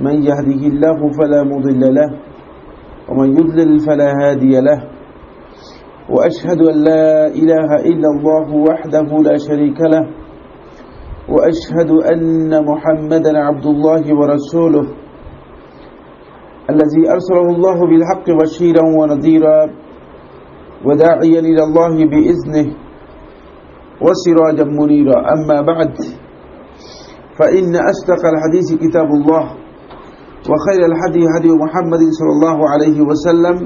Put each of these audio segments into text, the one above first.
من يهده الله فلا مضل له ومن يضلل فلا هادي له وأشهد أن لا إله إلا الله وحده لا شريك له وأشهد أن محمدا عبد الله ورسوله الذي أرسله الله بالحق بشيرا ونذيرا وداعيا إلى الله بإذنه وسراجا منيرا. أما بعد فإن أصدق الحديث كتاب الله وخير الحدي هدي محمد صلى الله عليه وسلم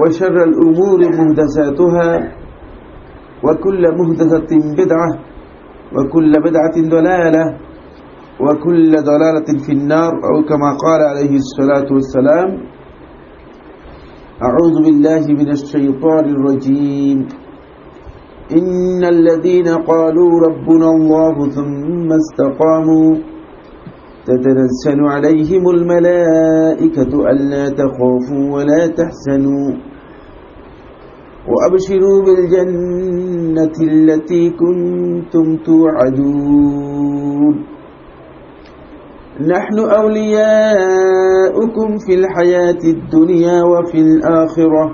وشر الأمور مهدساتها وكل مهدسة بدعة وكل بدعة ضلالة وكل ضلالة في النار أو كما قال عليه الصلاة والسلام أعوذ بالله من الشيطان الرجيم. إن الذين قالوا ربنا الله ثم استقاموا تتنزل عليهم الملائكة ألا تخافوا ولا تحزنوا. وأبشروا بالجنة التي كنتم توعدون. نحن أولياؤكم في الحياة الدنيا وفي الآخرة.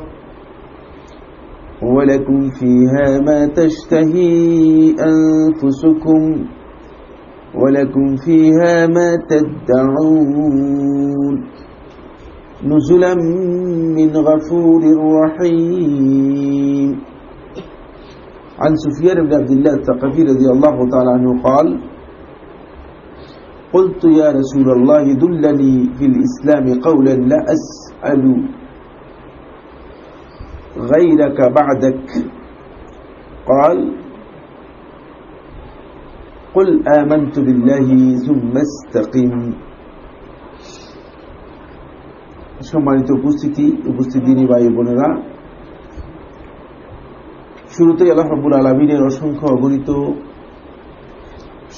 ولكم فيها ما تشتهي أنفسكم. ولكم فيها ما تدعون. نزلا من غفور رحيم. عن سفيان بن عبد الله الثقفي رضي الله تعالى عنه قال قلت يا رسول الله دلني في الإسلام قولا لا أسأل غيرك بعدك. قال قل آمنت بالله ثم استقم সম্মানিত উপস্থিতি উপস্থিতি ভাই বোনেরা শুরুতেই আল্লাহ রাব্বুল আলমিনের অসংখ্য অগণিত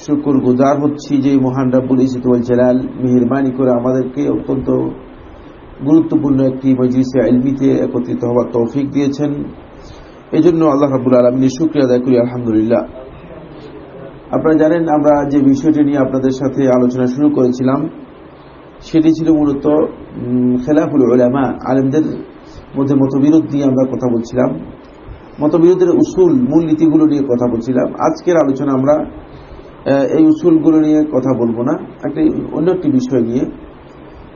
শুকুর গুজার হচ্ছি যে মহান রাব্বুল ইসিতুল জালাল মেহরবানি করে আমাদেরকে অত্যন্ত গুরুত্বপূর্ণ একটি মজলিসে আলমিতে একত্রিত হওয়ার তৌফিক দিয়েছেন এই জন্য আল্লাহ রাবুল আলমিনের শুক্রিয়া আদায় করি আলহামদুলিল্লাহ আপনারা জানেন, আমরা যে বিষয়টি নিয়ে আপনাদের সাথে আলোচনা শুরু করেছিলাম, সেটি ছিল মূলত খেলাফুল ওলামা আলেমদের মধ্যে মতবিরোধ নিয়ে আমরা কথা বলছিলাম। মতবিরোধের উসুল, মূল নীতিগুলো নিয়ে কথা বলছিলাম। আজকের আলোচনা আমরা এই উসুলগুলো নিয়ে কথা বলব না। একটি, অন্য একটি বিষয় নিয়ে।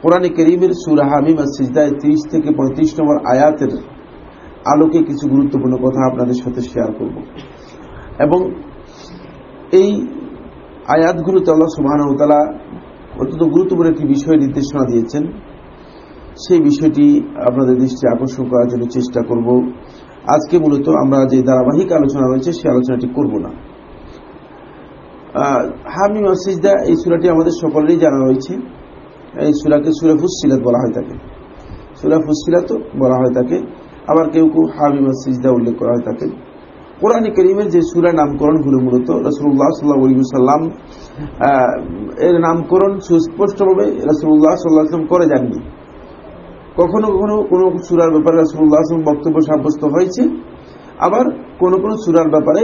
কোরআনে করিমের সুরা হামিম সিজদায় তিরিশ থেকে পঁয়ত্রিশ নম্বর আয়াতের আলোকে কিছু গুরুত্বপূর্ণ কথা আপনাদের সাথে শেয়ার করব। এবং এই আয়াতগুলোতে আল্লাহ সুবাহানতালা অত্যন্ত গুরুত্বপূর্ণ একটি বিষয় নির্দেশনা দিয়েছেন। সেই বিষয়টি আপনাদের দৃষ্টি আকর্ষণ করার জন্য চেষ্টা করব। আজকে মূলত আমরা যে ধারাবাহিক আলোচনা রয়েছে, সেই আলোচনাটি করব না। হামিম মাসিজদা এই সুরাটি আমাদের সকলেরই জানা রয়েছে। এই সুরাকে সুরে ফুসিলাত বলা হয় থাকে সুরা ফুসিলাত বলা হয় থাকে আবার কেউ কেউ হামি মাসিজদা উল্লেখ করা হয় থাকে কোরআনে করিমের যে সুরা নামকরণগুলো মূলত রসুল্লাহ সাল্লাহ সাল্লাম এর নামকরণ সুস্পষ্টভাবে রসুল্লাহ সাল্লাহাম করে যাননি। কখনো কখনো কোন সুরার ব্যাপারে রসুল্লাহ আসলাম বক্তব্য সাব্যস্ত হয়েছে। আবার কোন কোন সুরার ব্যাপারে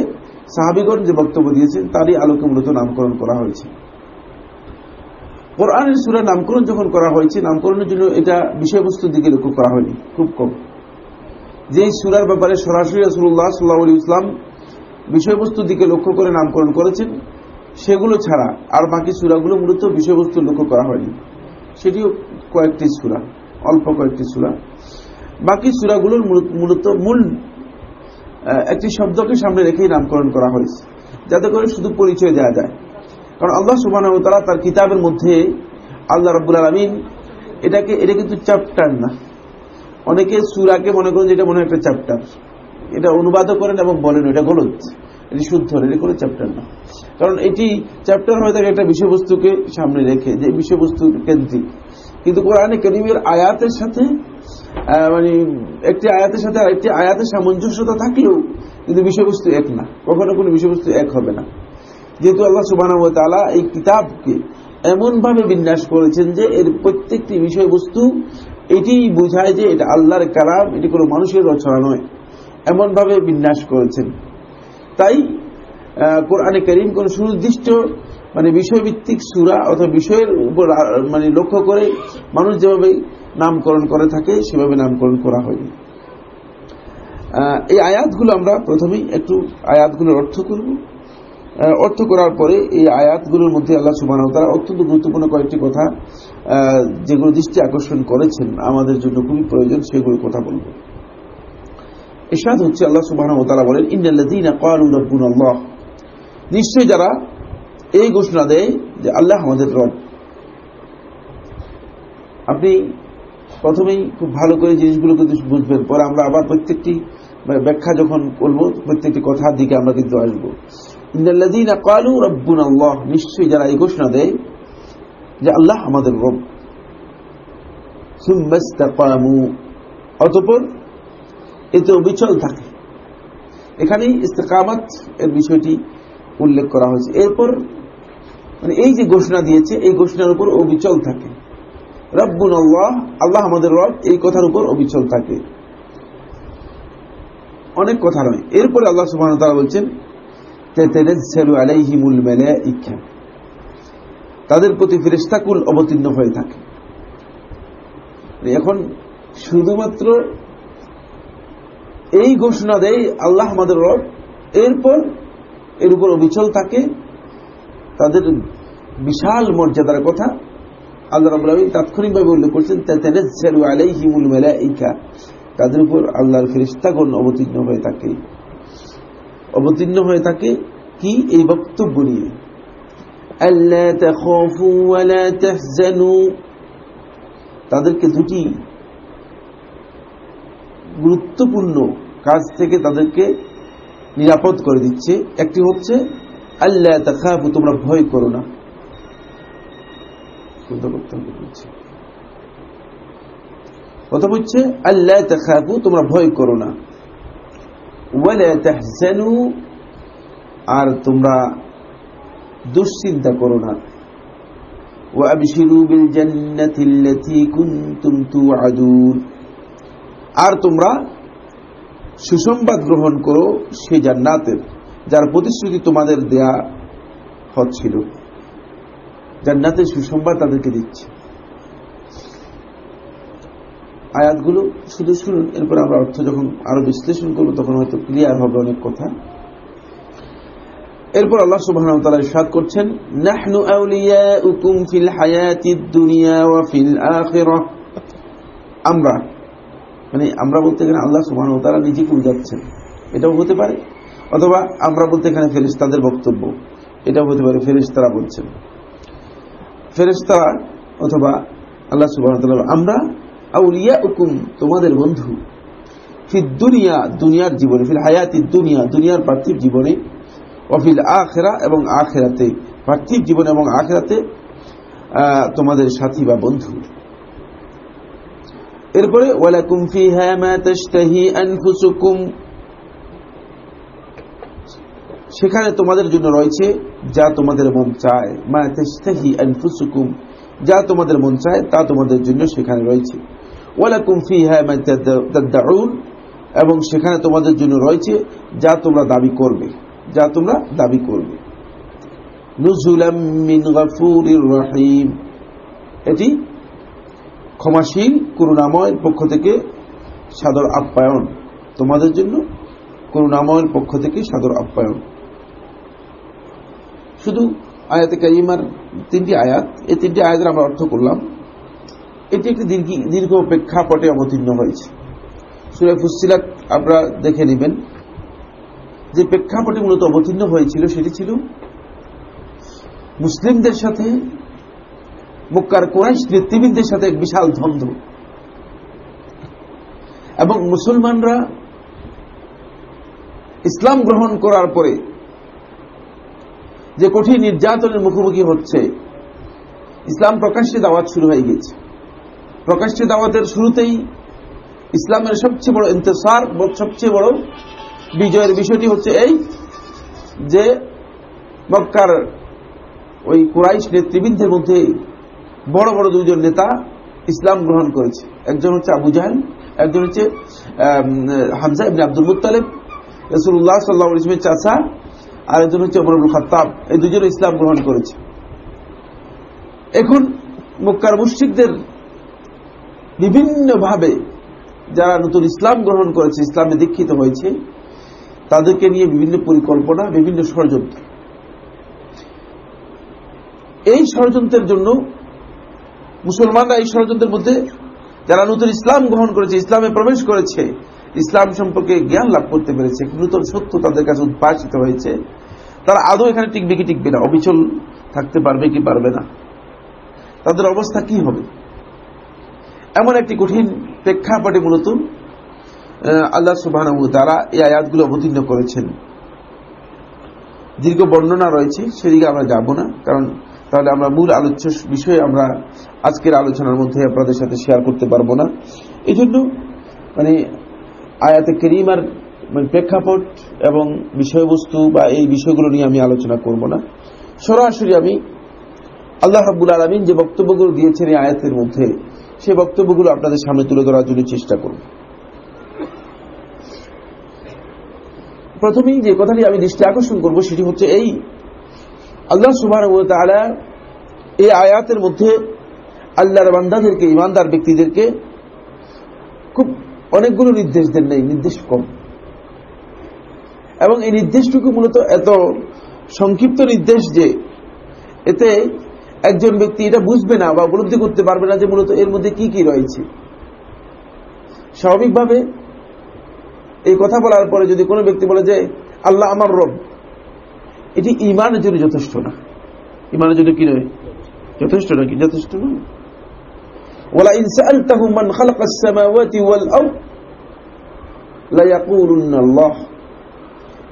সাহাবিগণ যে বক্তব্য দিয়েছেন, তারই আলোকে মূলত নামকরণ করা হয়েছে। কোরআনের সুরার নামকরণ যখন করা হয়েছে, নামকরণের জন্য এটা বিষয়বস্তুর দিকে লক্ষ্য করা হয়নি, খুব কম। যে সুরার ব্যাপারে সরাসরি রসুল্লাহ সাল্লাহ ইসলাম বিষয়বস্তুর দিকে লক্ষ্য করে নামকরণ করেছেন, সেগুলো ছাড়া আর বাকি সুরাগুলো মূলত বিষয়বস্তু লক্ষ্য করা হয়নি। সেটিও কয়েকটি সুরা, অল্প কয়েকটি সুরা। বাকি সুরাগুলোর মূলত মূল একটি শব্দকে সামনে রেখেই নামকরণ করা হয়েছে, যাতে করে শুধু পরিচয় দেওয়া যায়। কারণ আল্লাহ সুবাহ তার কিতাবের মধ্যে আল্লাহ রব্বুল আলমিন এটাকে, এটা কিন্তু চ্যাপ্টার না। অনেকে সুরাকে মনে করেন যে এটা মনে একটা চ্যাপ্টার এটা অনুবাদও করেন এবং বলেন এটা গলত। এটি শুদ্ধ এটি কোনো চ্যাপ্টার না। কারণ এটি চ্যাপ্টার হয়ে থাকে একটা বিষয়বস্তুকে সামনে রেখে, যে বিষয়বস্তু কেন্দ্রিক। কিন্তু কোরআনে করিমের আয়াতের সাথে মানে একটি আয়াতের সাথে আরেকটি আয়াতের সামঞ্জস্যতা থাকলেও কিন্তু বিষয়বস্তু এক না। কখনো কোনো বিষয়বস্তু এক হবে না। যেহেতু আল্লাহ সুবাহ এই কিতাবকে এমনভাবে বিন্যাস করেছেন যে এর প্রত্যেকটি বিষয়বস্তু এটি বোঝায় যে এটা আল্লাহর কালাম, এটি কোনো মানুষের রচনা নয়। এমন ভাবে বিন্যাস করেছেন। তাই কোরআনে করিম কোন সুনির্দিষ্ট মানে বিষয়ভিত্তিক সুরা অথবা বিষয়ের উপর মানে লক্ষ্য করে মানুষ যেভাবে নামকরণ করে থাকে, সেভাবে নামকরণ করা হয়নি। এই আয়াতগুলো আমরা প্রথমেই একটু আয়াতগুলোর অর্থ করব। অর্থ করার পরে এই আয়াতগুলোর মধ্যে আল্লাহ সুবাহ তারা অত্যন্ত গুরুত্বপূর্ণ কয়েকটি কথা যেগুলো দৃষ্টি আকর্ষণ করেছেন, আমাদের জন্য খুবই প্রয়োজন, সেগুলোর কথা বলব। এসাদ হচ্ছে আল্লাহ সুবাহ তারা বলেন ইন্দিনা আল্লাহ। নিশ্চয়ই যারা এই ঘোষণা দেয় যে আল্লাহ আমাদের রব। আপনি প্রথমেই খুব ভালো করে জিনিসগুলো কিন্তু বুঝবেন, পরে আমরা আবার প্রত্যেকটি ব্যাখ্যা যখন করব, প্রত্যেকটি কথার দিকে আমরা কিন্তু আসব। নিশ্চয়ই যারা এই ঘোষণা দেয় যে আল্লাহ আমাদের রব। অতপর এতে অবিচল থাকে। এখানেই ইস্তেকামাত এর বিষয়টি উল্লেখ করা হয়েছে। এরপর মানে এই যে ঘোষণা দিয়েছে, এই ঘোষণার উপর অবিচল থাকে। রব্বুন আল্লাহ আল্লাহ আমাদের রব, এই কথার উপর অবিচল থাকে। অনেক কথা নয়। এরপরে আল্লাহ সুবাহ তারা বলছেন তাদের প্রতি ফেরেস্তাকুল অবতীর্ণ হয়ে থাকে। এখন শুধুমাত্র এই ঘোষণা দেয় আল্লাহ আমাদের রব, এরপর এর উপর অবিচল থাকে। তাদের বিশাল মর্যাদার কথা আল্লাহ আলমী তাৎক্ষণিকভাবে উল্লেখ করছেন আলাইহিমুল তাদের উপর আল্লাহর ফেরিস্তাগণ অবতীর্ণ হয়ে থাকে। অবতীর্ণ হয়ে থাকে কি? এই বক্তব্য নিয়ে। তাদেরকে দুটি গুরুত্বপূর্ণ কাজ থেকে তাদেরকে নিরাপদ করে দিচ্ছে। একটি হচ্ছে আল্লাহ তাকাবু তোমরা ভয় করো না। কথা হচ্ছে আল্লাহ তাকাবু তোমরা ভয় করো না। আর তোমরা দুশ্চিন্তা করো না। আর তোমরা সুসংবাদ গ্রহণ করো সে জান্নাতের, যার প্রতিশ্রুতি তোমাদের দেয়া হচ্ছিল। জান্নাতের সুসংবাদ তাদেরকে দিচ্ছে। আয়াতগুলো শুধু শুনুন, এরপর আমরা অর্থ যখন আরও বিশ্লেষণ করব, তখন হয়তো ক্লিয়ার হবে অনেক কথা। এরপর আল্লাহ সুবাহ সাদ করছেন, নাহনু আউলিয়াউকুম ফিল হায়াতিদ দুনিয়া ওয়া ফিল আমরা মানে আমরা বলতে গেলে আল্লাহ সুবাহ তারা নিজেকে বুঝাচ্ছেন এটাও হতে পারে। অথবা আমরা বলতে এখানে ফেরিস্তাদের বক্তব্য, এটাও হতে পারে ফেরিস্তারা বলছেন। ফেরিস্তারা অথবা আল্লাহ সুবাহ আমরা আউলিয়া তোমাদের বন্ধু। ফির দুনিয়া, দুনিয়ার জীবনে, ফিল হায়াতি দুনিয়া, দুনিয়ার পার্থিব জীবনে অফিল আখেরা এবং আখেরাতে। পার্থিব জীবনে এবং আখেরাতে তোমাদের সাথী বা বন্ধু। এরপরে, ওয়ালাকুম মা তাশতাহি আনফুসুকুম। সেখানে তোমাদের জন্য রয়েছে যা তোমাদের মন চায়। মা আনফুসুকুম, যা তোমাদের মন চায়, তা তোমাদের জন্য সেখানে রয়েছে। ওয়ালাকুম ফিহা মা তাদউন, এবং সেখানে তোমাদের জন্য রয়েছে যা তোমরা দাবি করবে, যা তোমরা দাবি করবে। নুজুলাম মিন গাফুরির রহিম। এটি ক্ষমাশীল, করুণাময়ের পক্ষ থেকে সাদর আপ্যায়ন। তোমাদের জন্য করুণাময়ের পক্ষ থেকে সাদর আপ্যায়ন। শুধু আয়াতে কারিমার তিনটি আয়াত, এই তিনটি আয়াতের আমরা অর্থ করলাম। এটি একটি দীর্ঘ প্রেক্ষাপটে অবতীর্ণ হয়েছে। সুরে ফুসিলাত আপনারা দেখে নেবেন যে প্রেক্ষাপটে মূলত অবতীর্ণ হয়েছিল সেটি ছিল মুসলিমদের সাথে, মুক্কার কোরাইশ নেতৃবৃন্দের সাথে এক বিশাল দ্বন্দ্ব। এবং মুসলমানরা ইসলাম গ্রহণ করার পরে যে কঠিন নির্যাতনের মুখোমুখি হচ্ছে, ইসলাম প্রকাশ্যে দাওয়াত শুরু হয়ে গেছে প্রকাশ্যে দাওয়াতের শুরুতেই ইসলামের সবচেয়ে বড় ইন্তসার, সবচেয়ে বড় বিজয়ের বিষয়টি হচ্ছে এই যে মক্কার ওই কুরাইশ নেতৃবৃন্দের মধ্যে বড় বড় দুজন নেতা ইসলাম গ্রহণ করেছে। একজন হচ্ছে আবু জাহেল, একজন হচ্ছে হামজা ইবনে আব্দুল মুতালেব রসুল্লাহ সাল্লাহ ইসলামের চাষা আর একজন হচ্ছে অমরুল খতাব এই দুজন ইসলাম গ্রহণ করেছে। এখন মক্কার মুশ্রিকদের বিভিন্নভাবে যারা নতুন ইসলাম গ্রহণ করেছে, ইসলামে দীক্ষিত হয়েছে, তাদেরকে নিয়ে বিভিন্ন পরিকল্পনা, বিভিন্ন ষড়যন্ত্র। এই ষড়যন্ত্রের জন্য মুসলমানরা এই ষড়যন্ত্রের মধ্যে যারা নতুন ইসলাম গ্রহণ করেছে, ইসলামে প্রবেশ করেছে, ইসলাম সম্পর্কে জ্ঞান লাভ করতে পেরেছে নতুন সত্য তাদের কাছে উদ্ভাসিত হয়েছে, তারা আদৌ এখানে টিকবে কি, টিকবে না, অবিচল থাকতে পারবে কি পারবে না, তাদের অবস্থা কি হবে? এমন একটি কঠিন প্রেক্ষাপটে মূলত আল্লাহ সুবাহ তারা এই আয়াতগুলো অবতীর্ণ করেছেন। দীর্ঘ বর্ণনা রয়েছে, সেদিকে আমরা যাব না, কারণ তাহলে আমরা মূল আলোচ্য বিষয়ে আমরা আজকের আলোচনার মধ্যে আপনাদের সাথে শেয়ার করতে পারব না। এই জন্য মানে আয়াতে কেরিমার মানে প্রেক্ষাপট এবং বিষয়বস্তু বা এই বিষয়গুলো নিয়ে আমি আলোচনা করব না। সরাসরি আমি আল্লাহ হাবুল আলমিন যে বক্তব্যগুলো দিয়েছেন এই আয়াতের মধ্যে সে বক্তব্যগুলো আপনাদের সামনে তুলে ধরার জন্য চেষ্টা করব। প্রথমেই যে কথাটি আমি দৃষ্টি আকর্ষণ করব সেটি হচ্ছে এই, আল্লাহ সুবাহ এই আয়াতের মধ্যে আল্লাহর বান্দাদেরকে ইমানদার ব্যক্তিদেরকে খুব অনেকগুলো নির্দেশ দেন নেই, নির্দেশ কম। এবং এই নির্দেশটুকু মূলত এত সংক্ষিপ্ত নির্দেশ যে এতে একজন ব্যক্তি এটা বুঝবে না বা উপলব্ধি করতে পারবে না যে মূলত এর মধ্যে কি কি রয়েছে। স্বাভাবিকভাবে এই কথা বলার পরে যদি কোনো ব্যক্তি বলে যে, আল্লাহ আমার রব, এটি ইমানের জন্য যথেষ্ট না। ইমানের জন্য কি নয়? যথেষ্ট নাকি যথেষ্ট নয়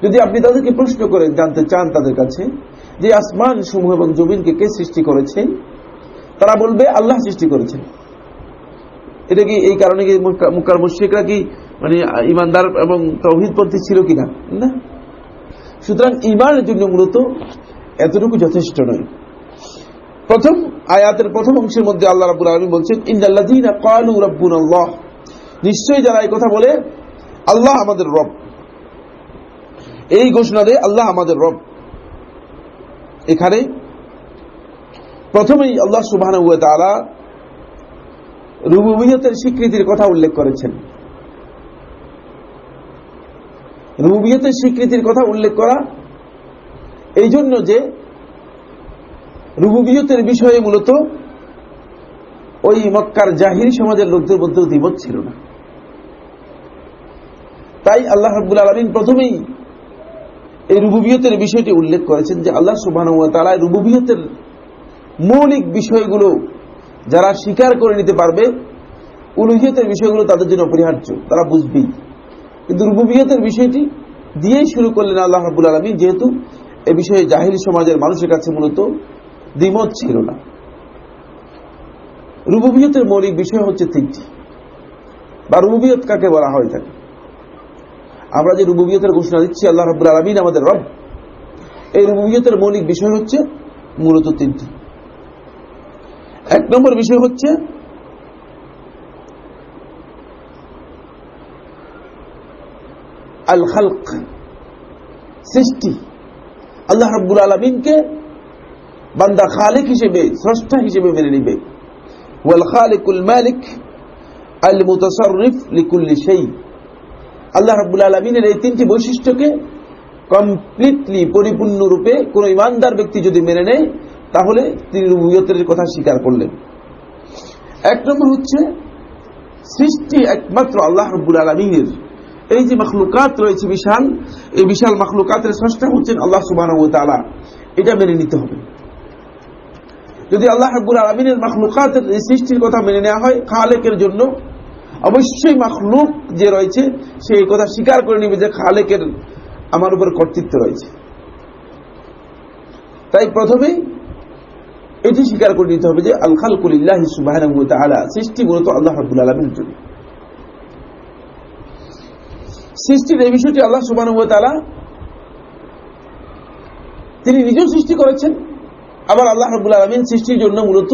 যদি আপনি তাদেরকে প্রশ্ন করে জানতে চান তাদের কাছে যে আসমান সমূহ এবং জমিনকে কে সৃষ্টি করেছেন তারা বলবে, আল্লাহ সৃষ্টি করেছেন। এটা কি এই কারণে কি মুকার মুশ্রিকরা কি মানে ইমানদার এবং তৌহিদপন্থী ছিল কিনা? না। সুতরাং ইমানের জন্য মূলত এতটুকু যথেষ্ট নয়। প্রথম আয়াতের প্রথম অংশের মধ্যে আল্লাহ রাবুল আলমী বলছেন আল্লাহ। নিশ্চয়ই যারা এই কথা বলে, আল্লাহ আমাদের রব। এই ঘোষণা দেয় আল্লাহ আমাদের রব। এখানে প্রথমেই আল্লাহ সুবাহ রুবুবিয়তের স্বীকৃতির কথা উল্লেখ করেছেন। রুবুবিয়তের স্বীকৃতির কথা উল্লেখ করা এই জন্য যে রুবুবিয়তের বিষয়ে মূলত ওই মক্কার জাহির সমাজের লোকদের মধ্যে দ্বিমত ছিল না। তাই আল্লাহ রব্বুল আলমিন প্রথমেই এই রুবুবিয়তের বিষয়টি উল্লেখ করেছেন যে আল্লাহ সুবাহ তারা রুবুবিয়তের মৌলিক বিষয়গুলো যারা স্বীকার করে নিতে পারবে, উলুহিয়তের বিষয়গুলো তাদের জন্য অপরিহার্য, তারা বুঝবেই। কিন্তু রুবুবিয়তের বিষয়টি দিয়েই শুরু করলেন আল্লাহ রাবুল আলমী যেহেতু এ বিষয়ে জাহির সমাজের মানুষের কাছে মূলত দ্বিমত ছিল না। রুবুবিয়তের মৌলিক বিষয় হচ্ছে তিনটি, বা রুবুবিয়ত কাকে বলা হয় থাকে আমরা যে রুবুবিয়তের ঘোষণা দিচ্ছি, আল্লাহ রাবুল আলমিন আমাদের রব। এই রুবুবিয়তের মৌলিক বিষয় হচ্ছে মূলত তিনটি। এক নম্বর বিষয় হচ্ছে আল খালক সৃষ্টি। আল্লাহ রাব্বুল আলমিনকে বান্দা খালিক হিসেবে, স্রষ্টা হিসেবে মেনে নিবে। ওয়াল খালিকুল মালিক আল মুতাসাররিফ লিকুল্লি সেই আল্লাহ রাব্বুল আলমিনের এই তিনটি বৈশিষ্ট্যকে কমপ্লিটলি পরিপূর্ণরূপে কোন ইমানদার ব্যক্তি যদি মেনে নেয়, তাহলে তিনি রুবিয়তের কথা স্বীকার করলেন। এক নম্বর হচ্ছে, সৃষ্টি একমাত্র আল্লাহ রব্বুল আলমিনের। এই যে মখলুকাত রয়েছে বিশাল, এই বিশাল মখলুকাতের স্রষ্টা হচ্ছেন আল্লাহ সুবাহ এটা মেনে নিতে হবে। যদি আল্লাহ রব্বুল আলমিনের মখলুকাতের সৃষ্টির কথা মেনে নেওয়া হয়, খালেকের জন্য অবশ্যই মখলুক যে রয়েছে, সে এই কথা স্বীকার করে নিবে যে খালেকের আমার উপর কর্তৃত্ব রয়েছে। তাই প্রথমেই এটি স্বীকার করে নিতে হবে যে আল খালকুলিল্লাহ সুবাহ সৃষ্টি মূলত আল্লাহ রাবুল আলমীর জন্য। সৃষ্টির এই বিষয়টি আল্লাহ সুবাহ তিনি নিজেও সৃষ্টি করেছেন, আবার আল্লাহ রবুল আলমিন সৃষ্টির জন্য মূলত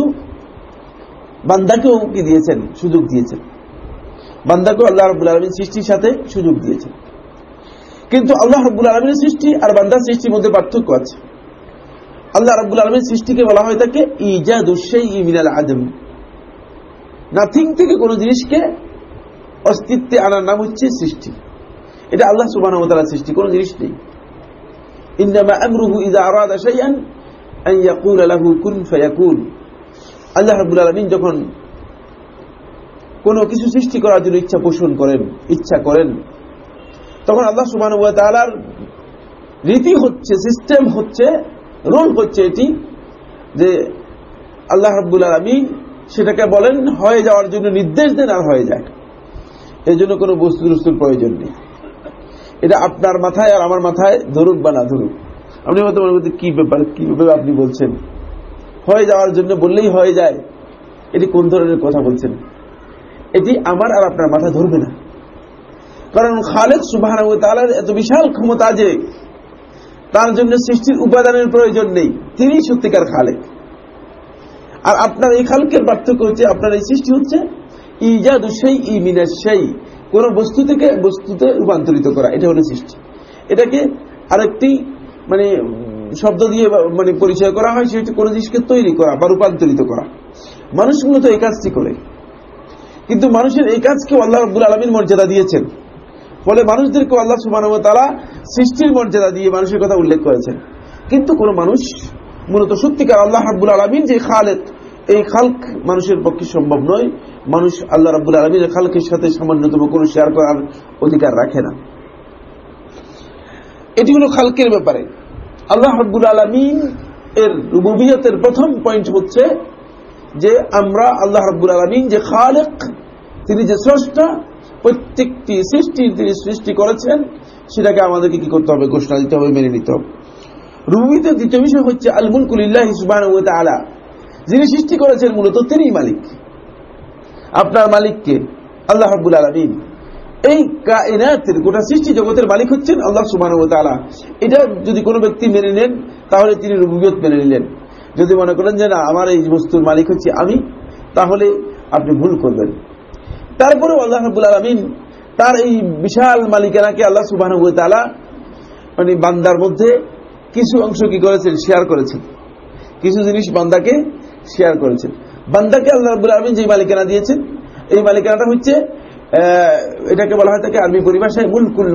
বান্দাকেও কি দিয়েছেন, সুযোগ দিয়েছেন। বান্দাকেও আল্লাহ রবুল আলমিন সৃষ্টির সাথে সুযোগ দিয়েছেন। কিন্তু আল্লাহ রব্বুল আলমিনের সৃষ্টি আর বান্দার সৃষ্টির মধ্যে পার্থক্য আছে। আল্লাহ রব্বুল আলমীর সৃষ্টিকে বলা হয় থাকে ইজাদুসাই মিনাল আদম। নাথিং থেকে কোন জিনিসকে অস্তিত্বে আনার নাম হচ্ছে সৃষ্টি। এটা আল্লাহ সুবাহ সৃষ্টি, কোন জিনিস নেই। আল্লাহ রাব্বুল আলামিন যখন কোন কিছু সৃষ্টি করার জন্য ইচ্ছা পোষণ করেন, ইচ্ছা করেন। তখন আল্লাহ ওয়া রীতি হচ্ছে সিস্টেম হচ্ছে রোল হচ্ছে এটি যে আল্লাহ রাব্বুল আলামিন সেটাকে বলেন, হয়ে যাওয়ার জন্য নির্দেশ দেন আর হয়ে যায়। এর জন্য কোনো বস্তুর প্রয়োজন নেই। এটা আপনার মাথায় আর আমার মাথায় ধরুক বা না ধরুক। আপনি হয়তো মনে করতে কি ব্যাপার, কি ব্যাপারে আপনি বলছেন? হয়ে যাওয়ার জন্য বললেই হয়ে যায়। এটি কোন ধরনের কথা বলছেন? এটি আমার আর আপনার মাথায় ধরবে না। কারণ খালেদ সুবাহ এত বিশাল ক্ষমতা যে তার জন্য সৃষ্টির উপাদানের প্রয়োজন নেই তিনি সত্যিকার খালেক। আর আপনার এই খালকের পার্থক্য হচ্ছে, আপনার এই সৃষ্টি হচ্ছে ইজাদুসাই ই মিনাসাই কোন বস্তু থেকে বস্তুতে রূপান্তরিত করা, এটা হলো সৃষ্টি। এটাকে আরেকটি মানে শব্দ দিয়ে মানে পরিচয় করা হয়, সেটি কোন জিনিসকে তৈরি করা বা রূপান্তরিত করা। মানুষ মূলত এই কাজটি করে। কিন্তু মানুষের এই কাজকে আল্লাহ রব্বুল আলমীর মর্যাদা দিয়েছেন। ফলে মানুষদেরকে আল্লাহ সুবাহ তারা সৃষ্টির মর্যাদা দিয়ে মানুষের কথা উল্লেখ করেছেন। কিন্তু কোন মানুষ মূলত সত্যিকার আল্লাহ রাব্বুল আলমিন যে খালেদ এই খালক মানুষের পক্ষে সম্ভব নয়। মানুষ আল্লাহ রাবুল আলমীর খালকের সাথে সামান্যতম কোন শেয়ার করার অধিকার রাখে না। এটি হল খালকের ব্যাপারে। আল্লাহ রব্বুল আলমিন এর রুবিয়তের প্রথম পয়েন্ট হচ্ছে যে আমরা আল্লাহ রব্বুল আলমিন যে খালেক তিনি যে স্রষ্টা, প্রত্যেকটি সৃষ্টি তিনি সৃষ্টি করেছেন, সেটাকে আমাদেরকে কি করতে হবে? ঘোষণা দিতে হবে, মেনে নিতে হবে। দ্বিতীয় বিষয় হচ্ছে আলমুলকুলিল্লাহ হিসবান আলা যিনি সৃষ্টি করেছেন, মূলত তিনি মালিক। আপনার মালিককে আল্লাহ হাবুল আলমিন এই কায়নাতের গোটা সৃষ্টি জগতের মালিক হচ্ছেন আল্লাহ সুমান এটা যদি কোনো ব্যক্তি মেনে নেন, তাহলে তিনি রুবিয়ত মেনে নিলেন। যদি মনে করেন যে, না, আমার এই বস্তুর মালিক হচ্ছে আমি, তাহলে আপনি ভুল করবেন। তারপরেও আল্লাহ হাবুল আলমিন তার এই বিশাল মালিকানাকে আল্লাহ সুবাহ মানে বান্দার মধ্যে কিছু অংশ কি করেছেন? শেয়ার করেছেন। কিছু জিনিস বান্দাকে শেয়ার করেছেন। বান্দাকে আল্লাহ রবুল আলমিন যে মালিকানা দিয়েছেন, এই মালিকানাটা হচ্ছে এটাকে বলা হয় থাকে আরবি পরিভাষায় মুলকুল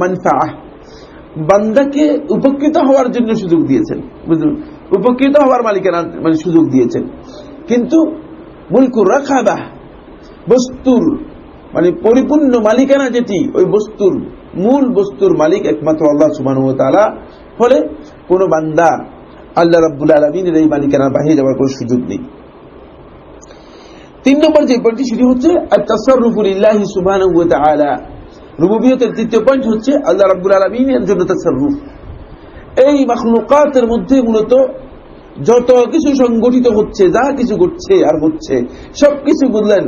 মানফা বান্দাকে উপকৃত হওয়ার জন্য সুযোগ দিয়েছেন। বুঝলেন? উপকৃত হওয়ার মালিকানা মানে সুযোগ দিয়েছেন। কিন্তু মুলকুর রাখাবাহ বস্তুর মানে পরিপূর্ণ মালিকানা যেটি, ওই বস্তুর, মূল বস্তুর মালিক একমাত্র আল্লাহ সুবাহ ফলে কোন বান্দা আল্লাহ রব্বুল আলমিনের এই মালিকানার বাহিরে যাওয়ার কোন সুযোগ নেই। তিন নম্বর যে পয়েন্টটি, সেটি হচ্ছে রুবুবিয়তের তৃতীয় পয়েন্ট হচ্ছে আল্লাহ রাব্বুল আলমিনের জন্য তাসারুফ এই মখলুকাতের মধ্যে মূলত যত কিছু সংগঠিত হচ্ছে, যা কিছু ঘটছে আর হচ্ছে, সবকিছু বুঝলেন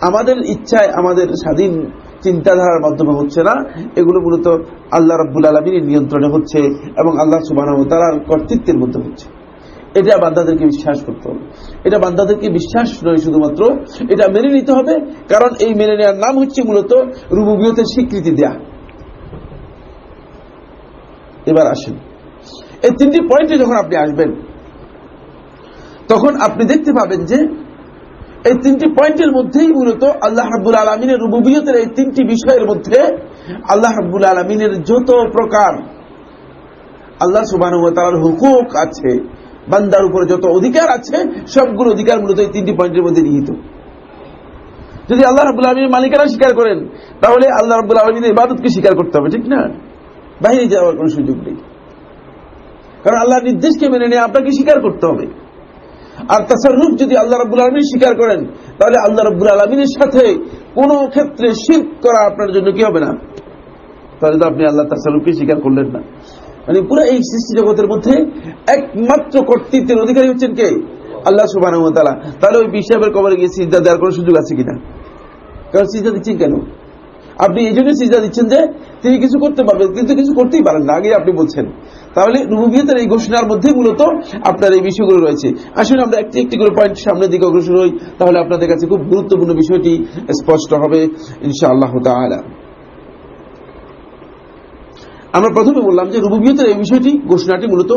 আমাদের ইচ্ছায়, আমাদের স্বাধীন চিন্তাধারার মাধ্যমে হচ্ছে না। এগুলো মূলত আল্লাহ রব্বুল আলমিনের নিয়ন্ত্রণে হচ্ছে এবং আল্লাহ সুবাহ তালার কর্তৃত্বের মধ্যে হচ্ছে। এটা বান্দাদেরকে বিশ্বাস করতে হবে। এটা বান্দাদেরকে বিশ্বাস নয় শুধুমাত্র, এটা মেনে নিতে হবে, কারণ এই মেনে নেওয়ার নাম হচ্ছে মূলত রুবুবিয়তের স্বীকৃতি দেয়া। এবার আসেন। এই তিনটি পয়েন্টে যখন আপনি আসবেন, তখন আপনি দেখতে পাবেন যে এই তিনটি পয়েন্টের মধ্যেই মূলত আল্লাহ হাবুল আলমিনের রুবুবিয়তের এই তিনটি বিষয়ের মধ্যে আল্লাহ হাবুল আলমিনের যত প্রকার আল্লাহ সুবাহ হুকুক আছে, বান্দার উপরে যত অধিকার আছে, সবগুলো অধিকার মূলত এই তিনটি পয়েন্টের মধ্যে নিহিত। যদি আল্লাহ রাবুল আলমীর মালিকানা স্বীকার করেন, তাহলে আল্লাহ রাবুল আলমীর ইবাদতকে স্বীকার করতে হবে, ঠিক না? বাহিরে যাওয়ার কোন সুযোগ নেই। কারণ আল্লাহর নির্দেশকে মেনে নিয়ে আপনাকে স্বীকার করতে হবে। আর তাসারুফ যদি আল্লাহ রাবুল আলমী স্বীকার করেন, তাহলে আল্লাহ রাবুল আলমিনের সাথে কোন ক্ষেত্রে শির করা আপনার জন্য কি হবে না? তাহলে তো আপনি আল্লাহ তাসারুফকে স্বীকার করলেন না। মানে পুরো এই সৃষ্টি জগতের মধ্যে একমাত্র কর্তৃত্বের অধিকারী হচ্ছেন কে? আল্লাহ সুবাহ তাহলে ওই পিসাবের কবরে গিয়ে সিজদা দেওয়ার কোনো সুযোগ আছে কিনা? কারণ সিজদা দিচ্ছেন কেন? আপনি এই জন্য সিজদা দিচ্ছেন যে তিনি কিছু করতে পারবেন, কিন্তু কিছু করতেই পারেন না আগে আপনি বলছেন। তাহলে রুবিয়তের এই ঘোষণার মধ্যে মূলত আপনার এই বিষয়গুলো রয়েছে। আসলে আমরা একটি একটি করে পয়েন্ট সামনের দিকে অগ্রসর হই, তাহলে আপনাদের কাছে খুব গুরুত্বপূর্ণ বিষয়টি স্পষ্ট হবে ইনশা আল্লাহ আমরা প্রথমে বললাম যে রুবিয়তের এই বিষয়টি, ঘোষণাটি মূলত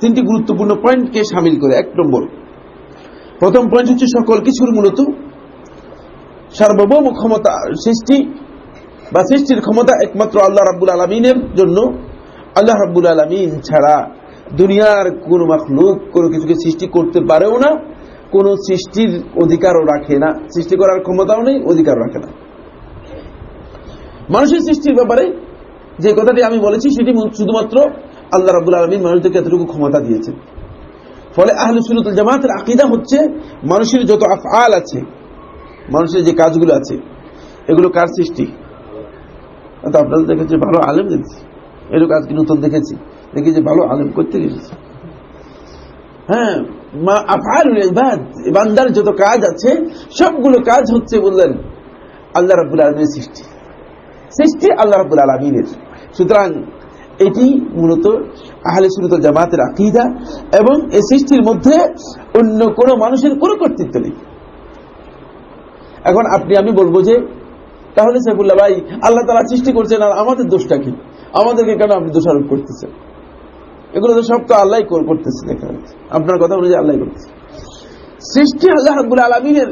তিনটি গুরুত্বপূর্ণ পয়েন্টকে সামিল করে। এক নম্বর, প্রথম পয়েন্ট হচ্ছে সকল কিছুর মূলত সার্বভৌম ক্ষমতা সৃষ্টি বা সৃষ্টির ক্ষমতা একমাত্র আল্লাহ রাব্বুল আলমিনের জন্য। আল্লাহ রাব্বুল আলমিন ছাড়া দুনিয়ার কোন মাখলুক কোনো কিছুকে সৃষ্টি করতে পারেও না, কোন সৃষ্টির অধিকারও রাখে না। সৃষ্টি করার ক্ষমতাও নেই অধিকার রাখে না। মানুষের সৃষ্টির ব্যাপারে যে কথাটি আমি বলেছি, সেটি শুধুমাত্র আল্লাহ রাবুল আলমিন মানুষদেরকে এতটুকু ক্ষমতা দিয়েছেন। ফলে আহলে সুরতুল জামাতের আকিদা হচ্ছে, মানুষের যত আফআল আছে, মানুষের যে কাজগুলো আছে, এগুলো কার সৃষ্টি? আপনাদের দেখেছি ভালো আলেম দেখছি। এরকম আজকে নতুন দেখেছি। দেখি যে ভালো আলেম করতে গেছে। হ্যাঁ বান্দার যত কাজ আছে, সবগুলো কাজ হচ্ছে বললেন আল্লাহ রাবুল আলমীর সৃষ্টি। সৃষ্টি আল্লাহ রাবুল আলমিনের। সুতরাং এটি মূলত আহলে সুরত জামাতের আকিদা এবং এই সৃষ্টির মধ্যে অন্য কোন মানুষের কোন কর্তৃত্ব নেই। এখন আপনি, আমি বলব যে তাহলে সাইফুল্লাহ ভাই, আল্লাহ তারা সৃষ্টি করছেন আর আমাদের দোষটা কি? আমাদেরকে কেন আপনি দোষারোপ করতেছেন? এগুলো তো সব তো আল্লাহ করতেছে দেখা যাচ্ছে আপনার কথা অনুযায়ী আল্লাহ করতেছে। সৃষ্টি আল্লাহ রাবুল আলমিনের,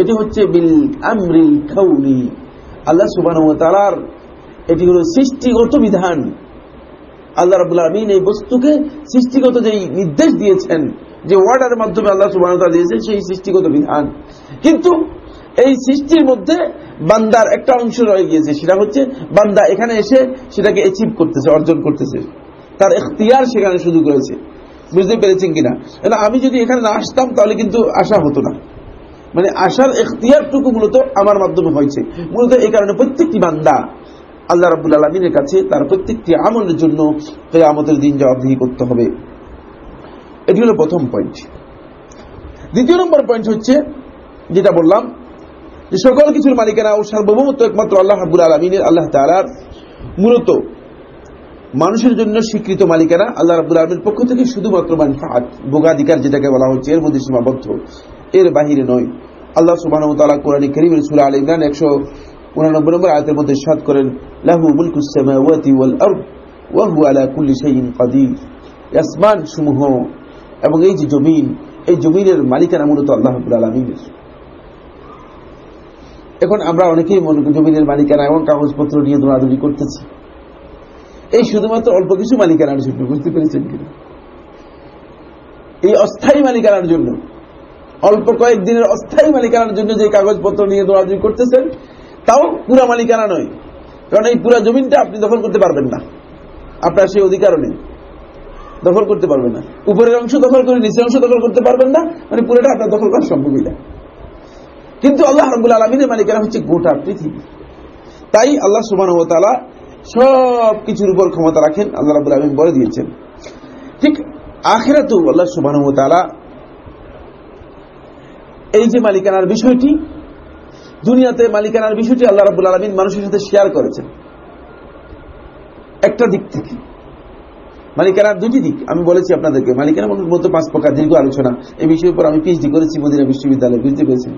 এটি হচ্ছে বিল আমরিল খাউনি আল্লাহ সুবান এটি হল সৃষ্টিগত বিধান। আল্লাহ রাবুল আলমিন এই বস্তুকে সৃষ্টিগত যেই নির্দেশ দিয়েছেন, যে ওয়ার্ডারের মাধ্যমে আল্লাহ সুবাহ দিয়েছেন, সেই সৃষ্টিগত বিধান। কিন্তু এই সৃষ্টির মধ্যে বান্দার একটা অংশ রয়ে গিয়েছে। সেটা হচ্ছে বান্দা এখানে এসে সেটাকে অ্যাচিভ করতেছে, অর্জন করতেছে। তার এখতিয়ার সেখানে সুযোগ রয়েছে বুঝতে পেরেছেন কিনা? আমি যদি এখানে না আসতাম, তাহলে কিন্তু আসা হতো না। মানে আসার এখতিয়ারটুকু মূলত আমার মাধ্যমে হয়েছে। মূলত এই কারণে প্রত্যেকটি বান্দা আল্লাহ রাবুল আলমিনের কাছে তার প্রত্যেকটি আমলের জন্য আমাদের দিন জবাবদিহি করতে হবে। এটি হল প্রথম পয়েন্ট দ্বিতীয় নম্বর পয়েন্ট হচ্ছে, যেটা বললাম যে সকল কিছুর মালিকানা ও সার্বভৌমত্ব একমাত্র আল্লাহ হাবুল আলমিনের, আল্লাহ তালার মূলত মানুষের জন্য স্বীকৃত মালিকানা আল্লাহ রাবুল আলমীর পক্ষ থেকে শুধুমাত্র ভোগাধিকার যেটাকে বলা হচ্ছে, এর মধ্যে সীমাবদ্ধ। এর বাহিরে নয়। আল্লাহ সুবাহ তালা কোরআন করিম সুরা আল ইমরান একশো উনানব্বই নম্বর আয়তের মধ্যে সাত করেন, লাহু মুলকুসামাওয়াতি ওয়াল আরদ ওয়া হুয়া আলা কুল্লি শাইইন কাদির। আসমান সমূহ এবং এই যে জমিন, এই জমিনের মালিকানা মূলত আল্লাহ রাব্বুল আলামিনের। এখন আমরা অনেকেই মনে করি জমিনের মালিকানা এবং কাগজপত্র নিয়ে দৌড়াদৌড়ি করতেছি। এই শুধুমাত্র অল্প কিছু মালিকানার জন্য, বুঝতে পেরেছেন কিনা? এই অস্থায়ী মালিকানার জন্য, অল্প কয়েক দিনের অস্থায়ী মালিকানার জন্য যে কাগজপত্র নিয়ে দৌড়াদৌড়ি করতেছেন, তাও পুরা মালিকানা নয়। কারণ এই পুরা জমিনটা আপনি দখল করতে পারবেন না। আপনার সেই অধিকারও নেই। দখল করতে পারবেন না। উপরের অংশ দখল করে নিচের অংশ দখল করতে পারবেন না। মানে পুরোটা আপনার দখল করা সম্ভবই না। কিন্তু আল্লাহ রবুল আলমিনের মালিকানা হচ্ছে গোটা পৃথিবী। তাই আল্লাহ তালা সব কিছুর উপর ক্ষমতা রাখেন, আল্লাহ রাবুল আলমিন বলে দিয়েছেন। ঠিক আখেরাতেও আল্লাহ তালা এই যে মালিকানার বিষয়টি, দুনিয়াতে মালিকানার বিষয়টি আল্লাহ রাবুল আলমিন মানুষের সাথে শেয়ার করেছেন। একটা দিক থেকে। মালিকানার দুটি দিক। আমি বলেছি আপনাদেরকে, মালিকানা মধ্যে পাঁচ প্রকার দীর্ঘ আলোচনা। এই বিষয়ের উপর আমি পিএইচডি করেছি, মদিনা বিশ্ববিদ্যালয়ে বুঝতে পেরেছেন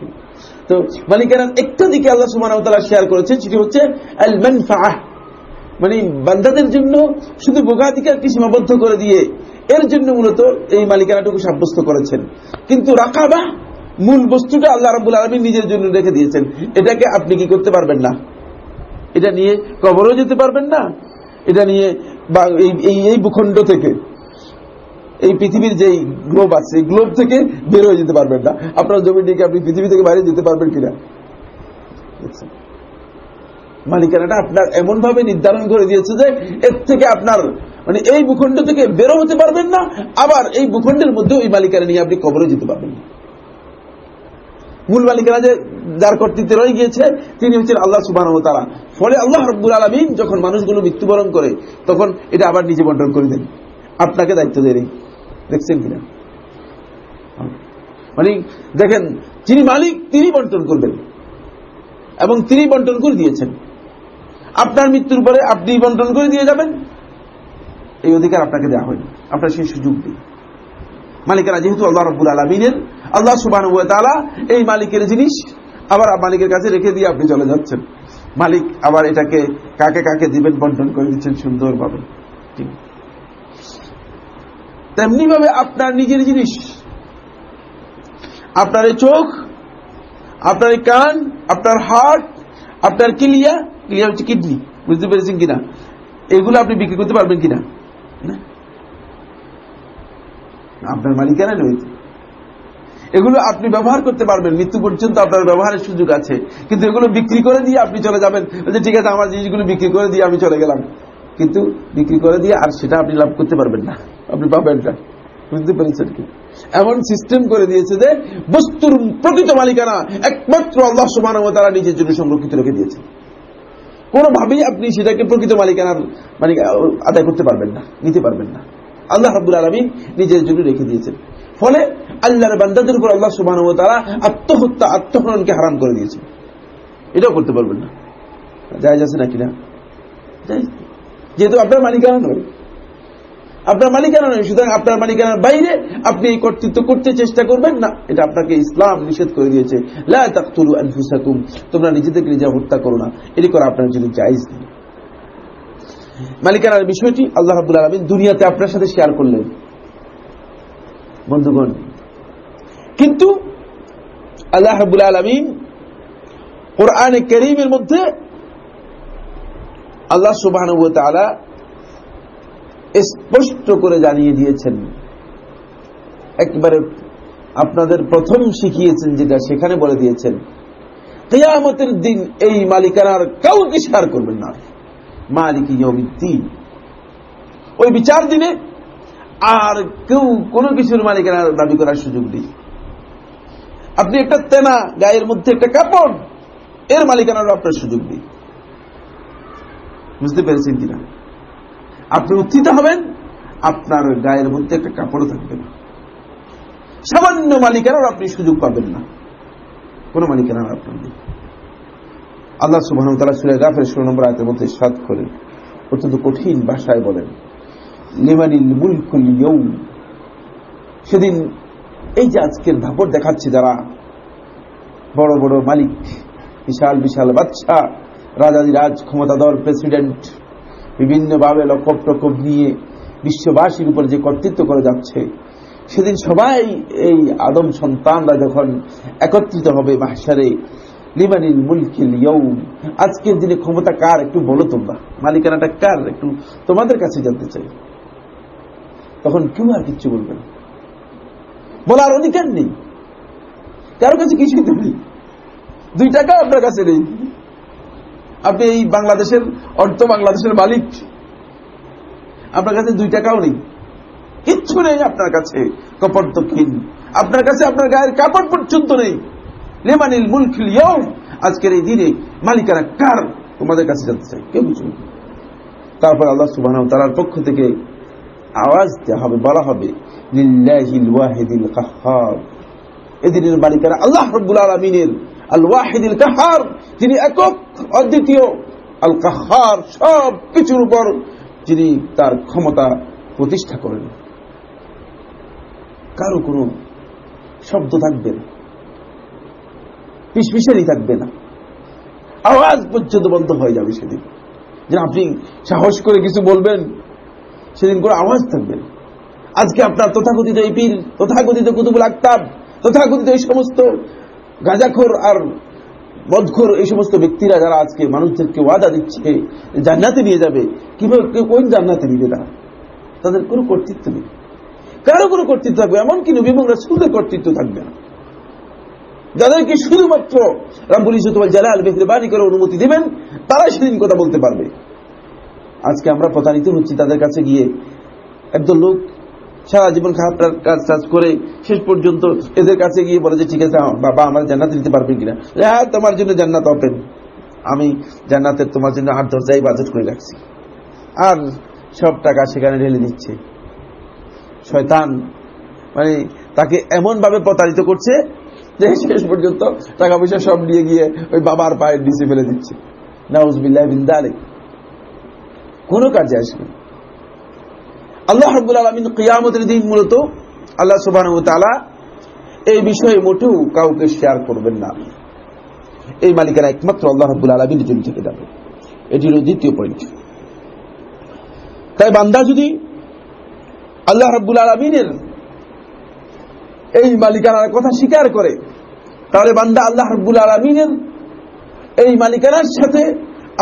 তো মালিকানার একটা দিকে আল্লাহ সুমান শেয়ার করেছেন, সেটি হচ্ছে মানে বান্দাদের জন্য শুধু ভোগাধিকারকে সীমাবদ্ধ করে দিয়ে, এর জন্য মূলত এই মালিকানাটুকু সাব্যস্ত করেছেন। কিন্তু রাকাবা, মূল বস্তুটা আল্লাহ রাবুল আলমী নিজের জন্য রেখে দিয়েছেন। এটাকে আপনি কি করতে পারবেন না? এটা নিয়ে কবরও যেতে পারবেন না। এটা নিয়ে এই ভূখণ্ড থেকে। এই পৃথিবীর যে গ্লোব আছে, এই গ্লোব থেকে বের হয়ে যেতে পারবেন না। আপনার জমিটিকে আপনি পৃথিবী থেকে বাইরে যেতে পারবেন কিনা? মালিকানাটা আপনার এমন ভাবে নির্ধারণ করে দিয়েছে যে এর থেকে আপনার মানে এই ভূখণ্ড থেকে বেরো হতে পারবেন না, আবার এই ভূখণ্ডের মধ্যে ওই মালিকানা নিয়ে আপনি কবরে যেতে পারবেন না। মূল মালিকানা যে যার কর্তৃত্বে রয়ে গিয়েছে, তিনি হচ্ছেন আল্লাহ সুবাহ তারা ফলে আল্লাহ রব্বুল আলমিন যখন মানুষগুলো মৃত্যুবরণ করে, তখন এটা আবার নিজে বন্টন করে দেন। আপনাকে দায়িত্ব দেন দেখছেন কিনা? মানে দেখেন, যিনি মালিক তিনি বন্টন করবেন। এবং তিনি বন্টন করে দিয়েছেন। আপনার মৃত্যুর পরে আপনি বন্টন করে দিয়ে যাবেন। এই অধিকার আপনাকে দেওয়া হয়নি। আপনার সেই সুযোগ নেই। মালিকেরা যেহেতু আল্লাহ রব্বুল আলমিনের, আল্লাহ সুবান এই মালিকের জিনিস আবার মালিকের কাছে রেখে দিয়ে আপনি চলে যাচ্ছেন। মালিক আবার এটাকে কাকে কাকে দিবেন, বন্টন করে দিচ্ছেন সুন্দরভাবে। তেমনি ভাবে আপনার নিজের জিনিস। আপনার চোখ, আপনার কান, আপনার হার্ট আপনার কিলিয়া কিলিয়া হচ্ছে কিডনি, বুঝতে পেরেছেন কিনা? এগুলো আপনি বিক্রি করতে পারবেন কিনা? আপনার মালিকানা রয়েছে এগুলো আপনি ব্যবহার করতে পারবেন। মৃত্যু পর্যন্ত আপনার ব্যবহারের সুযোগ আছে। কিন্তু এগুলো বিক্রি করে দিয়ে আপনি চলে যাবেন। ঠিক আছে, আমার জিনিসগুলো বিক্রি করে দিয়ে আমি চলে গেলাম। কিন্তু বিক্রি করে দিয়ে আর সেটা আপনি লাভ করতে পারবেন না। আপনি পাবেন না। বুঝতে পেরেছেন কি? এমন সিস্টেম করে দিয়েছে যে বস্তুর প্রকৃত মালিকানা একমাত্র আল্লাহ সমান তারা নিজের জন্য সংরক্ষিত রেখে দিয়েছে। কোনোভাবেই আপনি সেটাকে প্রকৃত মালিকানার মানে আদায় করতে পারবেন না, নিতে পারবেন না। আল্লাহ হাবুল আলমী নিজের জন্য রেখে দিয়েছেন। ফলে আল্লাহর বান্দাদের উপর আল্লাহ সুবাহ তারা আত্মহত্যা আত্মহরণকে হারাম করে দিয়েছে। এটাও করতে পারবেন না। যায় যাচ্ছে নাকি না? যেহেতু আপনার মালিকানা নয়। আপনার মালিকানা নয়, সুতরাং আপনার মালিকানার বাইরে আপনি এই কর্তৃত্ব করতে চেষ্টা করবেন না। এটা আপনাকে ইসলাম নিষেধ করে দিয়েছে। তোমরা নিজেদেরকে নিজে হত্যা করো না। এটি করা আপনার জন্য চাইজ নেই মালিকানার বিষয়টি আল্লাহ রাবুল আলমিন দুনিয়াতে আপনার সাথে শেয়ার করলেন। বন্ধুগণ, কিন্তু আল্লাহ রাবুল আলমিন কোরআনে করিমের মধ্যে আল্লাহ সুবাহ স্পষ্ট করে জানিয়ে দিয়েছেন। একবারে আপনাদের প্রথম শিখিয়েছেন যেটা সেখানে বলে দিয়েছেন। কেয়ামতের দিন এই মালিকানার কাউকে শেয়ার করবেন না। মালিক ইয়মিদ্দিন ওই বিচার দিনে আর কেউ কোনো কিছুর মালিকানা দাবি করার সুযোগ নেই। আপনি একটা তেনা, গায়ের মধ্যে একটা কাপড়, এর মালিকানার আপনার সুযোগ নেই। বুঝতে পেরেছেন কিনা? আপনি উত্থিত হবেন, আপনার গায়ের মধ্যে একটা কাপড় থাকবে না। সামান্য মালিকানার আপনি সুযোগ পাবেন না। কোন মালিকানার আপনার নেই। আল্লাহ সুবাহ তারা সুরে গাফের ষোলো নম্বর আয়তের মধ্যে সাত করেন। অত্যন্ত কঠিন ভাষায় বলেন, লিমানিল মুলকুল সেদিন এই যে আজকের ধাপর দেখাচ্ছে যারা বড় বড় মালিক, বিশাল বিশাল বাচ্চা রাজাদিরাজ ক্ষমতাধর প্রেসিডেন্ট বিভিন্নভাবে লকব টকব নিয়ে বিশ্ববাসীর উপর যে কর্তৃত্ব করে যাচ্ছে, সেদিন সবাই এই আদম সন্তানরা যখন একত্রিত হবে মাহসারে লিমানিল মুলকিল ইয়ৌম আজকের দিনে ক্ষমতা কার একটু বলো তোমরা। মালিকানাটা কার একটু তোমাদের কাছে জানতে চাই। তখন কেউ আর কিচ্ছু বলবে না। বলার অধিকার নেই। কারও কাছে কিছুই তো নেই। দুই টাকা আপনার কাছে নেই। আপনি এই বাংলাদেশের, অর্থ বাংলাদেশের মালিক। আপনার কাছে দুই টাকাও নেই। কিচ্ছু নেই আপনার কাছে, কপট দক্ষিণ। আপনার কাছে আপনার গায়ের কাপড় পর্যন্ত নেই। লেমানিল মুলখিল আজকের এই দিনে মালিকারা কার? তোমাদের কাছে জানতে চাই, কেউ কিছু তারপর আল্লাহ সুবাহ তার পক্ষ থেকে আওয়াজ দেওয়া হবে, বলা হবে এদিনের মালিকারা আল্লাহ রব্বুল আলমিনের। আল কাহার একক, অদ্বিতীয়। আল কাহার সব কিছুর উপর তার ক্ষমতা প্রতিষ্ঠা করেন। কারও কোনো শব্দ থাকবে না। পিসপিসারি থাকবে না। আওয়াজ পর্যন্ত বন্ধ হয়ে যাবে সেদিন। যে আপনি সাহস করে কিছু বলবেন, সেদিন করে আওয়াজ থাকবে আজকে আপনার তথাকথিত এই পীর, তথাকথিত কুতুবুল আক্তাব তথাকথিত এই সমস্ত গাজাখোর আর বদখোর এই সমস্ত ব্যক্তিরা যারা আজকে মানুষদেরকে ওয়াদা দিচ্ছে, জান্নাতে নিয়ে যাবে, কীভাবে কোন জান্নাতে নিবে না তাদের কোনো কর্তৃত্ব নেই। কারও কোনো কর্তৃত্ব থাকবে এমনকি নবী এবং রাসুলের কর্তৃত্ব থাকবে না। যাদেরকে শুধুমাত্র রাব্বুল ইসতুল জালাল মেহরবানি করে অনুমতি দেবেন, তারাই সেদিন কথা বলতে পারবে। আজকে আমরা প্রতারিত হচ্ছি তাদের কাছে গিয়ে। একজন লোক সারা জীবন খারাপ কাজ টাজ করে শেষ পর্যন্ত এদের কাছে গিয়ে বলে যে, ঠিক আছে বাবা আমার জান্নাত দিতে পারবেন কিনা? হ্যাঁ তোমার জন্য জান্নাত ওপেন আমি জান্নাতের তোমার জন্য আট দরজায় বাজেট করে রাখছি। আর সব টাকা সেখানে ঢেলে দিচ্ছে। শয়তান মানে তাকে এমন ভাবে প্রতারিত করছে যে, শেষ পর্যন্ত টাকা পয়সা সব নিয়ে গিয়ে ওই বাবার পায়ের নিচে ফেলে দিচ্ছে। নাউজবিল্লাহ বিন্দালে কোনো কাজে আসবে আল্লাহ রব্বুল আলমিন কিয়ামতের দিন মূলত আল্লাহ সুবাহ এই বিষয়ে মোটেও কাউকে শেয়ার করবেন না। এই মালিকারা একমাত্র আল্লাহ রব্বুল আলমিনের জন্য থেকে যাবে। এটি হল দ্বিতীয় পয়েন্ট তাই বান্দা যদি আল্লাহ রব্বুল আলমিনের এই মালিকানার কথা স্বীকার করে, তাহলে বান্দা আল্লাহ রব্বুল আলমিনের এই মালিকানার সাথে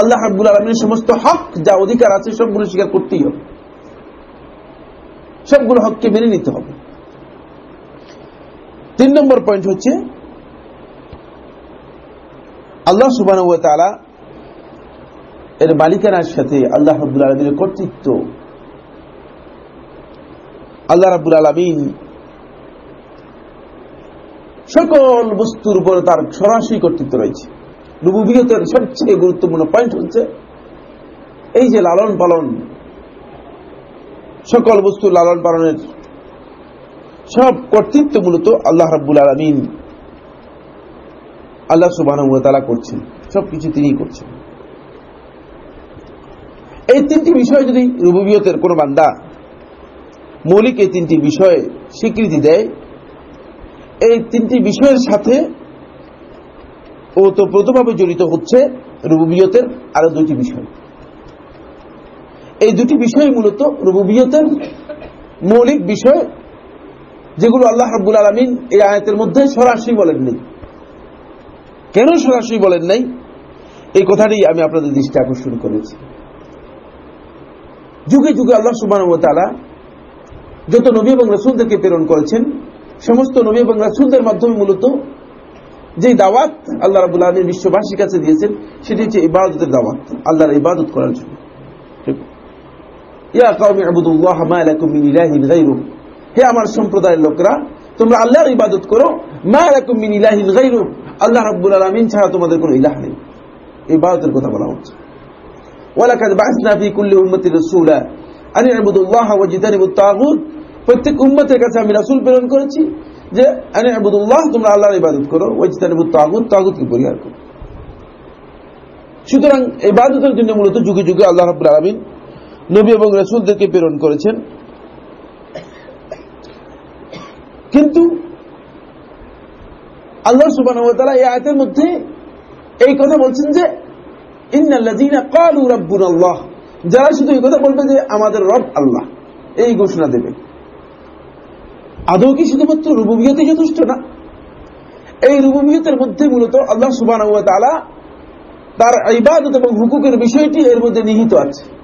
আল্লাহ রব্বুল আলমিনের সমস্ত হক, যা অধিকার আছে, সবগুলো স্বীকার করতেই হবে। সবগুলো হককে মেনে নিতে হবে। তিন নম্বর পয়েন্ট হচ্ছে, আল্লাহ সুবান এর মালিকানার সাথে আল্লাহ রাবুল আলমীর কর্তৃত্ব। আল্লাহ রাবুল আলমিন সকল বস্তুর উপর তার সরাসরি কর্তৃত্ব রয়েছে। রুবুবিয়তের সবচেয়ে গুরুত্বপূর্ণ পয়েন্ট হচ্ছে, এই যে লালন পালন সকল বস্তু লালন পালনের সব কর্তৃত্ব মূলত আল্লাহ রাব্বুল আলমিন আল্লাহ সুবাহ করছেন। সবকিছু তিনি করছেন। এই তিনটি বিষয় যদি রুবুবিয়তের কোন বান্দা মৌলিক এই তিনটি বিষয়ে স্বীকৃতি দেয়, এই তিনটি বিষয়ের সাথে ওতপ্রোতভাবে জড়িত হচ্ছে রুবুবিয়তের আরও দুটি বিষয়। এই দুটি বিষয় মূলত রুবুবিয়তের মৌলিক বিষয় যেগুলো আল্লাহ হাব্বুল আলমিন এই আয়াতের মধ্যে সরাসরি বলেন নেই। কেন সরাসরি বলেন নাই? এই কথাটি আমি আপনাদের দৃষ্টি আকর্ষণ করেছি। যুগে যুগে আল্লাহ সুবাহ যত নবী এবং রসুলদেরকে প্রেরণ করেছেন, সমস্ত নবী এবং রাসুলদের মাধ্যমে মূলত যে দাওয়াত আল্লাহ রাবুল আলমী বিশ্ববাসীর কাছে দিয়েছেন, সেটি হচ্ছে ইবাদতের দাওয়াত, আল্লাহর ইবাদত করার জন্য। হে আমার সম্প্রদায়ের লোকরা, তোমরা আল্লাহর ইবাদত করো, মা এরকম মিন ইলাহিন গাইরু আল্লাহ রাব্বুল আলামিন ছাড়া তোমাদের কোনো ইলাহ নেই। ইবাদতের কথা বলা হচ্ছে। ওয়ালাকাদ বাসনা ফি কুল্লি উম্মতি রাসূলা আন ইবুদুল্লাহ ওয়া জিতানিবুত তাগুত। প্রত্যেক উম্মতের কাছে আমি রাসূল প্রেরণ করেছি যে, আন ইবুদুল্লাহ, তোমরা আল্লাহর ইবাদত করো। ওয়া জিতানিবুত তাগুত, তাগুতকে পরিহার করো। সুতরাং ইবাদতের জন্য মূলত যুগে যুগে আল্লাহ রাব্বুল আলামিন নবী এবং রাসূলদেরকে প্রেরণ করেছেন। কিন্তু আল্লাহ সুবান এই আয়তের মধ্যে এই কথা বলছেন যে আল্লাহ যারা শুধু এই কথা বলবে যে, আমাদের রব আল্লাহ। এই ঘোষণা দেবে। আদৌ কি শুধুমাত্র রুবুবিয়তে যথেষ্ট না? এই রুবুবিয়তের মধ্যে মূলত আল্লাহ সুবান তার ইবাদত এবং হুকুকের বিষয়টি এর মধ্যে নিহিত আছে।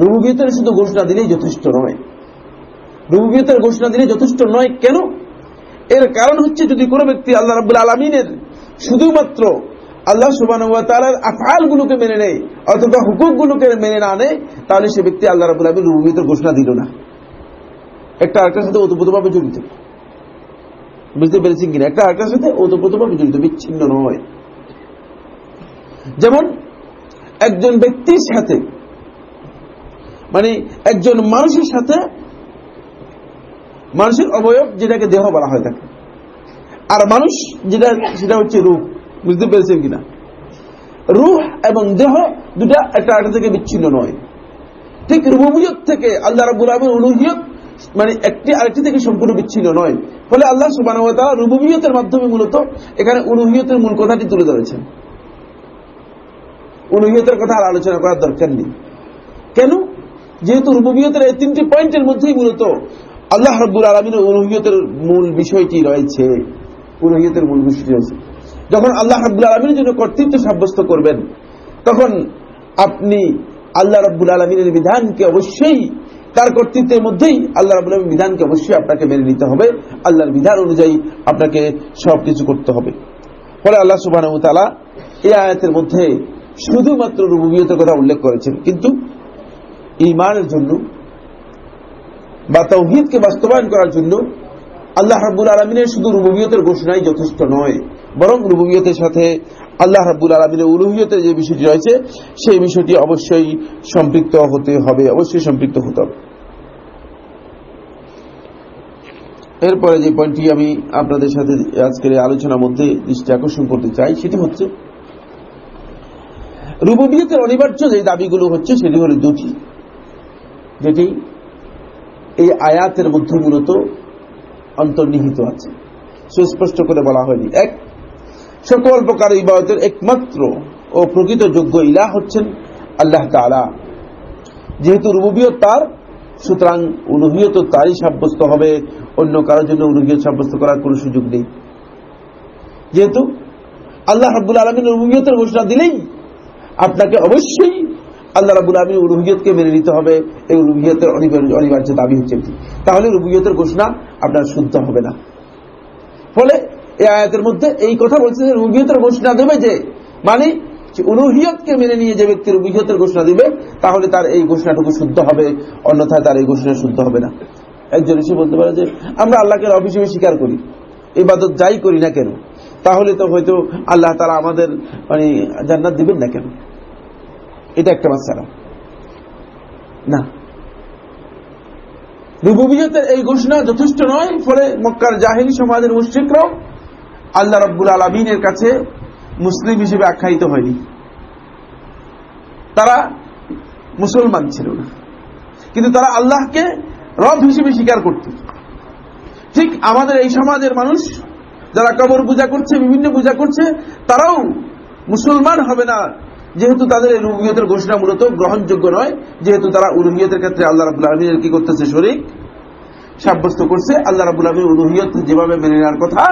রুবুবিয়তের শুধু ঘোষণা দিলেই যথেষ্ট নয়। রুবিয়তের ঘোষণা দিলে যথেষ্ট নয় কেন? এর কারণ হচ্ছে যদি কোনো ব্যক্তি আল্লাহ রাবুল আলমিনের শুধুমাত্র আল্লাহ সুবান আফাল গুলোকে মেনে নেয় অথবা হুকুক গুলোকে মেনে না নেয়, তাহলে সে ব্যক্তি আল্লাহ রাবুল আলমীর রুবিয়তের ঘোষণা দিল না। একটা আরেকটার সাথে ওতপ্রোতভাবে জড়িত। বুঝতে পেরেছেন কিনা? একটা আরেকটার সাথে ওতপ্রোতভাবে জড়িত, বিচ্ছিন্ন নয়। যেমন একজন ব্যক্তির সাথে মানে একজন মানুষের সাথে মানুষের অবয়ব যেটাকে দেহ বলা হয় থাকে আর মানুষ যেটা, সেটা হচ্ছে রূপ। বুঝতে পেরেছেন কিনা? রুহ এবং দেহ দুটা একটা আরেকটা থেকে বিচ্ছিন্ন নয়। ঠিক রুবুবিয়ত থেকে আল্লাহ রাবুল অনুহিয়ত মানে একটি আরেকটি থেকে সম্পূর্ণ বিচ্ছিন্ন নয়। ফলে আল্লাহ সুবাহ রুবুবিয়তের মাধ্যমে মূলত এখানে অনুহিয়তের মূল কথাটি তুলে ধরেছেন। অনুহিয়তের কথা আর আলোচনা করার দরকার নেই। কেন? যেহেতু রুবুবিয়তের এই তিনটি পয়েন্টের মধ্যেই মূলত আল্লাহ রব্বুল আলমিনের উলুহিয়তের মূল বিষয়টি রয়েছে। উলুহিয়তের মূল বিষয়টি রয়েছে। যখন আল্লাহ রব্বুল আলমিনের জন্য কর্তৃত্ব সাব্যস্ত করবেন, তখন আপনি আল্লাহ রব্বুল আলমিনের বিধানকে অবশ্যই, তার কর্তৃত্বের মধ্যেই আল্লাহ রাবুল আলমীর বিধানকে অবশ্যই আপনাকে মেনে নিতে হবে। আল্লাহর বিধান অনুযায়ী আপনাকে সবকিছু করতে হবে। ফলে আল্লাহ সুবাহ এই আয়াতের মধ্যে শুধুমাত্র রুবিয়তের কথা উল্লেখ করেছেন। কিন্তু ইমানের জন্য বা তৌহিদকে বাস্তবায়ন করার জন্য আল্লাহ রাবুল আলমিনের শুধু রুবুবিয়তের ঘোষণাই যথেষ্ট নয়। বরং রুবুবিয়তের সাথে আল্লাহ রাবুল আলমিনের উলুহিয়তের যে বিষয়টি রয়েছে, সেই বিষয়টি অবশ্যই সম্পৃক্ত হতে হবে, অবশ্যই সম্পৃক্ত হতে হবে। এরপরে যে পয়েন্টটি আমি আপনাদের সাথে আজকের আলোচনার মধ্যে দৃষ্টি আকর্ষণ করতে চাই, সেটি হচ্ছে, রুববিয়তের অনিবার্য যে দাবিগুলো হচ্ছে, সেটি হল দুটি। যেটি এই আয়াতের মধ্যে মূলত অন্তর্নিহিত আছে। সুস্পষ্ট করে বলা হয়নি। এক, সকল প্রকার ইবাদতের একমাত্র ও প্রকৃত যোগ্য ইলা হচ্ছেন আল্লাহ তালা যেহেতু রুবিয়ত তার, সুতরাং উলুহিয়ত তারই সাব্যস্ত হবে, অন্য কারোর জন্য উলুহিয়ত সাব্যস্ত করার কোন সুযোগ নেই। যেহেতু আল্লাহ রাবুল আলমিন রুবিয়তের ঘোষণা দিলেই আপনাকে অবশ্যই আল্লাহ রাবুল আলমিন রুবিয়তকে মেনে নিতে হবে এই রুবিয়তের অনিবার্য দাবি হচ্ছে তাহলে রুবিয়তের ঘোষণা আপনার শুদ্ধ হবে না। ফলে এই আয়াতের মধ্যে এই কথা বলছে যে রুবিয়তের ঘোষণা দেবে যে মানে উলুহিয়তকে মেনে নিয়ে যে ব্যক্তির উবিহিয়তের ঘোষণা দিবে, তাহলে তার এই ঘোষণাটুকু শুদ্ধ হবে, অন্যথায় তার এই ঘোষণা শুদ্ধ হবে না। একজন এসে বলতে পারে যে, আমরা আল্লাহকে রব হিসেবে স্বীকার করি, ইবাদত যাই করি না কেন, তাহলে তো হয়তো আল্লাহ তারা আমাদের মানে জান্নাত দিবেন না কেন? এটা একটা মাসালা। না। রুবুবিয়তের এই ঘোষণা যথেষ্ট নয়, ফলে মক্কার জাহিনী সমাজের মুশ্রিকরাও আল্লাহ রব্বুল আলমিনের কাছে মুসলিম হিসেবে আখ্যায়িত হয়নি। তারা মুসলমান ছিল না। কিন্তু তারা আল্লাহকে রব হিসেবে স্বীকার করত। ঠিক আমাদের এই সমাজের মানুষ যারা কবর পূজা করছে, বিভিন্ন পূজা করছে, তারাও মুসলমান হবে না যেহেতু তাদের এই রুবিয়তের ঘোষণা মূলত গ্রহণযোগ্য নয়, যেহেতু তারা উলুহিয়তের ক্ষেত্রে আল্লাহ রাবুল আলমীর কি করতেছে শরিক? সাব্যস্ত করছে। আল্লাহ রাবুল আলমী উলুহিয়ত যেভাবে মেনে নেওয়ার কথা,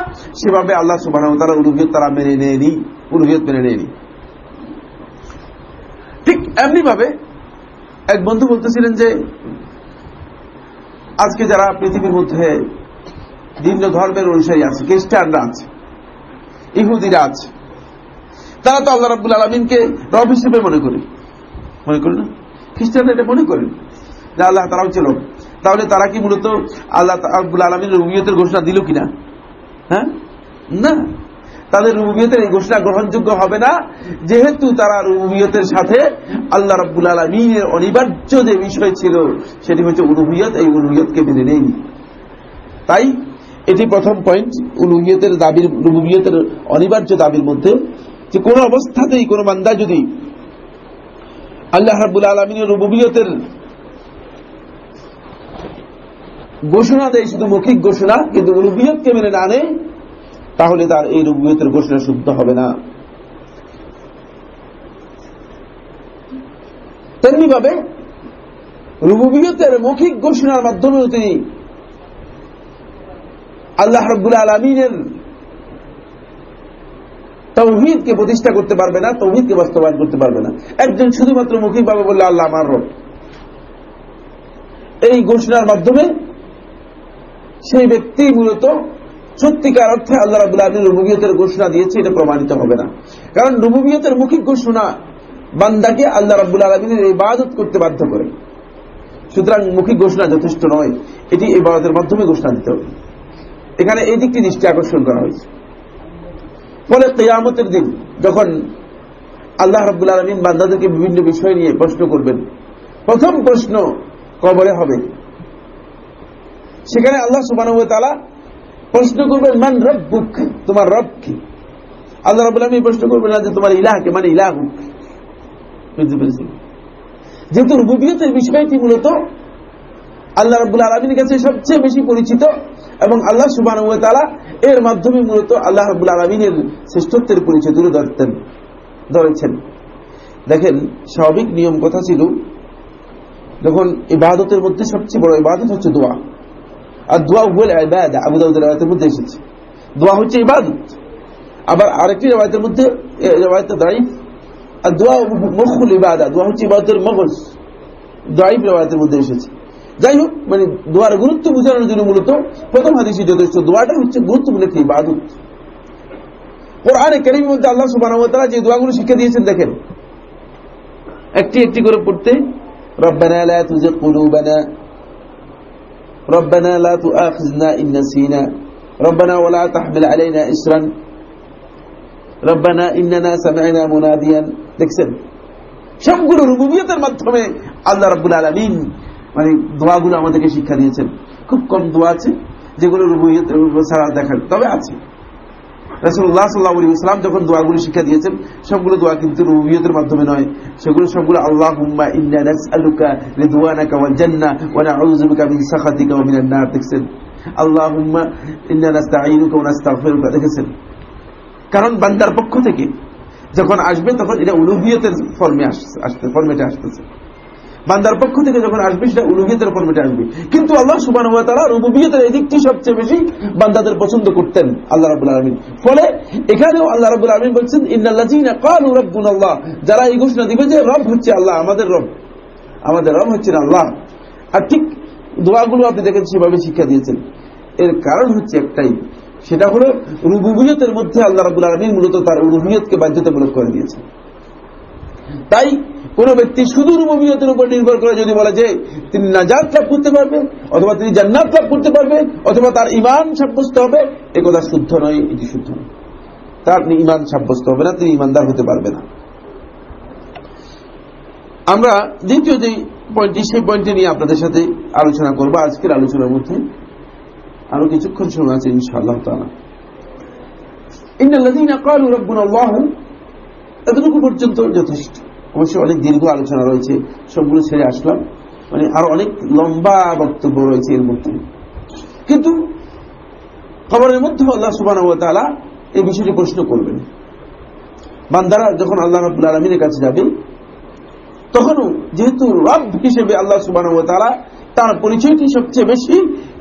সেভাবে আল্লাহ সুবাহ তারা উলুহিয়ত তারা মেনে নেয়নি। উলুহিয়ত মেনে নেয়নি। ঠিক এমনি ভাবে এক বন্ধু বলতেছিলেন যে, আজকে যারা পৃথিবীর মধ্যে ভিন্ন ধর্মের অনুসারী আছে, খ্রিস্টানরা আছে, ইহুদিরা আছে তারা তো আল্লাহ রাবুল আলমিনকে রব হিসেবে মনে করে। মনে করেন খ্রিস্টানরা এটা মনে করেন যে আল্লাহ তারা ছিল তাহলে তারা কি মূলত আল্লাহ আব্বুল আলমিন রুবিয়তের ঘোষণা দিল কিনা? হ্যাঁ? না। তাদের রুবিয়তের এই ঘোষণা গ্রহণযোগ্য হবে না। যেহেতু তারা রুবিয়তের সাথে আল্লাহ রাব্বুল আলমিনের অনিবার্য যে বিষয় ছিল, সেটি হচ্ছে উলুহিয়ত। এই উলুহিয়তকে মেনে নেয়নি তাই এটি প্রথম পয়েন্ট উলুহিয়তের দাবির রুবিয়তের অনিবার্য দাবির মধ্যে যে কোন অবস্থাতেই কোন বান্দা যদি আল্লাহ রাব্বুল আলমিনের রুবিয়তের ঘোষণা দেয়, শুধু মৌখিক ঘোষণা, কিন্তু রুবিয়তকে মেনে না নেয় তাহলে তার এই রুবিয়তের ঘোষণা শুদ্ধ হবে না। তেমনি ভাবে রুবিয়তের মৌখিক ঘোষণার মাধ্যমেও তিনি আল্লাহ রব্বুল আলমিনের তৌহিদকে প্রতিষ্ঠা করতে পারবে না, তৌহিদকে বাস্তবায়ন করতে পারবে না। একজন শুধুমাত্র মৌখিকভাবে বললে আল্লাহ আমার রব। এই ঘোষণার মাধ্যমে সেই ব্যক্তি মূলত সত্যিকার অর্থে আল্লাহ রাবুল আলমী রুবুবিয়তের ঘোষণা দিয়েছে, এটা প্রমাণিত হবে না। কারণ রুবুবিয়তের মৌখিক ঘোষণা বান্দাকে আল্লাহ রাবুল আলমিনের ইবাদত করতে বাধ্য করে। সুতরাং মৌখিক ঘোষণা যথেষ্ট নয়, এটি ইবাদতের মাধ্যমে ঘোষণা দিতে হবে। এখানে এই দিকটি দৃষ্টি আকর্ষণ করা হয়েছে। ফলে কেয়ামতের দিন যখন আল্লাহ রব্বুল আলমিন বান্দাদেরকে বিভিন্ন বিষয় নিয়ে প্রশ্ন করবেন, প্রথম প্রশ্ন কবরে হবে। সেখানে আল্লাহ সুবান তালা প্রশ্ন করবেন, মান রব বুক তোমার রব কি? আল্লাহ রব আলমী প্রশ্ন করবেন না যে তোমার ইলাহকে মানে ইলাহ। বুঝতে পেরেছি যেহেতু রুবিয়তের বিষয়টি মূলত আল্লাহ রব্বুল আলমীর কাছে সবচেয়ে বেশি পরিচিত এবং আল্লাহ সুবান তালা এর মাধ্যমে মূলত আল্লাহ রব্বুল আলমিনের শ্রেষ্ঠত্বের পরিচয় তুলে ধরতেন, ধরেছেন। দেখেন, স্বাভাবিক নিয়ম কথা ছিল, যখন ইবাদতের মধ্যে সবচেয়ে বড় ইবাদত হচ্ছে দোয়া। আর দোয়া হুয়েল আবু দাউদের রেওয়ায়তের মধ্যে এসেছে। দোয়া হচ্ছে ইবাদত। আবার আরেকটি রেওয়ায়তের মধ্যে রেওয়ায়তে দাঁড়িয়ে আর দোয়া মখুল ইবাদা, দোয়া হচ্ছে ইবাদতের মগজ। দাইফ রেওয়ায়তের মধ্যে এসেছে। যাই হোক মানে দোয়ার গুরুত্ব বোঝানোর জন্য মূলত প্রথম হাদিসই যথেষ্ট দোয়াটা হচ্ছে গুরুত্বপূর্ণ একটি ইবাদত কোরআনে কেরিমের মধ্যে আল্লাহ সুবাহ যে দোয়াগুলো শিক্ষা দিয়েছেন দেখেন একটি একটি করে পড়তে ربنا لا تزغ قلوبنا ربنا لا تؤاخذنا إن نسينا ربنا ولا تحمل علينا إسرا ربنا إننا سمعنا مناديا দেখছেন সবগুলো রুবুবিয়তের মাধ্যমে আল্লাহ রাব্বুল আলামিন মানে দোয়াগুলো আমাদেরকে শিক্ষা দিয়েছেন। খুব কম দোয়া আছে, যেগুলো ছাড়া দেখার তবে আছে। রাসুল্লাহ সাল্লাহ ইসলাম যখন দোয়াগুলি শিক্ষা দিয়েছেন, সবগুলো দোয়া কিন্তু রুবিয়তের মাধ্যমে নয়। সেগুলো সবগুলো আল্লাহ হুম্মা ইন্না ওয়া মিন সাখাতিকা ওয়া মিনান নার দেখছেন। আল্লাহ হুম্মা ইন্না নাস্তাঈনুকা ওয়া নাস্তাগফিরুকা দেখেছেন। কারণ বান্দার পক্ষ থেকে যখন আসবে তখন এটা উলুহিয়তের ফর্মে আসতে ফর্মেটে আসতেছে। বান্দার পক্ষ থেকে যখন আসবে, সেটা উলুহিয়তের ফর্মেটে আসবে কিন্তু আল্লাহ সুবান তারা রুবুবিয়তের এদিকটি সবচেয়ে বেশি বান্দাদের পছন্দ করতেন, আল্লাহ রাবুল আলমিন। ফলে এখানেও আল্লাহ রাবুল আলমিন বলছেন ইন্নাল্লাজিনা কালু রব্বুন আল্লাহ। যারা এই ঘোষণা দিবে যে রব হচ্ছে আল্লাহ, আমাদের রব। আমাদের রব হচ্ছেন আল্লাহ। আর ঠিক দোয়াগুলো আপনি দেখেন, সেভাবে শিক্ষা দিয়েছেন। এর কারণ হচ্ছে একটাই, সেটা হলো রুবুবিয়তের মধ্যে আল্লাহ রাবুল আলমিন মূলত তার রুবুবিয়তকে বাধ্যতামূলক করে দিয়েছে তাই কোন ব্যক্তি শুধু রুববিয়তের উপর নির্ভর করে যদি বলে যে তিনি নাজাত লাভ করতে পারবে, অথবা তিনি জান্নাত লাভ করতে পারবে, অথবা তার ইমান সাব্যস্ত হবে, এ কথা শুদ্ধ নয়, এটি শুদ্ধ নয়। তার ইমান সাব্যস্ত হবে না, তিনি ইমানদার হতে পারবে না। আমরা দ্বিতীয় যে পয়েন্টটি, সেই পয়েন্টটি নিয়ে আপনাদের সাথে আলোচনা করব। আজকের আলোচনার মধ্যে আরও কিছুক্ষণ সময় আছে, ইনশাআল্লাহ তালা ইন্নাল্লাযীনা ক্বালু রাব্বুনা আল্লাহ, এতটুকু পর্যন্ত যথেষ্ট। অবশ্যই অনেক দীর্ঘ আলোচনা রয়েছে, সবগুলো ছেড়ে আসলাম। মানে আরও অনেক লম্বা বক্তব্য রয়েছে এর মধ্যে। কিন্তু খবরের মধ্যে আল্লাহ সুবান এই বিষয়টি প্রশ্ন করবেন। বান্দারা যখন আল্লাহ রবুল আলমিনের কাছে যাবে, তখনও যেহেতু রব হিসেবে আল্লাহ সুবান তার পরিচয়টি সবচেয়ে বেশি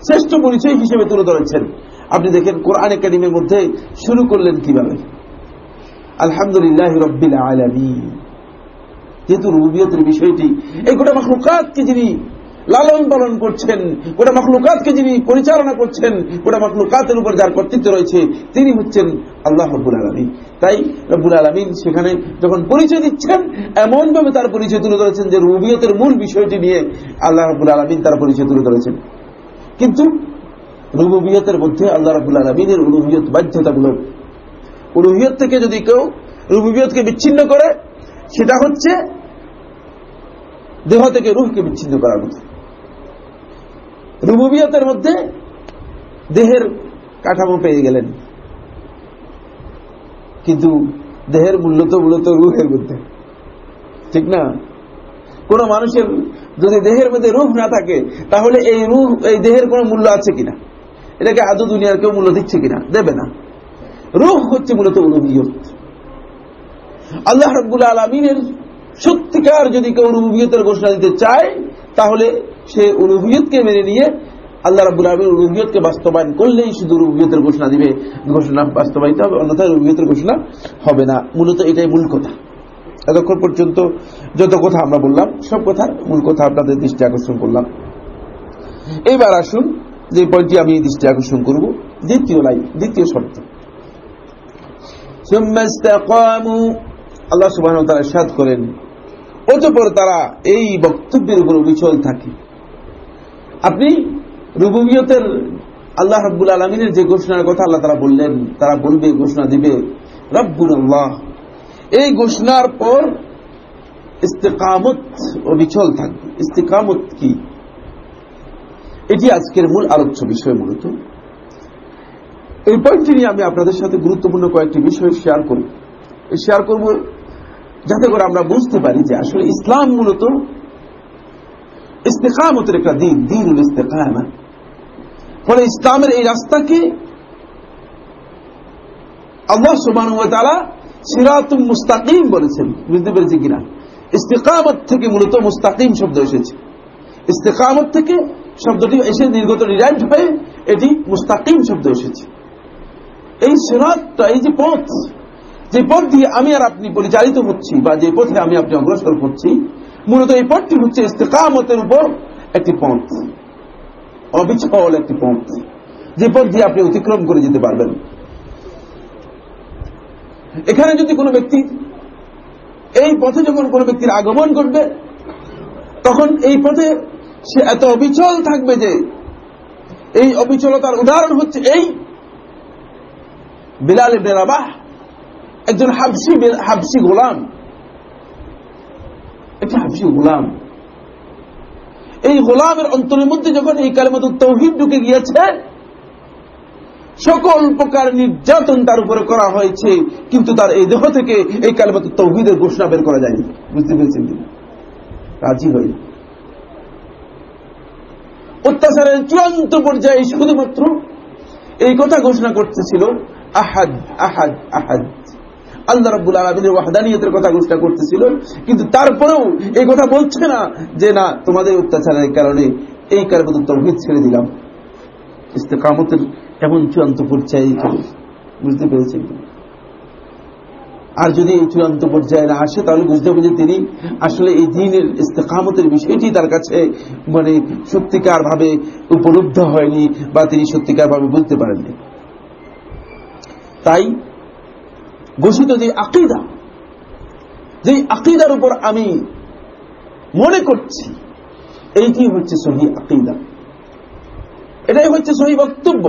শ্রেষ্ঠ পরিচয় হিসেবে তুলে ধরেছেন। আপনি দেখেন কোরআন একাডেমির মধ্যে শুরু করলেন কীভাবে? আলহামদুলিল্লাহ রব্বিল আলমী যেহেতু রুবিয়তের বিষয়টি, এই গোটা মখলুকাতকে যিনি লালন পালন করছেন, গোটা মখলুকাতকে যিনি পরিচালনা করছেন, গোটা মখলুকাতের উপর যার কর্তৃত্ব রয়েছে, তিনি হচ্ছেন আল্লাহ রব্বুল আলমী তাই রব্বুল আলমিন সেখানে যখন পরিচয় দিচ্ছেন, এমনভাবে তার পরিচয় তুলে ধরেছেন যে রুবিয়তের মূল বিষয়টি নিয়ে আল্লাহ রব্বুল আলমিন তার পরিচয় তুলে ধরেছেন। কিন্তু রুবিয়তের মধ্যে আল্লাহ রব্বুল আলমিনের উলুহিয়ত বাধ্যতামূলক। উলুহিয়ত থেকে যদি কেউ রুবিয়তকে বিচ্ছিন্ন করে, সেটা হচ্ছে দেহ থেকে রুহকে বিচ্ছিন্ন করার মতো। রুবুবিয়তের মধ্যে দেহের কাঠামো পেয়ে গেলেন। কিন্তু দেহের মূল্য তো মূলত রুহের মধ্যে। ঠিক না? কোন মানুষের যদি দেহের মধ্যে রুহ না থাকে, তাহলে এই রুহ, এই দেহের কোন মূল্য আছে কিনা? এটাকে আদৌ দুনিয়ার কেউ মূল্য দিচ্ছে কিনা? দেবে না। রুহ হচ্ছে মূলত উলুবিয়ত আল্লাহ রব্বুল আলমিনের সত্যিকার যদি কেউ রুবিয়তের ঘোষণা দিতে চায়, তাহলে সে উলুভিয়তকে মেনে নিয়ে আল্লাহ রাবুল আলমীর রুবিয়তকে বাস্তবায়ন করলেই শুধু রুবিয়তের ঘোষণা দিবে, ঘোষণা বাস্তবায়িত হবে, অন্যথায় রুবিয়তের ঘোষণা হবে না। মূলত এটাই মূল কথা। এতক্ষণ পর্যন্ত যত কথা আমরা বললাম, সব কথা মূল কথা আপনাদের দৃষ্টি আকর্ষণ করলাম। এইবার আসুন, যে পয়েন্টটি আমি দৃষ্টি আকর্ষণ করব, দ্বিতীয় লাইন দ্বিতীয় শর্ত। আল্লাহ সুবাহ করেন অতপর তারা এই বক্তব্যের উপর বিচল থাকে। আপনি রুবুবিয়তের আল্লাহ রব্বুল আলমিনের যে ঘোষণার কথা আল্লাহ তারা বললেন, তারা বলবে, ঘোষণা দিবে রব্বুল আল্লাহ। এই ঘোষণার পর ইস্তেকামত ও বিচল থাকবে। ইস্তেকামত কি? এটি আজকের মূল আলোচ্য বিষয় মূলত। এই পয়েন্টটি নিয়ে আমি আপনাদের সাথে গুরুত্বপূর্ণ কয়েকটি বিষয় শেয়ার করব। শেয়ার করব যাতে করে আমরা বুঝতে পারি যে আসলে ইসলাম মূলত ইস্তেকামতের একটা দিন দিন ইস্তেকামা। ফলে ইসলামের এই রাস্তাকে আল্লাহ সুবান সিরাতুম মুস্তাকিম বলেছেন। বুঝতে পেরেছি কিনা? ইস্তেকামত থেকে মূলত মুস্তাকিম শব্দ এসেছে। ইস্তেকামত থেকে শব্দটি এসে নির্গত রিরাইট হয়ে এটি মুস্তাকিম শব্দ এসেছে। এই সিরাতটা, এই যে পথ যে পথ দিয়ে আমি আর আপনি পরিচালিত হচ্ছি বা যে পথে আমি আপনি অগ্রসর হচ্ছি, মূলত এই পথটি হচ্ছে ইস্তেকামতের উপর একটি পথ। অবিচল একটি পথ। যে পথ দিয়ে আপনি অতিক্রম করে যেতে পারবেন। এখানে যদি কোনো ব্যক্তি এই পথে যখন কোনো ব্যক্তির আগমন করবে তখন এই পথে সে এত অবিচল থাকবে যে এই অবিচলতার উদাহরণ হচ্ছে এই বিলাল বেরাবাহ একজন হাবসি হাবসি গোলাম। একটি হাবসি গোলাম। এই গোলামের অন্তরের মধ্যে যখন এই কালেমত তৌহিদ ঢুকে গিয়েছে, সকল প্রকার নির্যাতন তার উপরে করা হয়েছে, কিন্তু তার এই দেহ থেকে এই কালমাত তৌহিদের ঘোষণা বের করা যায়নি। বুঝতে পেরেছেন রাজি হই অত্যাচারের চূড়ান্ত পর্যায়ে শুধুমাত্র এই কথা ঘোষণা করতেছিল, আহাদ আহাদ আহাদ। আল্লাহ রব্বুল আলমিনের ওয়াহদানিয়তের কথা ঘোষণা করতেছিল। কিন্তু তারপরেও এই কথা বলছে না যে, না, তোমাদের অত্যাচারের কারণে এই কারণে তৌহিদ ছেড়ে দিলাম। ইস্তেকামতের এমন চূড়ান্ত পর্যায়ে বুঝতে পেরেছেন আর যদি এই চূড়ান্ত পর্যায়ে না আসে, তাহলে বুঝতে হবে যে তিনি আসলে এই দিনের ইস্তেকামতের বিষয়টি তার কাছে মানে সত্যিকার ভাবে উপলব্ধ হয়নি বা তিনি সত্যিকার ভাবে বুঝতে পারেননি। তাই ঘোষিত যে আকিদা, যে আকিদার উপর আমি মনে করছি, এইটি হচ্ছে সহি আকিদা। এটাই হচ্ছে সহি বক্তব্য।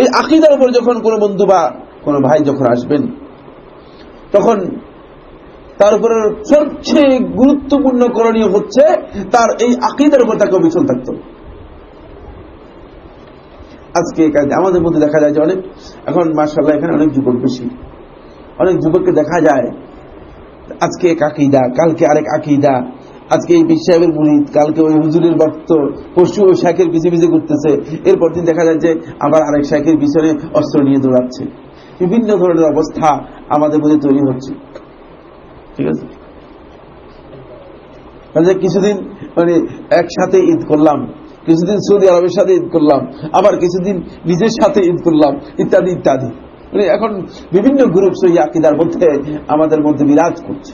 এই আকিদার উপর যখন কোনো বন্ধু বা কোনো ভাই যখন আসবেন, তখন তার উপরে সবচেয়ে গুরুত্বপূর্ণ করণীয় হচ্ছে তার এই আকিদার উপর তাকে অবিচল থাকত আজকে আমাদের মধ্যে দেখা যায় যে অনেক এখন মার্শাল্লাহ এখানে অনেক যুবক বেশি। অনেক যুবককে দেখা যায়, আজকে এক আকিদা, কালকে আরেক আকিদা, আজকে এই বিশ্বাবের মুরিদ কালকে ওই হুজুরের ভক্ত, পশু ওই শাকের পিছিয়ে পিছিয়ে ঘুরতেছে। এরপর দিন দেখা যায় যে আবার আরেক শাকের পিছনে অস্ত্র নিয়ে দৌড়াচ্ছে। বিভিন্ন ধরনের অবস্থা আমাদের মধ্যে তৈরি হচ্ছে। ঠিক আছে? কিছুদিন মানে একসাথে ঈদ করলাম, কিছুদিন সৌদি আরবের সাথে ঈদ করলাম, আবার কিছুদিন নিজের সাথে ঈদ করলাম, ইত্যাদি ইত্যাদি। মানে এখন বিভিন্ন গ্রুপ সই আকিদার মধ্যে, আমাদের মধ্যে বিরাজ করছে।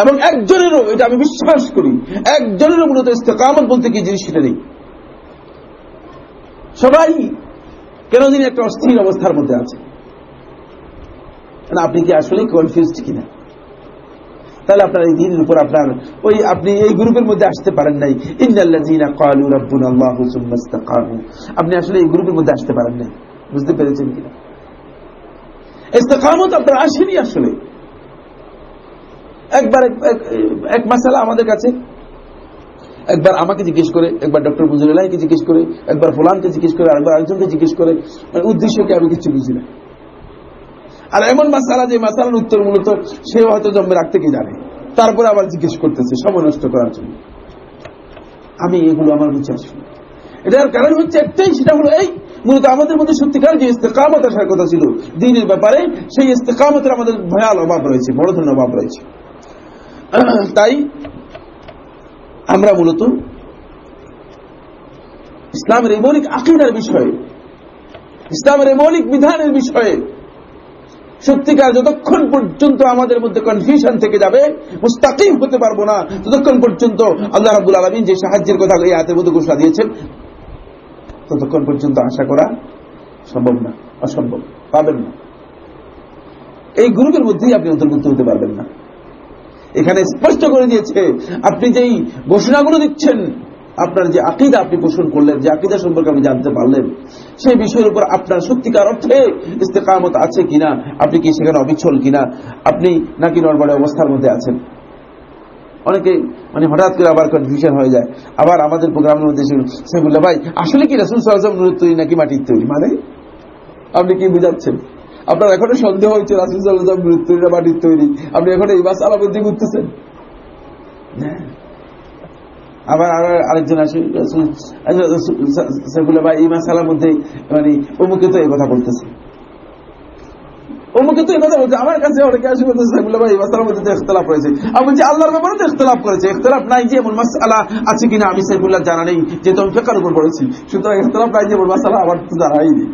এবং একজনেরও, এটা আমি বিশ্বাস করি, একজনেরও মূলত ইস্তেকামত বলতে কি জিনিস সেটা নেই। সবাই কেন দিন একটা অস্থির অবস্থার মধ্যে আছে? আপনি কি আসলে কনফিউজ কিনা? তাহলে আপনার এই দিনের উপর আপনার ওই আপনি এই গ্রুপের মধ্যে আসতে পারেন নাই। আপনি আসলে এই গ্রুপের মধ্যে আসতে পারেন নাই। বুঝতে পেরেছেন কিনা? ইস্তেকামত আপনার আসেনি আসলে। একবার এক মাসালা আমাদের কাছে। একবার আমাকে জিজ্ঞেস করে, একবার ডক্টর বুজুল্লাহকে জিজ্ঞেস করে, একবার ফোলানকে জিজ্ঞেস করে একবার আরেকজনকে জিজ্ঞেস করে মানে উদ্দেশ্যকে আমি কিছু বুঝি না। আর এমন মাসালা যে মাসালার উত্তর মূলত সে হয়তো জন্মে রাখতে কি জানে। তারপরে আবার জিজ্ঞেস করতেছে সময় নষ্ট করার জন্য। আমি এগুলো আমার বুঝে আসি এটার কারণ হচ্ছে একটাই, সেটা হলো এই মূলত আমাদের মধ্যে সত্যিকার যে ইস্তেকামত আসার কথা ছিল দিনের ব্যাপারে, সেই ইস্তেকামতের আমাদের ভয়াল অভাব রয়েছে, বড় ধরনের অভাব রয়েছে। তাই আমরা মূলত ইসলামের এই মৌলিক আকিদার বিষয়ে, ইসলামের এই মৌলিক বিধানের বিষয়ে সত্যিকার যতক্ষণ পর্যন্ত আমাদের মধ্যে কনফিউশন থেকে যাবে, মুস্তাকিম হতে পারব না, ততক্ষণ পর্যন্ত আল্লাহ রাবুল আলমিন যে সাহায্যের কথা এই হাতের মধ্যে ঘোষণা দিয়েছেন ততক্ষণ পর্যন্ত আশা করা সম্ভব না, অসম্ভব, পাবেন না। এই গ্রুপের মধ্যেই আপনি অন্তর্ভুক্ত হতে পারবেন না। এখানে স্পষ্ট করে দিয়েছে, আপনি যেই ঘোষণাগুলো দিচ্ছেন, আপনার যে আকিদা আপনি পোষণ করলেন, যে আকিদা সম্পর্কে আপনি জানতে পারলেন, সেই বিষয়ের উপর আপনার সত্যিকার অর্থে ইস্তেকামত আছে কিনা, আপনি কি সেখানে অবিচ্ছল কিনা, আপনি নাকি নর্মাল অবস্থার মধ্যে আছেন। অনেকে মানে হঠাৎ করে আবার কনফিউশন হয়ে যায়। আবার আমাদের প্রোগ্রামের মধ্যে সেগুলো ভাই, আসলে কি রাসুল সাহায্য তৈরি নাকি মাটির তৈরি? মানে আপনি কি বুঝাচ্ছেন? আপনার এখনও সন্দেহ হয়েছে রাসুল সাল্লাহ মৃত্যুরা মাটির তৈরি? আপনি এখন এই মাস আলাবদ্দি করতেছেন? হ্যাঁ। আবার আরেকজন আসে সেগুলো বা এই মাসালার মধ্যে মানে অমুকে তো এই কথা বলতেছে। অমুকে তো কথা বলছে আমার কাছে অনেকে আসে বলতেছে সেগুলো বা এই মাসালার মধ্যে তো ইখতলাফ করেছে আমি বলছি, আল্লাহর ব্যাপারে তো ইখতলাফ করেছে ইখতলাফ নাই যে এমন মাসালা আছে কিনা, আমি সেগুলো জানা নেই, যেহেতু আমি ফেকার উপর পড়েছি। সুতরাং ইখতলাফ নাই যে এমন মাসালা আমার তো জানাই নেই।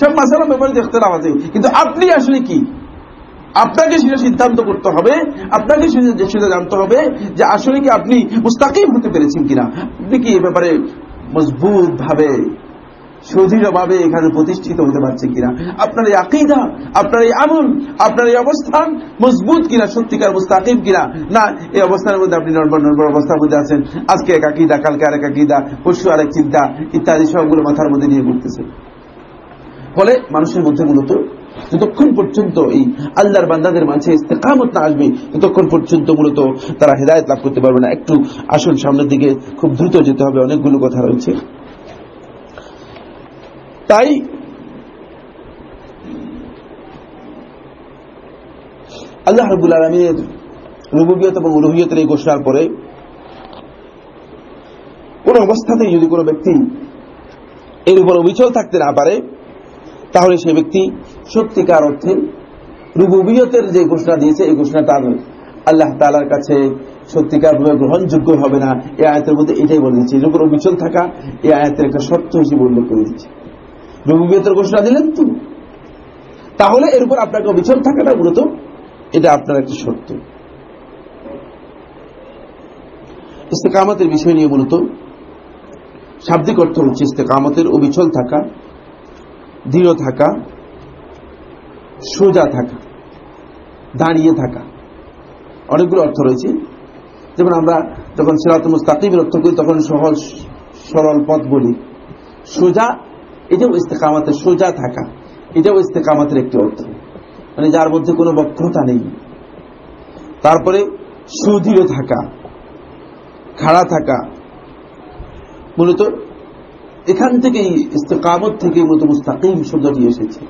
সব মাসালার ব্যাপারে তো দেখতে আছে। কিন্তু আপনি আসলে কি? আপনাকে সেটা সিদ্ধান্ত করতে হবে, আপনাকে সেটা জানতে হবে যে আসলে কি আপনি মুস্তাকিম হতে পেরেছেন কিনা। আপনি কি এ ব্যাপারে মজবুত ভাবে সুদৃঢ়ভাবে এখানে প্রতিষ্ঠিত হতে পারছেন কিনা? আপনার এই আকিদা, আপনার এই আমল, আপনার এই অবস্থান মজবুত কিনা, সত্যিকার মুস্তাকিম কিনা? না, এই অবস্থানের মধ্যে আপনি নর্মাল নর্মাল অবস্থার মধ্যে আছেন। আজকে এক আকিদা, কালকে আরেক আকিদা, পরশু আরেক চিন্তা, ইত্যাদি সবগুলো মাথার মধ্যে নিয়ে ঘুরতেছে। ফলে মানুষের মধ্যে মূলত যতক্ষণ পর্যন্ত এই আল্লাহর বান্দাদের মাঝে ইস্তেকামত না আসবে, ততক্ষণ পর্যন্ত মূলত তারা হেদায়ত লাভ করতে পারবে না। একটু আসল সামনের দিকে খুব দ্রুত যেতে হবে, অনেকগুলো কথা রয়েছে। তাই আল্লাহ রবুল আলমীর রুবুবিয়ত এবং উলুহিয়তের এই ঘোষণার পরে কোন অবস্থাতেই যদি কোনো ব্যক্তি এর উপর অবিচল থাকতে না পারে, তাহলে সে ব্যক্তি সত্যিকার অর্থে রুবুবিয়তের যে ঘোষণা দিয়েছে, এই ঘোষণা তার আল্লাহ তালার কাছে সত্যিকারভাবে গ্রহণযোগ্য হবে না। এই আয়তের মধ্যে এটাই বলে দিচ্ছে এর উপর অবিচল থাকা এই আয়তের একটা সত্য হিসেবে উল্লেখ করে দিচ্ছে রুবুবিয়তের ঘোষণা দিলেন তো। তাহলে এর উপর আপনাকে অবিচল থাকাটা মূলত এটা আপনার একটা সত্য ইস্তেকামতের বিষয় নিয়ে মূলত শাব্দিক অর্থ হচ্ছে ইস্তেকামতের অবিচল থাকা, দৃঢ় থাকা, সোজা থাকা, দাঁড়িয়ে থাকা। অনেকগুলো অর্থ রয়েছে। যেমন আমরা যখন সেরাত মুস্তাকিমের অর্থ করি, তখন সহজ, সরল পথ বলি। সোজা এটাও ইস্তেকামাতের সোজা থাকা। এটাও ইস্তেকামাতের একটি অর্থ। মানে যার মধ্যে কোনো বক্রতা নেই। তারপরে সুদৃঢ় থাকা, খাড়া থাকা। মূলত এখান থেকেই ইস্তেকামত থেকে মূলত মুস্তাকিম শব্দটি এসেছে।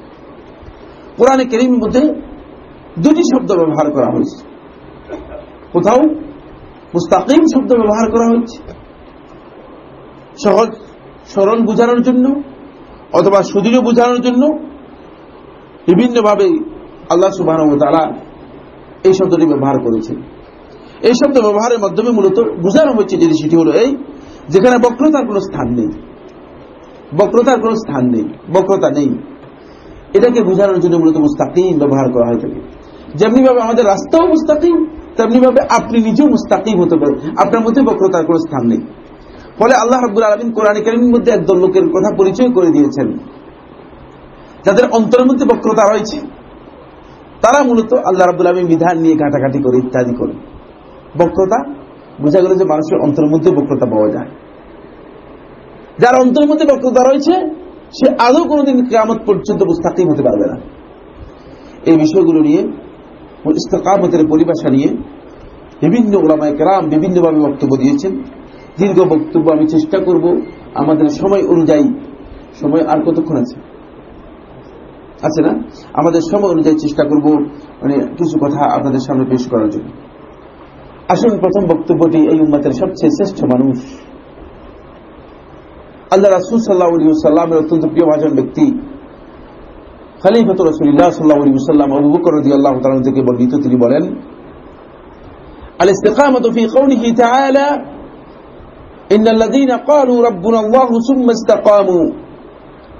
কোরআনে কেরিম মধ্যে দুটি শব্দ ব্যবহার করা হয়েছে। কোথাও মুস্তাকিম শব্দ ব্যবহার করা হয়েছে। সহজ, সরল বোঝানোর জন্য অথবা সুদৃঢ় বোঝানোর জন্য বিভিন্নভাবে আল্লাহ সুবাহ তারা এই শব্দটি ব্যবহার করেছেন। এই শব্দ ব্যবহারের মাধ্যমে মূলত বোঝানো হচ্ছে যে সেটি হল এই, যেখানে বক্রতার কোনো স্থান নেই। বক্রতার কোনো স্থান নেই, বক্রতা নেই। এটাকে বোঝানোর জন্য মূলত মুস্তাকিম ব্যবহার করা হয়ে থাকে। যেমনিভাবে আমাদের রাস্তাও মুস্তাকিম, তেমনিভাবে আপনি নিজেও মুস্তাকিম হতে পারেন। আপনার মধ্যে বক্রতার কোনো স্থান নেই। ফলে আল্লাহ রব্বুল আলমিন কোরআন কারিমের মধ্যে একদল লোকের কথা পরিচয় করে দিয়েছেন। যাদের অন্তরের মধ্যে বক্রতা রয়েছে, তারা মূলত আল্লাহ রাবুল আলমী বিধান নিয়ে ঘাটাঘাটি করে, ইত্যাদি করে। বক্রতা বোঝা গেল যে মানুষের অন্তরের মধ্যে বক্রতা পাওয়া যায়। যার অন্তরের মধ্যে বক্রতা রয়েছে, সে আদৌ কোনোদিন কেয়ামত পর্যন্ত মুস্তাকিম হতে পারবে না। এই বিষয়গুলো নিয়ে, ইস্তকামতের পরিভাষা নিয়ে বিভিন্ন ওলামায় কেরাম বিভিন্নভাবে বক্তব্য দিয়েছেন। দীর্ঘ বক্তব্য আমি চেষ্টা করব আমাদের সময় অনুযায়ী। সময় আর কতক্ষণ আছে? আছে না? আমাদের সময় অনুযায়ী চেষ্টা করব মানে কিছু কথা আপনাদের সামনে পেশ করার জন্য। আসুন, প্রথম বক্তব্যটি, এই উম্মাতের সবচেয়ে শ্রেষ্ঠ মানুষ। আল্লাহ রাসুল সাল্লাহ আলী সাল্লামের অত্যন্ত প্রিয় ভাজন ব্যক্তি। খালি খালিফত রসুল্লাহ সাল্লাহ আলী সাল্লাম আবু বকর রদি আল্লাহ তালাম থেকে বর্ণিত, তিনি বলেন আল ইস্তেকামত ফি কৌনিহি তাআলা إن الذين قالوا ربنا الله ثم استقاموا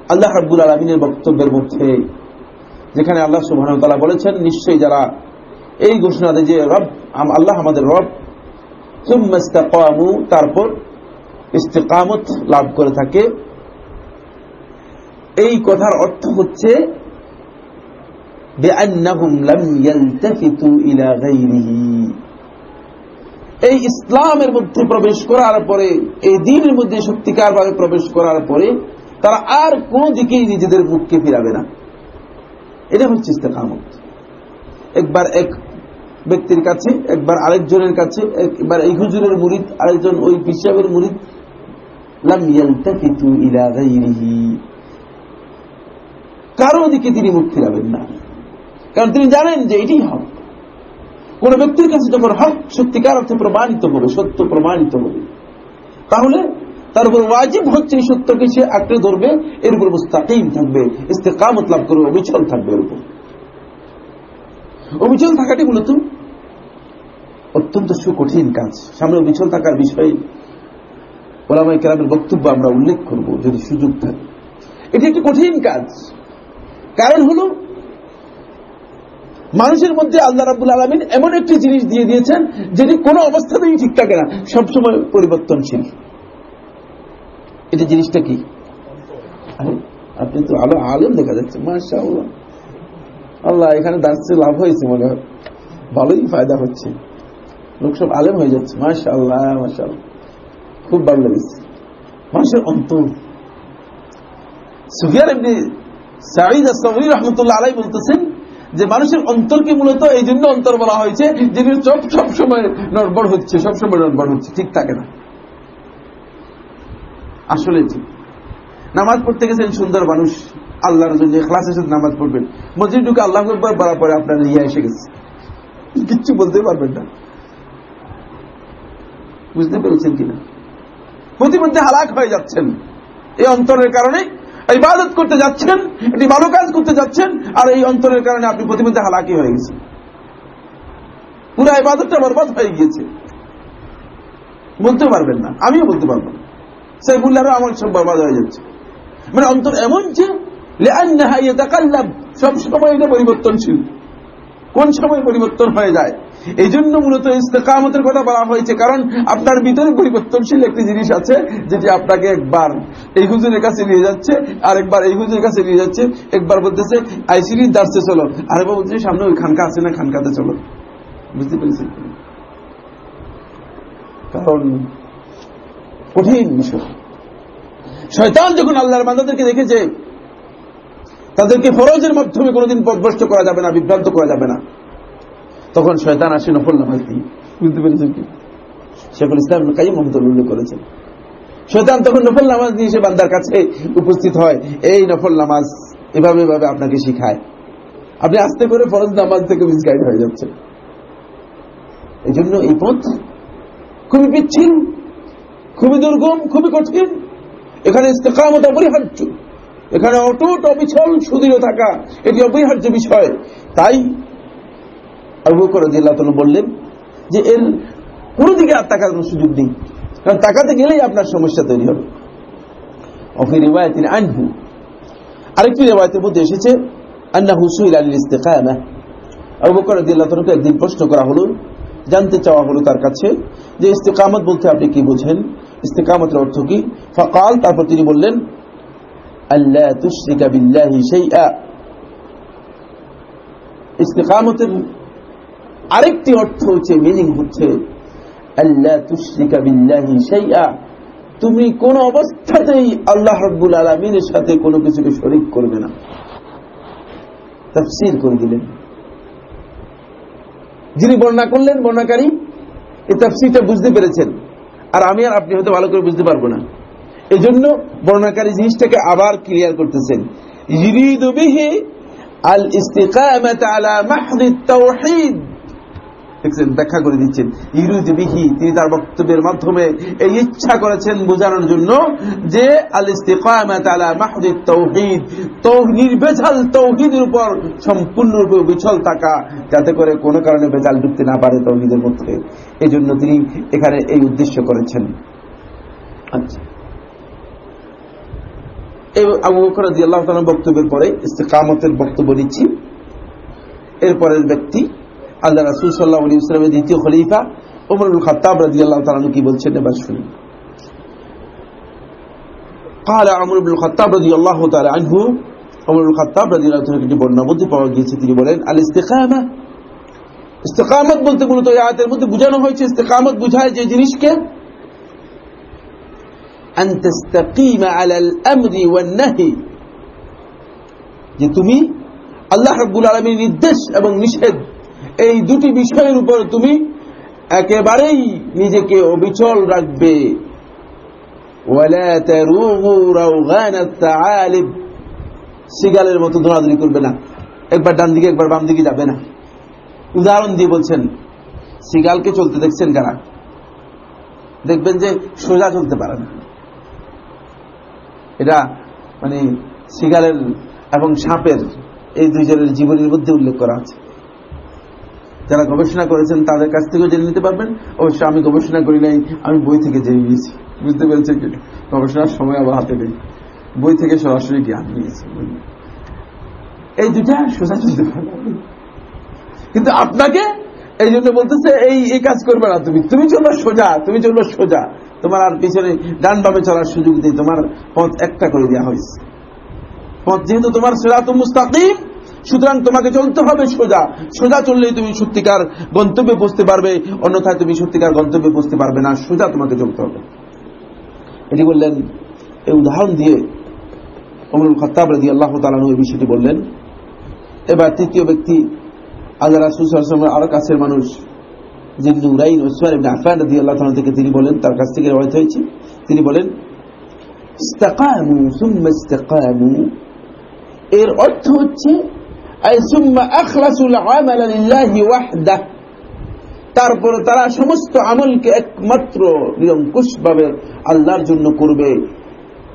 আল্লাহ রাব্বুল আলমিনের বক্তব্যের মধ্যে যেখানে আল্লাহ সুবাহ তালা বলেছেন নিশ্চয়ই যারা এই ঘোষণা দেয় যে রব আল্লাহ আমাদের রব তুমামু তারপর ইস্তেকামত লাভ করে থাকে এই কথার অর্থ হচ্ছে এই ইসলামের মধ্যে প্রবেশ করার পরে, এই দিনের মধ্যে সত্যিকার ভাবে প্রবেশ করার পরে, তারা আর কোন দিকেই নিজেদের মুখকে ফিরাবে না। এটা হচ্ছে ইস্তেকামত। একবার এক ব্যক্তির কাছে, একবার আরেকজনের কাছে, একবার এই হুজুরের মুরিদ, আরেকজন ওই পিসাবের মুরিদ কারও দিকে তিনি মুখ ফিরাবেন না। কারণ তিনি জানেন যে এটি হক। কোন ব্যক্তির কাছে যখন হক সত্যিকার অর্থে প্রমাণিত হবে, সত্য প্রমাণিত হবে, তাহলে তার উপর ওয়াজিব হচ্ছে এই সত্যকে সে আঁকড়ে ধরবে, এর উপর মুস্তাকিম থাকবে, ইস্তেকামত লাভ করবে, অবিচল থাকবে এর উপর। অবিচল থাকাটি মূলত অত্যন্ত সুকঠিন কাজ। সামনে অবিচল থাকার বিষয়ে ওলামাই কেরামের বক্তব্য আমরা উল্লেখ করব, যদি সুযোগ থাকে। এটি একটি কঠিন কাজ। কারণ হল মানুষের মধ্যে আল্লাহ রাবুল আলমিন এমন একটি জিনিস দিয়ে দিয়েছেন যেটি কোনো অবস্থাতেই ঠিক থাকে না, সবসময় পরিবর্তনশীল। এটা জিনিসটা কি? আপনি তো আলো আলম দেখা যাচ্ছে মাসা আল্লাহ, এখানে দাঁড়িয়ে লাভ হয়েছে মনে হয়। ভালোই ফায়দা হচ্ছে। লোক সব আলেম হয়ে যাচ্ছে মাসা আল্লাহ মাসা খুব ভালো লেগেছে। মানুষের অন্তর। সুফিয়ার এমনি সাঈদ আসরি রহমতুল্লাহ আলাই বলতেছেন যে মানুষের অন্তরকে মূলত এই জন্য অন্তর বলা হয়েছে যেটি সব সবসময় নড়বড় হচ্ছে সবসময় নড়বড় হচ্ছে। ঠিক থাকে না। আসলে ঠিক নামাজ পড়তে গেছেন সুন্দর মানুষ, আল্লাহর জন্য ক্লাসের সাথে নামাজ পড়বেন। মসজিদ ঢুকে আল্লাহ একবার পরে আপনার ইয়া এসে গেছে। কিচ্ছু বলতে পারবেন না। বুঝতে পেরেছেন কিনা? প্রতিমধ্যে হালাক হয়ে যাচ্ছেন। এই অন্তরের কারণে ইবাদত করতে যাচ্ছেন, একটি ভালো কাজ করতে যাচ্ছেন, আর এই অন্তরের কারণে আপনি প্রতিমধ্যে হালাকি হয়ে গেছেন। পুরো ইবাদতটা বরবাদ হয়ে গিয়েছে। বলতে পারবেন না, আমিও বলতে পারব না। সেই মুল্লারও আমার সব বরবাদ হয়ে যাচ্ছে। মানে অন্তর এমন যে সব সময় এটা পরিবর্তনশীল। কোন সময় পরিবর্তন হয়ে যায়? এই জন্য মূলত ইস্তেকামতের কথা বলা হয়েছে, কারণ আপনার ভিতরে পরিবর্তনশীল একটি জিনিস আছে, যেটি আপনাকে একবার এই হুজুরের কাছে নিয়ে যাচ্ছে আর একবার এই হুজুরের কাছে নিয়ে যাচ্ছে, একবার বলতেছে আইসিডির দাসে চলো। আরেকবার বলছে সামনে ওই খানকা আছে না, খানকাতে চলো। বুঝতে পেরেছি কারণ কঠিন বিষয়। শয়তান যখন আল্লাহর বান্দাদেরকে দেখেছে, তাদেরকে ফরজের মাধ্যমে কোনোদিন পদভ্রষ্ট করা যাবে না, বিভ্রান্ত করা যাবে না। তখন শয়তান আসে নফল নামাজ দিয়ে। বুঝতে পেরেছেন কি? শেখুল ইসলাম কাই মহম্মদ উল্লেখ করেছেন। শয়তান তখন নফল নামাজ নিয়ে এসে বান্দার কাছে উপস্থিত হয় এই নফল নামাজ এভাবে এভাবে আপনাকে শিখায়। আপনি আস্তে করে ফরজ নামাজ থেকে মিসগাইড হয়ে যাচ্ছে এই জন্য এই পথ খুবই বিচ্ছিন্ন খুবই দুর্গম খুবই কঠিন। এখানে ইস্তেকামত অপরিহার্য। এখানে অটুট অবিচল সুদৃঢ় থাকা এটি অপরিহার্য বিষয়। তাই বললেন যে এর কোনো দিকে আর তাকানোর সুযোগ নেই। কারণ তাকাতে গেলেই আপনার সমস্যা তৈরি হবে। রিবায়তিন আনহু। আরেকটি রেবায়তের মধ্যে এসেছে আন্না হুসুইল আলী ইস্তেকায়ামা আবু একদিন প্রশ্ন করা জানতে চাওয়া হলো তার কাছে যে ইস্তেকামত বলতে আপনি কি বুঝেন? ইস্তেকামতের অর্থ কি? তারপর তিনি বললেন আল্লাহ তুশরিকা বিল্লাহি শাইআ। ইস্তেকামতের আরেকটি অর্থ হচ্ছে মিনিং হচ্ছে আল্লাহ তুশরিকা বিল্লাহি শাইআ। তুমি কোন অবস্থাতেই আল্লাহ রব্বুল আলমিনের সাথে কোনো কিছুকে শরিক করবে না। তফসির করে দিলেন। যিনি বর্ণনা করলেন, বর্ণাকারী, এই তফসিরটা বুঝতে পেরেছেন। আর আমি আর আপনি হয়তো ভালো করে বুঝতে পারব না। এই জন্য বর্ণাকারী জিনিসটাকে আবার ক্লিয়ার করতেছেন। আল ইস্তিকামাত আলা মাহদিত তাওহীদ ব্যাখ্যা করে দিচ্ছেন। ইরুদ বিহি, তিনি তার বক্তব্যের মাধ্যমে এই ইচ্ছা করেছেন বোঝানোর জন্য যে আল ইস্তিকামাত তাওহীদ নির্বেজাল তৌহিদের উপর সম্পূর্ণরূপে বিচল থাকা, যাতে করে কোনো কারণে বেজাল ঢুকতে না পারে তৌহিদের মধ্যে। এই জন্য তিনি এখানে এই উদ্দেশ্য করেছেন। আচ্ছা। তাআলা বক্তব্যের পরে ইস্তেকামতের বক্তব্য নিচ্ছি এরপরের ব্যক্তি আল্লাহ রাসূল সাল্লাল্লাহু আলাইহি ওয়াসাল্লামের দ্বিতীয় খলিফা ওমরুল খাত্তাব রাদিয়াল্লাহু তাআলা কি বলছেন এবার শুনি قال عمرو بن الخطاب رضي الله تعالى عنه عمر بن الخطاب رضي الله تعالى عنه বর্ণনা মধ্যে পাওয়া গিয়েছে তিনি বলেন আল ইস্তিকামা ইস্তিকামত বলতে মূলত এই আয়াতের মধ্যে বোঝানো হয়েছে ইস্তিকামত বোঝায় যে জিনিসকে أن تستقيم على الأمر والنهي যে তুমি আল্লাহ রাব্বুল আলামিনের নির্দেশ এবং নিষেধ এই দুটি বিষয়ের উপর তুমি একেবারেই নিজেকে অবিচল রাখবে। সিগালের মতো দৌড়াদৌড়ি করবে না। একবার ডান দিকে, একবার বাম দিকে যাবে না। উদাহরণ দিয়ে বলছেন সিগালকে চলতে দেখছেন কারা? দেখবেন যে সোজা চলতে পারে না। এটা মানে সিগালের এবং সাপের এই দুইজনের জীবনের মধ্যে উল্লেখ করা আছে। যারা গবেষণা করেছেন তাদের কাছ থেকেও জেনে নিতে পারবেন। অবশ্য আমি গবেষণা করি নাই, আমি বই থেকে জেনে নিয়েছি। বুঝতে পেরেছেন কি? গবেষণার সময় আমার হাতে নেই। বই থেকে সরাসরি জ্ঞান নিয়েছি। এই দুটা সোজা চলতে পারবে। কিন্তু আপনাকে এই জন্য বলতেছে, এই এই কাজ করবে না তুমি। তুমি চলো সোজা, তুমি চলো সোজা। তোমার আর পিছনে ডান বামে চলার সুযোগ নেই। তোমার পথ একটা করে দেওয়া হয়েছে। পথ যেহেতু তোমার সেরাত মুস্তাকিম সুতরাং তোমাকে চলতে হবে সোজা। সোজা চললেই তুমি সত্যিকার গন্তব্যে পৌঁছতে পারবে, অন্যথায় তুমি সত্যিকার গন্তব্যে পৌঁছতে পারবে না। সোজা তোমাকে চলতে হবে। এটি বললেন, এই উদাহরণ দিয়ে অমরুল খত্তাব রাজি আল্লাহ তালানু এই বিষয়টি বললেন। এবার তৃতীয় ব্যক্তি আল্লাহ রাসুলের আরও কাছের মানুষ, যিনি উরাইন ওসমান ইবনে আফান রাজি আল্লাহ তাআলা থেকে তিনি বলেন, তার কাছ থেকে রওয়ায়াত হয়েছে। তিনি বলেন এর অর্থ হচ্ছে সুম্মা আখলাসুল আমাল লিল্লাহি ওয়াহদাহ তারপরে তারা সমস্ত আমলকে একমাত্র নিরঙ্কুশ ভাবে আল্লাহর জন্য করবে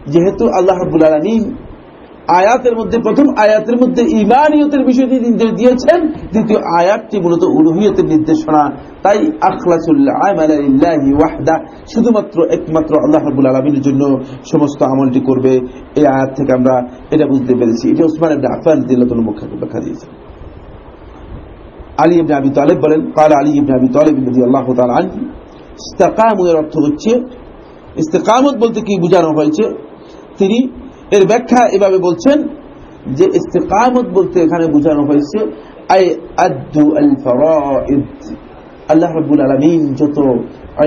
যেহেতু আল্লাহ রাব্বুল আলামিন আয়াতের মধ্যে প্রথম আয়াতের মধ্যে ইমানিয়তের বিষয়টি নির্দেশ দিয়েছেন, দ্বিতীয় আয়াতটি মূলত উলুহিয়তের নির্দেশনা। তাই আখলাসুল্লাহ শুধুমাত্র একমাত্র আল্লাহ রাবুল আলমীর জন্য সমস্ত আমলটি করবে। এই আয়াত থেকে আমরা এটা বুঝতে পেরেছি। এটা ওসমান আফান দিল্লাতুল মুখে ব্যাখ্যা দিয়েছে আলী ইবনে আবি তালেব বলেন, কাল আলী ইবনে আবি তালেব আল্লাহ তাআলা আনহু ইস্তাকামের অর্থ হচ্ছে, ইস্তেকামত বলতে কি বোঝানো হয়েছে? তিনি এর ব্যাখ্যা এভাবে বলছেন যে ইস্তেকামত বলতে এখানে বোঝানো হয়েছে আল্লাহ রাব্বুল আলামিন যত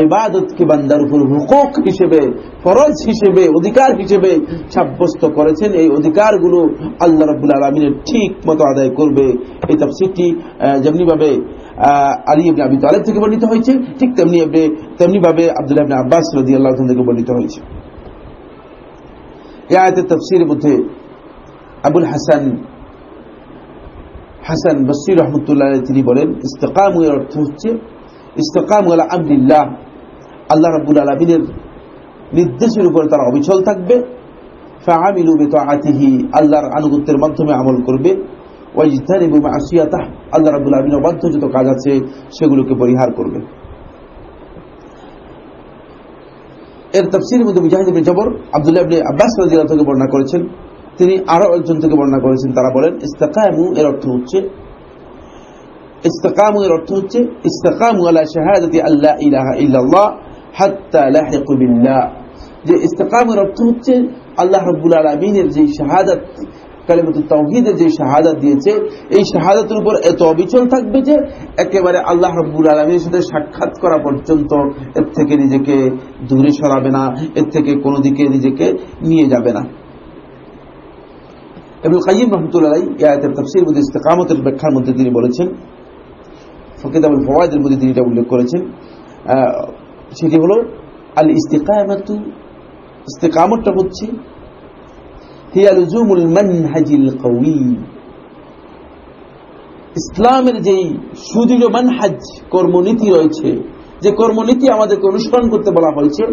ইবাদতকে বান্দার উপর হুকুক হিসেবে, ফরজ হিসেবে, অধিকার হিসেবে সাব্যস্ত করেছেন, এই অধিকারগুলো আল্লাহ রাব্বুল আলামিনের ঠিক মতো আদায় করবে। এই তাফসীরটি যেমনি ভাবে আলী আবি তালেব থেকে বর্ণিত হয়েছে, ঠিক তেমনি তেমনি ভাবে আব্দুল্লাহ ইবনে আব্বাস রাদিয়াল্লাহু আনহু থেকে বর্ণিত হয়েছে। এই আয়াতের তফসিরের মধ্যে আবুল হাসান হাসান বসির রহমতুল্লাহ তিনি বলেন ইস্তকাম এর অর্থ হচ্ছে ইস্তকাম আলা আমরিল্লাহ আল্লাহ রাবুল আলমিনের নির্দেশের উপর তারা অবিচল থাকবে। ফাহামিলু বেতাআতিহি, আল্লাহর আনুগত্যের মাধ্যমে আমল করবে। ওয়াইজতানিবু মাসিয়াতাহ আল্লাহ রাব্বুল আলামিনের অবাধ্য যত কাজ আছে, সেগুলোকে পরিহার করবে। এর তফসির মধ্যে মুজাহিদ ইবনে জবর, আব্দুল্লাহ ইবনে আব্বাস রাদিয়াল্লাহু থেকে বর্ণনা করেছেন। তিনি আরও একজন থেকে বর্ণনা করেছেন, তারা বলেন, ইস্তাকামু এর অর্থ হচ্ছে, ইস্তাকামু এর অর্থ হচ্ছে, ইস্তাকামু আলা শাহাদাতি আল্লা ইলাহা ইল্লাল্লাহ হাত্তা লাহিকু বিল্লাহ। যে ইস্তাকামের অর্থ হচ্ছে, আল্লাহ রাব্বুল আলামিনের যে শাহাদাত কালিমাতুল যে শাহাদাত দিয়েছে, এই শাহাদাতের উপর এত অবিচল থাকবে যে একেবারে আল্লাহ আলামিনের সাথে সাক্ষাৎ করা পর্যন্ত এর থেকে নিজেকে দূরে সরাবে না, এর থেকে কোনো দিকে নিজেকে নিয়ে যাবে না। এবং কাইম রহমতুল্লাহ ইস্তেকামতের ব্যাখ্যার মধ্যে তিনি বলেছেন, ফকিদাবুল ফওয়াইদের মধ্যে তিনি এটা উল্লেখ করেছেন সেটি হলো আল ইস্তেকামাতু ইস্তেকামতটা হচ্ছে হিয়া লুজুমুল মানহাজিল কওয়িম ইসলামের যেই সুদৃঢ় মানহাজ কর্মনীতি রয়েছে, যে কর্মনীতি আমাদেরকে অনুসরণ করতে বলা হয়েছে,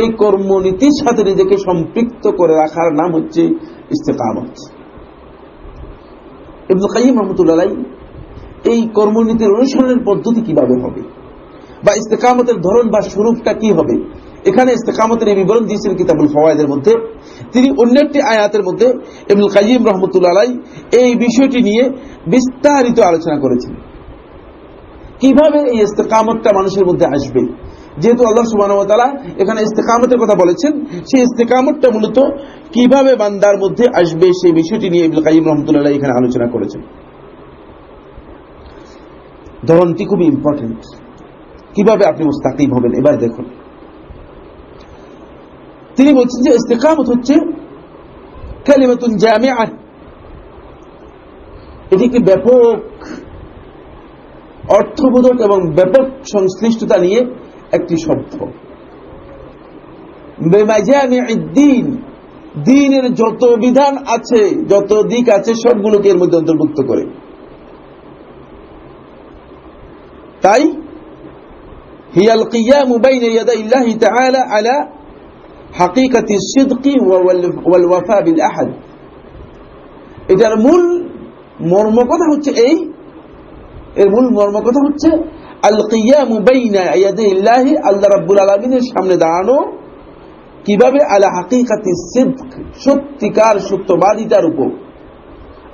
এই কর্মনীতির সাথে নিজেকে সম্পৃক্ত করে রাখার নাম হচ্ছে ইস্তেকামত। ইবনুল কাইম রহমতুল্লাহ এই কর্মনীতির অনুসরণের পদ্ধতি কীভাবে হবে? বা ইস্তেকামতের ধরন বা স্বরূপটা কি হবে? এখানে ইস্তেকামতের এই বিবরণ দিয়েছেন কিতাবুল ফওয়ায়দের মধ্যে। তিনি অন্য একটি আয়াতের মধ্যে ইবনুল কাইম রহমতুল্লাহ এই বিষয়টি নিয়ে বিস্তারিত আলোচনা করেছেন। কীভাবে এই ইস্তেকামতটা মানুষের মধ্যে আসবে? যেহেতু আল্লাহ সুবাহ এখানে ইস্তেকামতের কথা বলেছেন, সেই ইস্তেকামতটা মূলত কীভাবে বান্দার মধ্যে আসবে সেই বিষয়টি নিয়ে ইবুল কাইম রহমতুল্লাহ এখানে আলোচনা করেছেন। ধরনটি খুবই ইম্পর্টেন্ট কীভাবে আপনি মুস্তাকিম হবেন? এবার দেখুন। তিনি বলছেন যে ইস্তেকামত হচ্ছে কালিমাতুন জামিআ। এটিকে ব্যাপক অর্থবোধক এবং ব্যাপক সংশ্লিষ্টতা নিয়ে একটি শব্দ? দিন দিনের যত বিধান আছে, যত দিক আছে, সবগুলোকে এর মধ্যে অন্তর্ভুক্ত করে। তাই, হিয়াল কিয়ামু বাইনা ইয়াদাইল্লাহি তাআলা আলা হাকিকাতি সিদকি ওয়াল বিল আহাদ। এটার মূল মর্ম কথা হচ্ছে এই। এর মূল মর্ম কথা হচ্ছে, আল কিয়ামু বাইনা ইয়াদাইল্লাহি আল্লাহ রাব্বুল আলামিনের সামনে দাঁড়ানো। কীভাবে? আলা হাকিকাতি সিদ্ক, সত্যিকার সত্যবাদিতার উপর।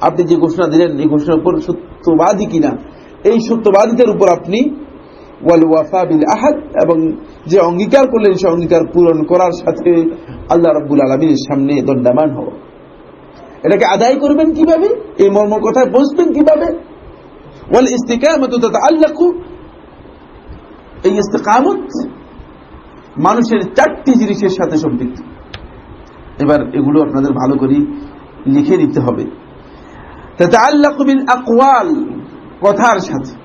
আপনি যে ঘোষণা দিলেন, এই ঘোষণার উপর সত্যবাদী কিনা? এই সত্যবাদিতার উপর আপনি আহাদ এবং যে অঙ্গীকার করলেন, সে অঙ্গীকার পূরণ করার সাথে আল্লাহ রব্বুল আলমীর সামনে দণ্ডামান হব এটাকে আদায় করবেন কীভাবে? এই মর্ম কথায় বসবেন কীভাবে? ওয়াল ইস্তিকামত আল্লাহু এই ইস্তেকামত মানুষের চারটি জিনিসের সাথে সম্পৃক্ত। এবার এগুলো আপনাদের ভালো করে লিখে নিতে হবে। তাতাআল্লাকু বিল আকওয়াল কথার সাথে।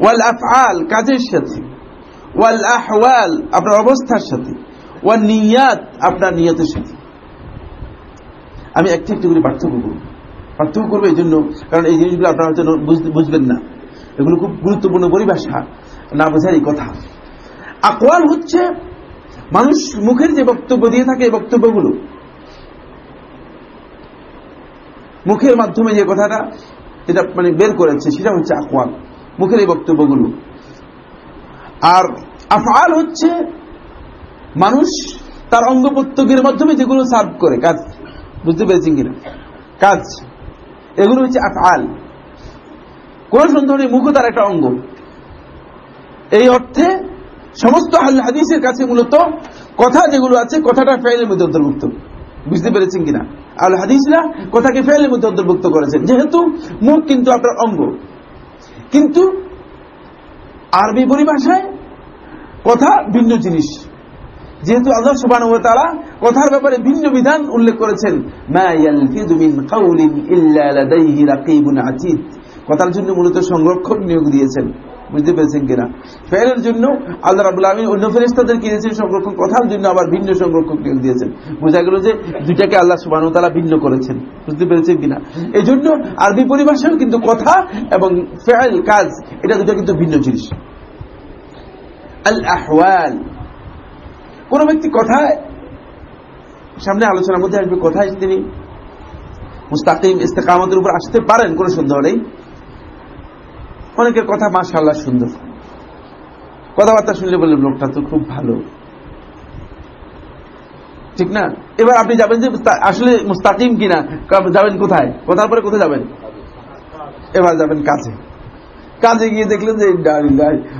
ওয়াল আফআল, কাজের সাথে। ওয়াল আহওয়াল, আপনার অবস্থার সাথে। ওয়া নিয়াত, আপনার নিয়তের সাথে। আমি একটি একটি করে পার্থক্য করব। পার্থক্য করব এই জন্য, কারণ এই জিনিসগুলো আপনারা হয়তো বুঝবেন না। এগুলো খুব গুরুত্বপূর্ণ পরিভাষা, না বোঝার এই কথা। আকওয়াল হচ্ছে, মানুষ মুখের যে বক্তব্য দিয়ে থাকে, এই বক্তব্যগুলো। মুখের মাধ্যমে যে কথাটা, এটা মানে বের করেছে, সেটা হচ্ছে আকওয়াল। মুখের এই বক্তব্যগুলো। আর আফআল হচ্ছে মানুষ তার অঙ্গ প্রত্যঙ্গের মাধ্যমে যেগুলো সার্ভ করে, কাজ। বুঝতে পেরেছেন কিনা? কাজ। এগুলো হচ্ছে আফআল। কোন সন্দেহ নেই মুখ তার একটা অঙ্গ। এই অর্থে সমস্ত হাদিসের কাছে মূলত কথা যেগুলো আছে, কথাটা ফেলের মধ্যে অন্তর্ভুক্ত। বুঝতে পেরেছেন কিনা? আল হাদিসরা কথাকে ফেলের মধ্যে অন্তর্ভুক্ত করেছেন। যেহেতু মুখ কিন্তু আপনার অঙ্গ। কিন্তু আরবি পরিভাষায় কথা ভিন্ন জিনিস। যেহেতু আল্লাহ সুবান তারা কথার ব্যাপারে ভিন্ন বিধান উল্লেখ করেছেন কথার জন্য মূলত সংরক্ষণ নিয়োগ দিয়েছেন। বুঝতে পেরেছেন কিনা? ফেরের জন্য আল্লাহ রাবুল আলমী অন্য ফেরেস্তাদের কিনেছেন সংরক্ষণ কথার জন্য আবার ভিন্ন সংরক্ষক নিয়োগ দিয়েছেন। বোঝা গেল যে দুইটাকে আল্লাহ সুবাহ তারা ভিন্ন করেছেন। বুঝতে পেরেছেন কিনা? এই জন্য আরবি পরিভাষাও কিন্তু কথা এবং ফেল কাজ, এটা দুটা কিন্তু ভিন্ন জিনিস। আল আহওয়াল কোন ব্যক্তি কথায়, সামনে আলোচনার মধ্যে আসবে, কথায় তিনি মুস্তাকিম, ইস্তেকামতের উপর আসতে পারেন, কোন সন্দেহ নেই। অনেকের কথা মাশাল্লাহ সুন্দর। কথাবার্তা শুনলে বললেন, লোকটা তো খুব ভালো। ঠিক না? এবার আপনি যাবেন যে আসলে মুস্তাকিম কিনা যাবেন কোথায়? কথার পরে কোথায় যাবেন? এবার যাবেন কাজে। কাজে গিয়ে দেখলেন যে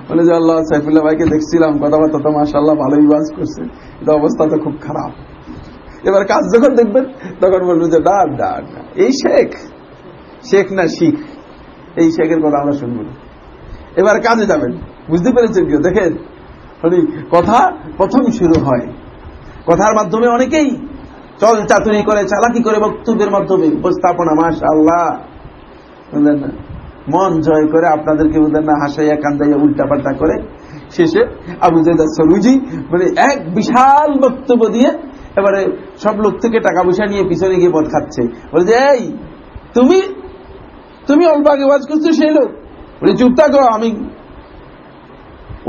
বলে যে, আল্লাহ, সাইফুল্লাহ ভাইকে দেখছিলাম কথাবার্তা তো মাসাল্লাহ ভালোই বাজ করছে, কিন্তু অবস্থা তো খুব খারাপ। এবার কাজ যখন দেখবেন, তখন বলবেন যে না না, এই শেখ। শেখ না শিখ। এই শেখের কথা আমরা শুনব না। এবার কাজে যাবেন। বুঝতে পেরেছেন কেউ? দেখেন কথা প্রথম শুরু হয়। কথার মাধ্যমে অনেকেই চল চাতুরি করে, চালাকি করে বক্তব্যের মাধ্যমে। উপস্থাপনা মাস আল্লাহ বুঝলেন না? মন জয় করে আপনাদেরকে, বুঝলেন না, হাসাইয়া, কান্দাইয়া উল্টা পাল্টা করে শেষে আবু জাইদা সরুজি মানে এক বিশাল বক্তব্য দিয়ে এবারে সব লোক থেকে টাকা পয়সা নিয়ে পিছনে গিয়ে পথ খাচ্ছে। বলে যে, এই, তুমি তুমি অল্প আগে ওয়াজ করছ, সেই লোক। বলে, চুপ থাকো, আমি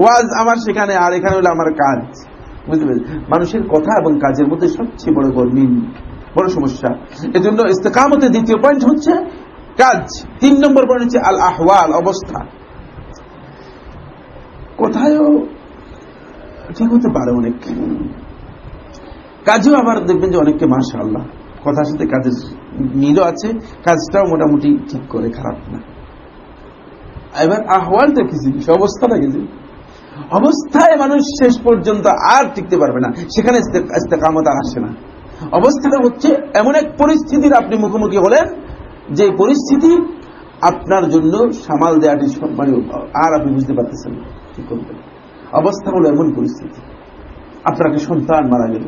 ওয়াজ আমার সেখানে, আর এখানে হলো আমার কাজ। বুঝতে পেরেছি মানুষের কথা এবং কাজের মধ্যে সবচেয়ে বড় গরমিন বড় সমস্যা। এজন্য ইস্তেকামতের দ্বিতীয় পয়েন্ট হচ্ছে কাজ। তিন নম্বর পয়েন্ট হচ্ছে আল আহওয়াল অবস্থা। কোথায়ও ঠিক হতে পারে অনেক কাজেও আবার দেখবেন যে অনেককে মাসা আল্লাহ কথার সাথে কাজের মিলও আছে, কাজটাও মোটামুটি ঠিক করে, খারাপ না। এবার আহ্বানটা কি জিনিস? অবস্থাটা কি অবস্থায় মানুষ শেষ পর্যন্ত আর টিকতে পারবে না। সেখানে ইস্তেকামত আর আসে না। অবস্থাটা হচ্ছে এমন এক পরিস্থিতির আপনি মুখোমুখি হলেন, যে পরিস্থিতি আপনার জন্য সামাল দেওয়াটি মানে আর আপনি বুঝতে পারতেছেন কি করবেন। অবস্থা হলো এমন পরিস্থিতি। আপনাকে সন্তান মারা গেল।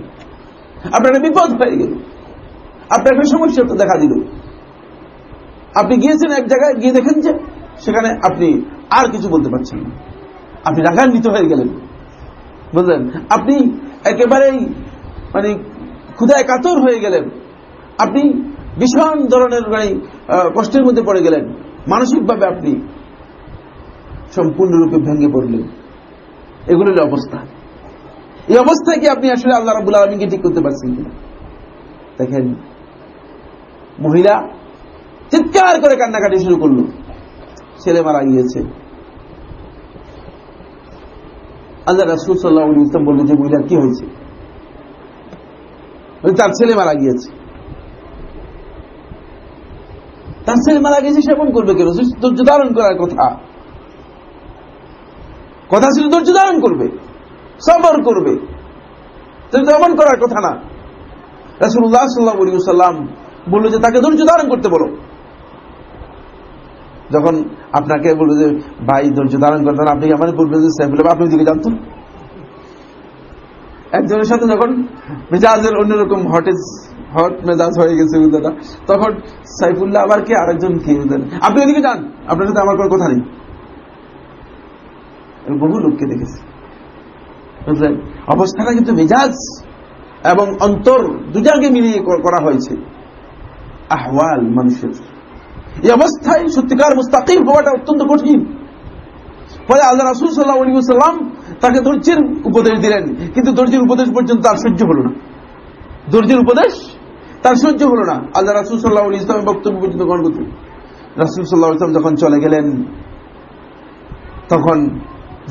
আপনার বিপদ হয়ে গেল। আপনার সমস্যা তো দেখা দিল। আপনি গিয়েছেন এক জায়গায়, গিয়ে দেখেন যে সেখানে আপনি আর কিছু বলতে পারছেন না। আপনি রাগান্বিত হয়ে গেলেন। বুঝলেন? আপনি একেবারেই মানে ক্ষুদায় কাতর হয়ে গেলেন। আপনি ভীষণ ধরনের মানে কষ্টের মধ্যে পড়ে গেলেন। মানসিকভাবে আপনি সম্পূর্ণরূপে ভেঙে পড়লেন। এগুলো অবস্থা। এই অবস্থায় কি আপনি আসলে আল্লাহ রাবুল আলমীকে ঠিক করতে পারছেন কিনা? দেখেন মহিলা চিৎকার করে কান্নাকাটি শুরু করল। ছেলে মারা গিয়েছে। আল্লাহ রাসুল সাল্লাহ ইসলাম বললেন যে, মহিলার কি হয়েছে? তার ছেলে মারা গিয়েছে। তার ছেলে মারা গেছে সে এমন করবে কেন? ধৈর্য ধারণ করার কথা। কথা ছিল ধৈর্য ধারণ করবে। সবর করবে। এমন করার কথা না। রাসুল্লাহ সাল্লাহ সাল্লাম বলল যে তাকে ধৈর্য ধারণ করতে বলো। যখন আপনাকে বলল যে, ভাই, ধৈর্য ধারণ করতেন আপনি আমাদের বলবেন যে সাইফুল আপনি দিকে জানতেন একজনের সাথে যখন মেজাজের অন্যরকম হটেজ, হট মেজাজ হয়ে গেছে বুঝলেন তখন সাইফুল্লাহ আবার কে? আরেকজন কে বুঝলেন আপনি এদিকে যান, আপনার সাথে আমার কোনো কথা নেই। বহু লোককে দেখেছি। বুঝলেন অবস্থাটা কিন্তু মেজাজ এবং অন্তর দুটাকে মিলিয়ে করা হয়েছে। আহওয়াল মানুষের। এই অবস্থায় সত্যিকার মুস্তাকিম হওয়াটা অত্যন্ত কঠিন। ফলে আল্লাহ রাসুল সাল্লাহ সাল্লাম তাকে ধৈর্যের উপদেশ দিলেন, কিন্তু ধৈর্যের উপদেশ পর্যন্ত তার সহ্য হল না। ধৈর্যের উপদেশ তার সহ্য হল না। আল্লাহ রাসুল সাল্লাহ আলী ইসলামের বক্তব্য পর্যন্ত গ্রহণ করতে। রাসুল সাল্লাহ ইসলাম যখন চলে গেলেন, তখন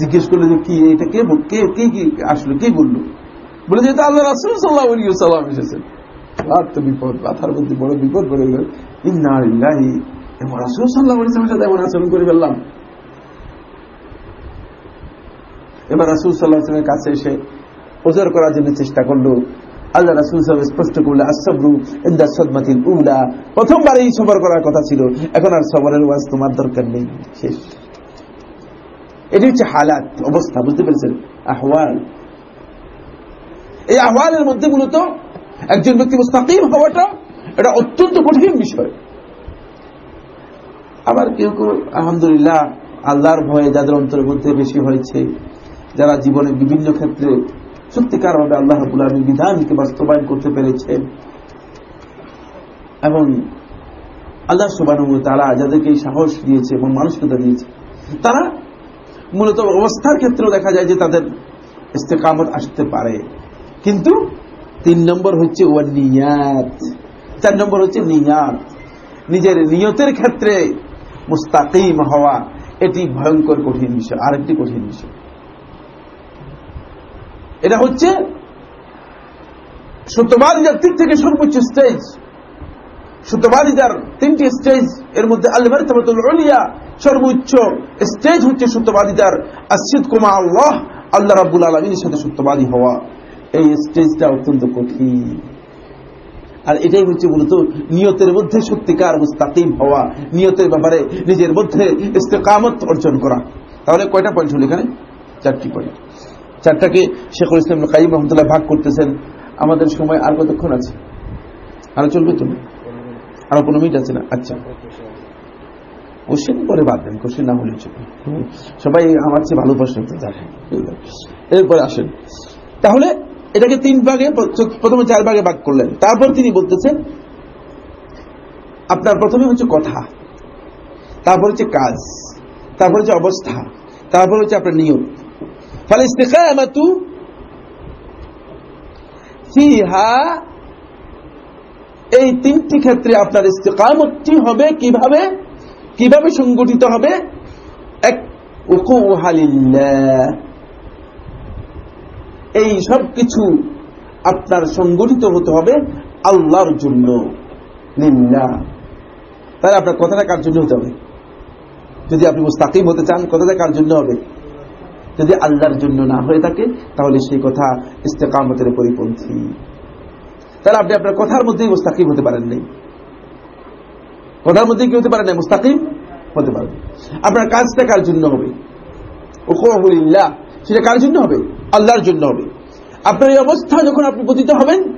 জিজ্ঞেস করল যে কি, এটা কে কে, কি আসলো, কে বলল? বলে যে এটা আল্লাহ রাসুল সাল্লাহ আলী সাল্লাম এসেছেন। তো বিপদ মাথার মধ্যে বড় বিপদ পড়ে গেল। ইন্নাহি এমন রাসুল সাল্লাহ ইসলামের সাথে এমন আচরণ করে ফেললাম। এবার রাসুল সাল্লাহামের কাছে এসে ওজোর করার জন্য চেষ্টা করল। আল্লাহ রাসুল সাহেব স্পষ্ট করল আসবরু ইন্দা সদমাতিল উলা। প্রথমবার এই সবর করার কথা ছিল। এখন আর সবরের ওয়াজ তোমার দরকার নেই। শেষ। এটি হচ্ছে হালাত, অবস্থা, বুঝতে পেরেছেন? আহওয়াল। এই আহ্বানের মধ্যে মূলত একজন ব্যক্তি মুস্তাকিম হওয়াটা এটা অত্যন্ত কঠিন বিষয়। আবার কেউ কেউ, আলহামদুলিল্লাহ, আল্লাহর ভয়ে যাদের অন্তরের মধ্যে বেশি হয়েছে, যারা জীবনে বিভিন্ন ক্ষেত্রে সত্যিকার ভাবে আল্লাহ রবুল বিধানকে বাস্তবায়ন করতে পেরেছেন, এবং আল্লাহ সুবান তারা যাদেরকে এই সাহস দিয়েছে এবং মানসিকতা দিয়েছে, তারা মূলত অবস্থার ক্ষেত্রেও দেখা যায় যে তাদের ইস্তেকামত আসতে পারে। কিন্তু তিন নম্বর হচ্ছে ও নিয়াত। চার নম্বর হচ্ছে নিয়াত। নিজের নিয়তের ক্ষেত্রে মুস্তাকিম হওয়া, এটি ভয়ঙ্কর কঠিন বিষয়, আরেকটি কঠিন বিষয়। এটা হচ্ছে সত্যবাদিদার দিক থেকে সর্বোচ্চ স্টেজ সত্যবাদিদার তিনটি স্টেজের মধ্যে আল্লাহ সর্বোচ্চ স্টেজ হচ্ছে সত্যবাদিদার আসিদ কুমা আল্লাহ আল্লাহ রাবুল আলমীর সাথে সত্যবাদী হওয়া। এই স্টেজটা অত্যন্ত কঠিন। আর এটাই হচ্ছে মূলত নিয়তের মধ্যে সত্যিকার মুস্তাকিম হওয়া, নিয়তের ব্যাপারে নিজের মধ্যে ইস্তেকামত অর্জন করা। তাহলে কয়টা পয়েন্ট হল এখানে? চারটি পয়েন্ট চারটাকে শেখুল ইসলাম কাইম রহমতুল্লাহ ভাগ করতেছেন। আমাদের সময় আর কতক্ষণ আছে? আরও চলবে তুমি আরও কোনো মিনিট আছে না? আচ্ছা। কোশ্চেন পরে বাদ দেন, কোশ্চেন না হলে চলবে। সবাই আমার চেয়ে ভালো প্রশ্ন এরপরে আসেন। তাহলে এটাকে তিন ভাগে প্রথমে চার ভাগে ভাগ করলেন। তারপর তিনি বলতেছেন, আপনার প্রথমে হচ্ছে কথা, তারপর হচ্ছে কাজ, তারপর হচ্ছে অবস্থা, তারপর হচ্ছে আপনার নিয়ম ফলে ইস্তেকামাতু ফিহা, এই তিনটি ক্ষেত্রে আপনার ইস্তেকামতটি হবে কীভাবে? কীভাবে সংগঠিত হবে? এক এই সব কিছু আপনার সংগঠিত হতে হবে আল্লাহর জন্য। তাহলে আপনার কথাটা কার জন্য হতে হবে? যদি আপনি মুস্তাকিম হতে চান, কথাটা কার জন্য হবে? যদি আল্লাহর জন্য না হয়ে থাকে, তাহলে সেই কথা ইস্তেকামতের পরিপন্থী। তাহলে আপনি আপনার কথার মধ্যেই মুস্তাকিম হতে পারেন নাই। কথার মধ্যে কি হতে পারেন না মুস্তাকিম হতে পারবে আপনার কাজটা কার জন্য হবে? ওকুল্লাহ সেটা কার জন্য হবে? আল্লাহর জন্য হবে। আপনার এই অবস্থা যখন আপনি পতিত হবেন,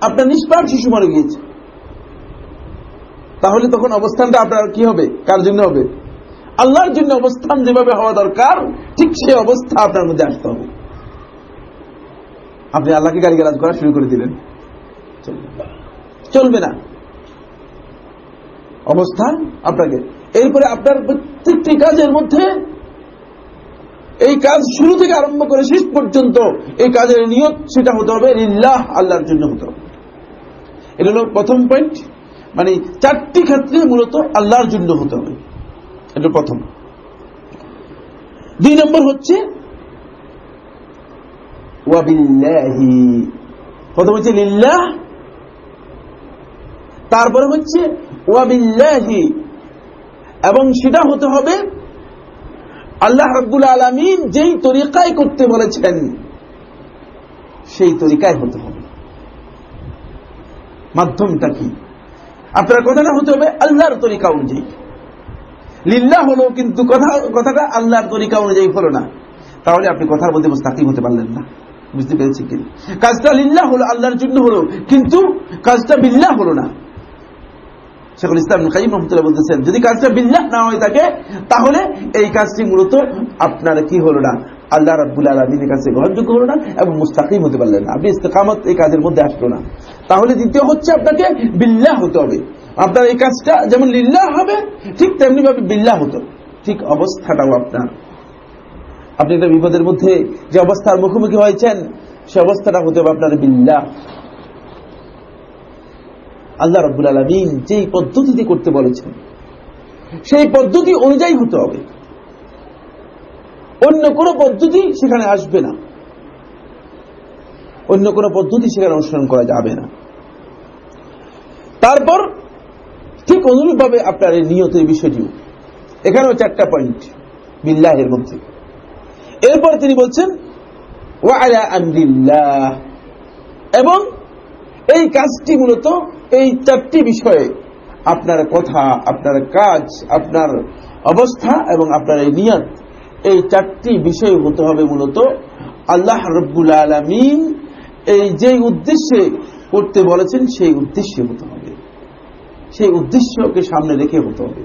আপনার নিষ্পাপ শিশু মারা গিয়েছে। তাহলে তখন অবস্থানটা আপনার কি হবে? কার জন্য হবে? আল্লাহর জন্য অবস্থান যেভাবে হওয়া দরকার, ঠিক সে অবস্থা আপনার মধ্যে আসতে হবে। আপনি আল্লাহকে গাড়ি গালাজ করা শুরু করে দিলেন। চলবে না। অবস্থান আপনাকে। এরপরে আপনার প্রত্যেকটি কাজের মধ্যে এই কাজ শুরু থেকে আরম্ভ করে শেষ পর্যন্ত এই কাজের নিয়ত সেটা হতে হবে, লিল্লাহ, আল্লাহর জন্য হতে হবে। এটা হল প্রথম পয়েন্ট মানে চারটি ক্ষেত্রে মূলত আল্লাহর জন্য হতে হবে। এটা প্রথম। দুই নম্বর হচ্ছে প্রথম হচ্ছে লিল্লাহ, তারপরে হচ্ছে ওয়াবিল্লাহি। এবং সেটা হতে হবে আল্লাহ রব্বুল আলমিন যেই তরিকায় করতে বলেছেন সেই তরিকায় হতে হবে। মাধ্যমটা কি? আপনার কথাটা হতে হবে আল্লাহর তরিকা অনুযায়ী। লিল্লা হলো কিন্তু কথা, কথাটা আল্লাহর তরিকা অনুযায়ী হলো না। তাহলে আপনি কথার মধ্যে মুস্তাকিম হতে পারলেন না। বুঝতে পেরেছি কি কাজটা লিল্লা হলো আল্লাহর জন্য হলো, কিন্তু কাজটা বিল্লাহ হলো না। শেখুল ইসলাম কাইম রহমতুল্লাহ বলতেছেন, যদি কাজটা বিল্লাহ না হয়ে থাকে, তাহলে এই কাজটি মূলত আপনার কি হলো না? আল্লাহ রাব্বুল আলমিনের কাছে গ্রহণযোগ্য হলো না এবং মুস্তাকিম হতে পারলেন না। আপনি ইস্তেকামত এই কাজের মধ্যে আসলো না। তাহলে দ্বিতীয় হচ্ছে আপনাকে বিল্লাহ হতে হবে। আপনার এই কাজটা যেমন লিল্লাহ হবে, ঠিক তেমনি ভাবে বিল্লাহ হতো। ঠিক অবস্থাটাও আপনার। আপনি একটা বিপদের মধ্যে যে অবস্থার মুখোমুখি হয়েছেন, সে অবস্থাটা হতে হবে আপনার বিল্লাহ। আল্লাহ রব্বুল আলমিন যেই পদ্ধতিতে করতে বলেছেন, সেই পদ্ধতি অনুযায়ী হতে হবে। অন্য কোন পদ্ধতি সেখানে আসবে না। অন্য কোন পদ্ধতি সেখানে অনুসরণ করা যাবে না। তারপর ঠিক অনুরূপভাবে আপনার এই নিয়তের বিষয়টিও। এখানেও চারটা পয়েন্ট বিল্লাহের মধ্যে। এরপর তিনি বলছেন ওয়ালা আমরিল্লাহ। এবং এই কাজটি মূলত এই চারটি বিষয়ে আপনার কথা, আপনার কাজ, আপনার অবস্থা এবং আপনার এই নিয়ত, এই চারটি বিষয় হতে হবে মূলত আল্লাহ রব্বুল আলমিন এই যে উদ্দেশ্যে করতে বলেছেন, সেই উদ্দেশ্যে হতে হবে। সেই উদ্দেশ্যকে সামনে রেখে হতে হবে।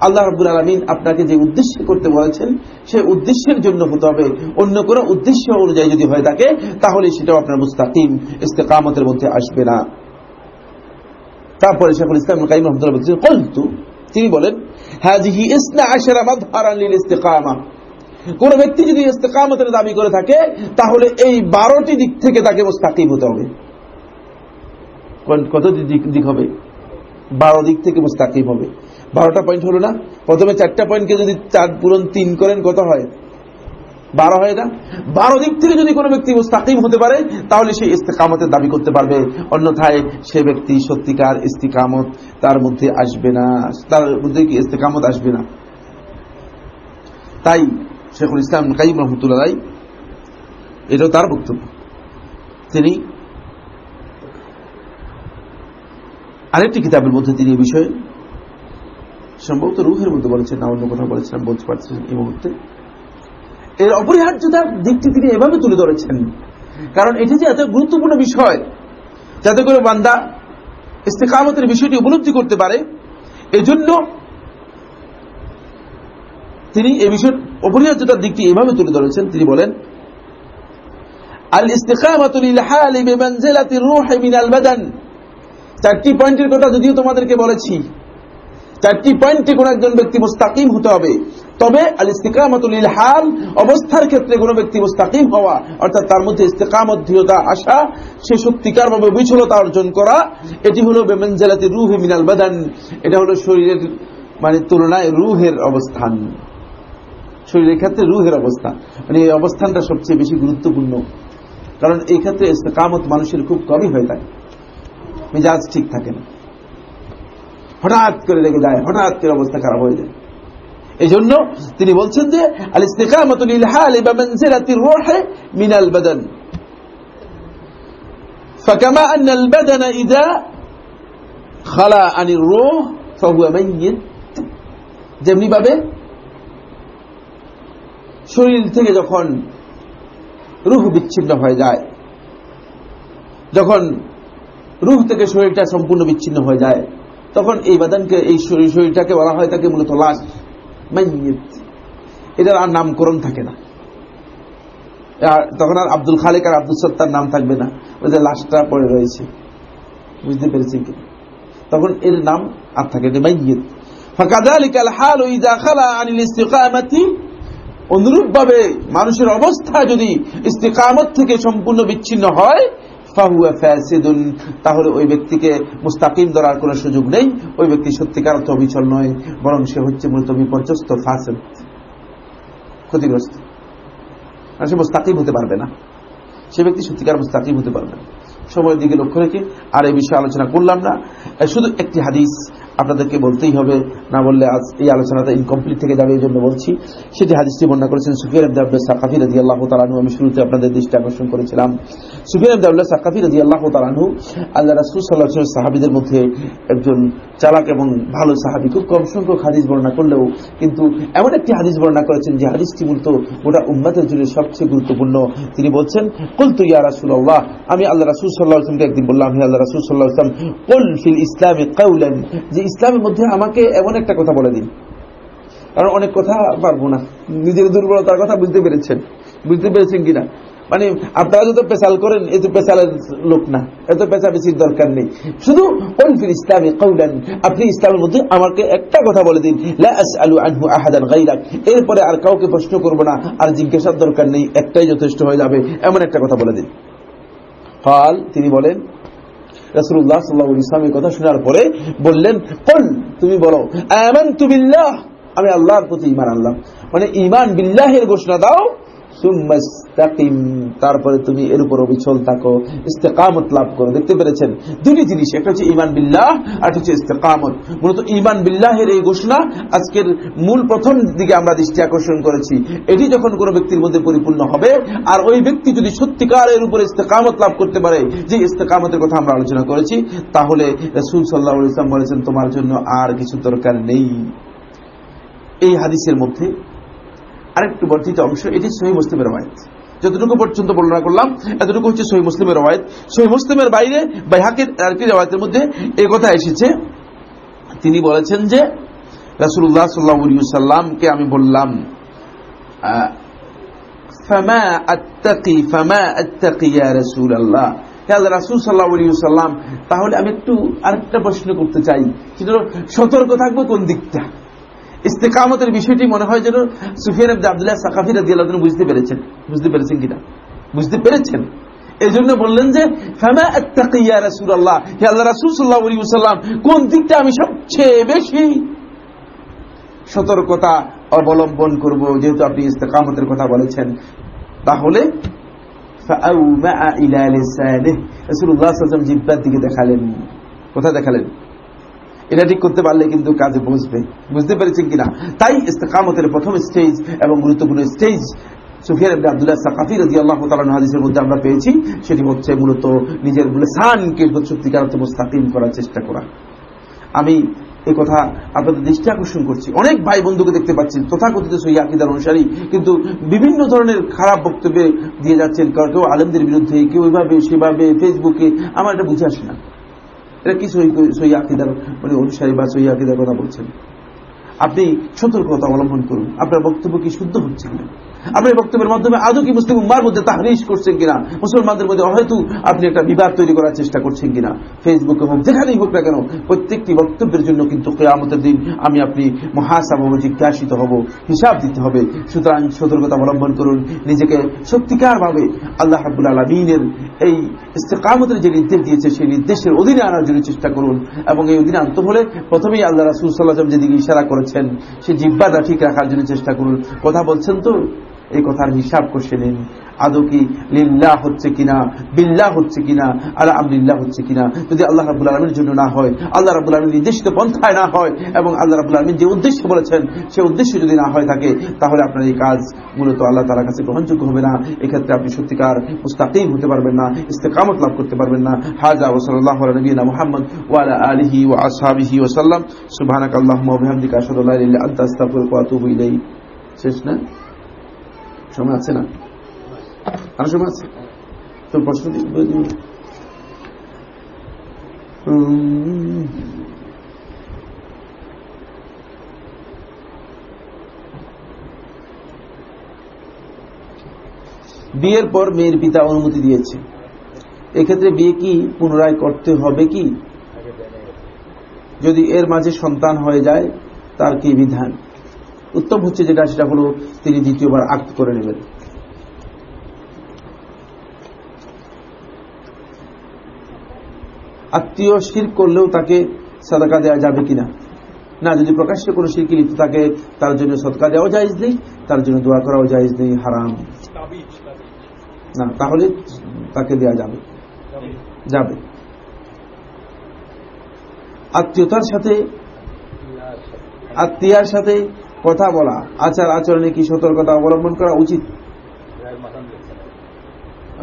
আল্লাহ রব্বুল আলমিন আপনাকে যে উদ্দেশ্যে করতে বলেছেন, সেই উদ্দেশ্যের জন্য হতে হবে। অন্য কোন উদ্দেশ্য অনুযায়ী যদি হয়ে থাকে তাহলে সেটাও আপনার মুস্তাকিম, ইস্তেকামতের মধ্যে আসবে না। তারপরে শেখুল ইসলাম বলছেন কলতু তিনি বলেন হাজিহি ইসনা আশারা মাদহারান ইস্তেকামা কোন ব্যক্তি যদি ইস্তেকামতের দাবি করে থাকে, তাহলে এই বারোটি দিক থেকে তাকে মুস্তাকিম হতে হবে। কত দিক হবে? বারো দিক থেকে মুস্তাকিম হবে। বারোটা পয়েন্ট হলো না? প্রথমে চারটা পয়েন্টকে যদি চার পূরণ তিন করেন, কত হয়? বারো হয় না বারো দিক থেকে যদি কোনো ব্যক্তি মুস্তাকিম হতে পারে, তাহলে সে ইস্তেকামতের দাবি করতে পারবে। অন্যথায় সে ব্যক্তি সত্যিকার ইস্তিকামত তার মধ্যে আসবে না। তার মধ্যে কি ইস্তেকামত আসবে না? তাই শেখুল ইসলাম কাইম রহমতুল্লাহ এটাও তার বক্তব্য। তিনি আরেকটি কিতাবের মধ্যে তিনি এ বিষয়ে সম্ভবত রুহের মধ্যে বলেছেন না, অন্য কথা বলেছেন, বলতে পারছেন এই মুহূর্তে। এর অপরিহার্যতার দিকটি তিনি এভাবে তুলে ধরেছেন। কারণ এটি যে এত গুরুত্বপূর্ণ বিষয়, যাতে করে বান্দা ইস্তেকামতের বিষয়টি উপলব্ধি করতে পারে, এজন্য তিনি এই বিষয় অপরিহার্যতার দিকটি এভাবে তুলে ধরেছেন। তিনি বলেন আল বাদান। চারটি পয়েন্টের কথা যদিও তোমাদেরকে বলেছি, চারটি পয়েন্টে কোন একজন ব্যক্তি মুস্তাকিম হতে হবে। তবে আল ইস্তিকামতুল ইলহাল অবস্থার ক্ষেত্রে কোন ব্যক্তি মুস্তাকিম হওয়া, অর্থাৎ তার মধ্যে ইস্তেকামত দৃঢ়তা আসা, সে সত্যিকার ভাবে বিচলতা অর্জন করা, এটি হল বেমেনজালাতি রুহ মিনাল বাদান, এটা হলো শরীরের মানে তুলনায় রুহের অবস্থান। শরীরের ক্ষেত্রে রুহের অবস্থান মানে এই অবস্থানটা সবচেয়ে বেশি গুরুত্বপূর্ণ। কারণ এই ক্ষেত্রে ইস্তেকামত মানুষের খুব কমই হয়ে থাকে। মেজাজ ঠিক থাকে না। হঠাৎ করে লেগে যায়, হঠাৎ করে অবস্থা খারাপ হয়ে যায়। এই জন্য তিনি বলছেন যে আল ইস্তেকামতুল ইলহাল বা মানজিলাতির রূহ মিনাল বাদান فكما أن البدن إذا خلا عن الروح فهو ميت যেমনি ভাবে শরীর থেকে যখন রুহ বিচ্ছিন্ন হয়ে যায় যখন রুহ থেকে শরীরটা সম্পূর্ণ বিচ্ছিন্ন হয়ে যায় তখন এই বাদানকে এই শরীরটাকে বলা হয় তাকে মূলত লাশ এটার আর নামকরণ থাকে না তখন আর আব্দুল খালেক আর আব্দুল সত্তার নাম থাকবে না ওই যে লাশটা পড়ে রয়েছে বুঝতে পেরেছি কি তখন এর নাম আর থাকে না মাইয়িত فكذلك الحال اذا خلا عن الاستقامه অনুরূপ ভাবে মানুষের অবস্থা যদি ইস্তিকামত থেকে সম্পূর্ণ বিচ্ছিন্ন হয় তাহলে ওই ব্যক্তিকে মুস্তাকিম ধরার কোন সুযোগ নেই। ওই ব্যক্তি সত্যিকার অর্থ অবিচল নয়, বরং সে হচ্ছে মূলত বিপর্যস্ত ফাসেদ, ক্ষতিগ্রস্ত। আর সে মুস্তাকিম হতে পারবে না। সে ব্যক্তি সত্যিকার মুস্তাকিম হতে পারবে না। সময়ের দিকে লক্ষ্য রেখে আর এই বিষয়ে আলোচনা করলাম না। শুধু একটি হাদিস আপনাদেরকে বলতেই হবে, না বললে আজ এই আলোচনাটা ইনকমপ্লিট থেকে যাবে, এই জন্য বলছি। সেটি হাদিসটি বর্ণনা করেছেন সুফিয়ান আব্দ আব্দুল সাকাফি রাজি আল্লাহ তালানু আমি শুরুতে আপনাদের দৃষ্টি আকর্ষণ করেছিলাম। সুফিয়ান আব্দ আব্দুল্লাহ সাকাফি রাজি আল্লাহ তালানহু আল্লাহ রাসুল সাল্লাহ সাহাবিদের মধ্যে একজন চালাক এবং ভালো সাহাবি। খুব কম সংখ্যক হাদিস বর্ণনা করলেও কিন্তু এমন একটি হাদিস বর্ণনা করেছেন যে হাদিসটি মূলত গোটা উম্মাদের জন্য সবচেয়ে গুরুত্বপূর্ণ। তিনি বলছেন, কুলতু ইয়া রাসুল্লাহ আমি আল্লাহ রাসুল সাল্লাহ আসলামকে একদিন বললাম, হে আল্লাহ রাসুল সাল্লাহ আসলাম কুল ফিল ইসলামে কাউলেন যে ইসলামের মধ্যে আমাকে এমন একটা কথা বলে দিন। কারণ অনেক কথা পারব না। নিজের দুর্বলতার কথা বুঝতে পেরেছেন। বুঝতে পেরেছেন কিনা? মানে আপনারা যত পেশাল করেন এত পেশালের লোক না। এত পেশা বেশির দরকার নেই। শুধু কলফিল ইসলামে কৌলান আপনি ইসলামের মধ্যে আমাকে একটা কথা বলে দিন। আলু আনহু আহাদান গাইরাক এরপরে আর কাউকে প্রশ্ন করব না, আর জিজ্ঞাসার দরকার নেই। একটাই যথেষ্ট হয়ে যাবে। এমন একটা কথা বলে দিন। ফল তিনি বলেন রাসুল্লাহ সাল্লাহ ইসলামের কথা শোনার পরে বললেন, কল তুমি বলো আমি আল্লাহর প্রতি ইমান আনলাম। মানে ইমান বিল্লাহের ঘোষণা দাও তারপরে তুমি এর উপর অবিচল থাকো, ইস্তেকামত লাভ করো। দেখতে পেরেছেন? দুটি জিনিস, একটা হচ্ছে ইমান বিল্লাহ, আর একটা হচ্ছে ইস্তেকামত। মূলত ইমান বিল্লাহের এই ঘোষণা আজকের মূল প্রথম দিকে আমরা দৃষ্টি আকর্ষণ করেছি। এটি যখন কোনো ব্যক্তির মধ্যে পরিপূর্ণ হবে, আর ওই ব্যক্তি যদি সত্যিকারের উপর ইস্তেকামত লাভ করতে পারে, যে ইস্তেকামতের কথা আমরা আলোচনা করেছি, তাহলে রসুল সাল্লাহ ইসলাম বলেছেন, তোমার জন্য আর কিছু দরকার নেই। এই হাদিসের মধ্যে আরেকটু বর্ধিত অংশ, এটি সহি মুসলিমের রবায়ত যতটুকু পর্যন্ত বর্ণনা করলাম, এতটুকু হচ্ছে সহি মুসলিমের রবায়ত সহি মুসলিমের বাইরে বাইহাকের আরেকটি রবায়তের মধ্যে এই কথা এসেছে। তিনি বলেছেন যে রাসুল্লাহ সাল্লাহামকে আমি বললাম তাহলে আমি একটু আরেকটা প্রশ্ন করতে চাই। সতর্ক থাকব কোন দিকটা? ইস্তেকামতের বিষয়টি মনে হয় যেন সুফিয়ান আব্দ আবদুল্লাহ সাকাফি রাজি আল্লাহ বুঝতে পেরেছেন। বুঝতে পেরেছেন কিনা? বুঝতে পেরেছেন? এই বললেন যে কোন দিকটা আমি সবচেয়ে বেশি সতর্কতা অবলম্বন করব? যেহেতু আপনি ইস্তেকামতের কথা বলেছেন, তাহলে জিব্বার দিকে দেখালেন। কোথায় দেখালেন? এটা ঠিক করতে পারলে কিন্তু কাজে বসবে বুঝতে পেরেছেন কিনা? তাই ইস্তেকামতের প্রথম স্টেজ এবং গুরুত্বপূর্ণ স্টেজ সুফিয়ান আব্দুল্লাহ সাকাফি রাজি আল্লাহ হাদিসের মধ্যে আমরা পেয়েছি। সেটি হচ্ছে মূলত নিজের সানকে সত্যিকার অর্থ মুস্তাকিম করার চেষ্টা করা। আমি এই কথা আপনাদের দৃষ্টি আকর্ষণ করছি। অনেক ভাই বন্ধুকে দেখতে পাচ্ছি তথাকথিত সই আকিদার অনুসারী, কিন্তু বিভিন্ন ধরনের খারাপ বক্তব্যে দিয়ে যাচ্ছেন। কেউ আলেমদের বিরুদ্ধে, কেউ এভাবে, সেভাবে ফেসবুকে আমার এটা বুঝে আসে না। এটা কি সই মানে অনুসারী বা সই আকিদার কথা বলছেন। আপনি সতর্কতা অবলম্বন করুন। আপনার বক্তব্য কি শুদ্ধ হচ্ছে কিনা? আপনার বক্তব্যের মাধ্যমে আদৌ কি মুসলিম উম্মার মধ্যে তাহরিশ করছেন কিনা? মুসলমানদের মধ্যে হয়তো আপনি একটা বিবাদ তৈরি করার চেষ্টা করছেন কিনা? ফেসবুকে হোক যেখানেই হোক না কেন, প্রত্যেকটি বক্তব্যের জন্য কিন্তু কেয়ামতের দিন আমি আপনি মহাসাব জিজ্ঞাসিত হব, হিসাব দিতে হবে। সুতরাং সতর্কতা অবলম্বন করুন, নিজেকে সত্যিকার ভাবে আল্লাহ হাবুল আলমিনের এই ইস্তেকামতের যে নির্দেশ দিয়েছে, সেই নির্দেশের অধীনে আনার জন্য চেষ্টা করুন এবং এই অধীনে আনতে হলে প্রথমেই আল্লাহ রাসুল সাল্লাহ যেদিকে ইশারা করেছেন, সে জিব্বাটা ঠিক রাখার জন্য চেষ্টা করুন। কথা বলছেন তো? এই কথার হিসাব করছে নিন। আদৌ কি লিল্লাহ হচ্ছে কিনা, বিল্লাহ হচ্ছে কিনা আল্লাহ আমলিল্লাহ হচ্ছে কিনা? যদি আল্লাহ রাবুল আলমীর জন্য না হয়, আল্লাহ রাবুল আলমীর নির্দেশিত পন্থায় না হয় এবং আল্লাহ রাবুল আলমীর যে উদ্দেশ্য বলেছেন, সে উদ্দেশ্য যদি না হয় থাকে, তাহলে আপনার এই কাজ মূলত আল্লাহ তালার কাছে গ্রহণযোগ্য হবে না। এক্ষেত্রে আপনি সত্যিকার মুস্তাকিম হতে পারবেন না, ইস্তেকামত লাভ করতে পারবেন না। হাজা ওসল্লাহ নবীনা মোহাম্মদ ওয়ালা আলহি ও আসহাবিহি ওসাল্লাম সুবাহানাক আল্লাহ মহামদিকা আসাদুল্লাহ আন্তা আস্তাফুল কাতুবু ইলাই শেষ না? সময় আছে না? আর সময় আছে? তোর প্রশ্ন বিয়ের পর মেয়ের পিতা অনুমতি দিয়েছে। এক্ষেত্রে বিয়ে কি পুনরায় করতে হবে কি? যদি এর মাঝে সন্তান হয়ে যায়, তার কি বিধান? উত্তম হচ্ছে যেটা সেটা হলো তিনি দ্বিতীয়বার আক্ত করে নেবেন। আত্মীয় শির করলেও তাকে সদকা দেওয়া যাবে কিনা? না যদি প্রকাশ্যে কোনো শিরকি লিপ্ত থাকে তার জন্য সদকা দেওয়া যায়জ নেই তার জন্য দোয়া করাও যায়জ নেই হারাম। না তাহলে তাকে দেওয়া যাবে। যাবে। আত্মীয়তার সাথে। আত্মীয়ার সাথে কথা বলা, আচার আচরণে কি সতর্কতা অবলম্বন করা উচিত?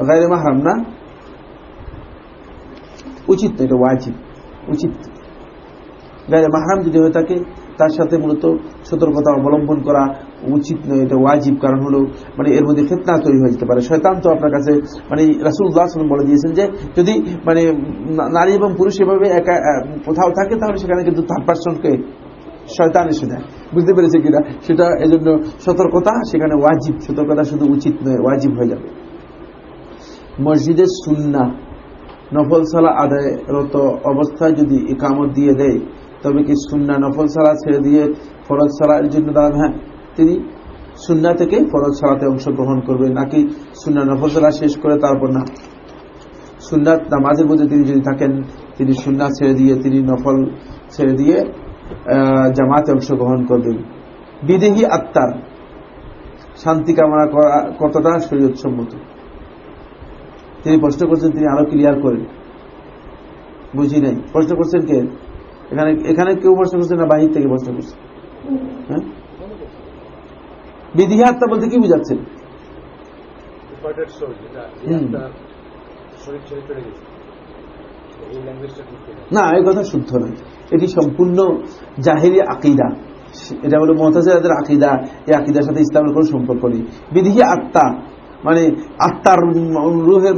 গাইরে মাহারাম, না? উচিত এটা ওয়াজিব, উচিত। গাইরে মাহরাম যদি হয়ে থাকে, তার সাথে মূলত সতর্কতা অবলম্বন করা উচিত নয়, এটা ওয়াজিব। কারণ হলো মানে এর মধ্যে ফেতনা তৈরি হয়ে যেতে পারে। শয়তান তো আপনার কাছে মানে রাসুল্লাহ বলে দিয়েছেন যে, যদি মানে নারী এবং পুরুষ এভাবে একা কোথাও থাকে, তাহলে সেখানে কিন্তু থার্ড পার্সনকে শয়তান এসে দেয়। বুঝতে পেরেছে কিনা? সেটা এজন্য সতর্কতা, সেখানে ওয়াজিব। সতর্কতা শুধু উচিত নয়, ওয়াজিব হয়ে যাবে। মসজিদের সুন্না নফল সালা আদায়রত অবস্থায় যদি একামত দিয়ে দেয়, তবে কি সুন্না নফল সালা ছেড়ে দিয়ে ফরজ সালার জন্য দাঁড়ান হ্যাঁ তিনি সুন্না থেকে ফরজ সালাতে অংশগ্রহণ করবে, নাকি সুন্না নফল সালা শেষ করে তারপর না? সুন্নাত নামাজের মধ্যে তিনি যদি থাকেন, তিনি সুন্না ছেড়ে দিয়ে, তিনি নফল ছেড়ে দিয়ে জামাতে অংশগ্রহণ করবেন বিদেহী আত্মার শান্তি কামনা করা কতটা শরীর সম্মত? তিনি প্রশ্ন করছেন তিনি আরও ক্লিয়ার করেন। বুঝি নাই। প্রশ্ন করছেন কে? এখানে এখানে কেউ প্রশ্ন করছেন না বাহির থেকে প্রশ্ন করছেন হ্যাঁ? বিধিহী আত্মা বলতে কি বুঝাচ্ছেন? না, এই কথা শুদ্ধ নয়। এটি সম্পূর্ণ জাহেরি আকিদা। এটা হলো মহতাজের আকিদা। এই আকিদার সাথে ইসলামের কোন সম্পর্ক নেই। বিধি আত্মা। মানে আত্মার রুহের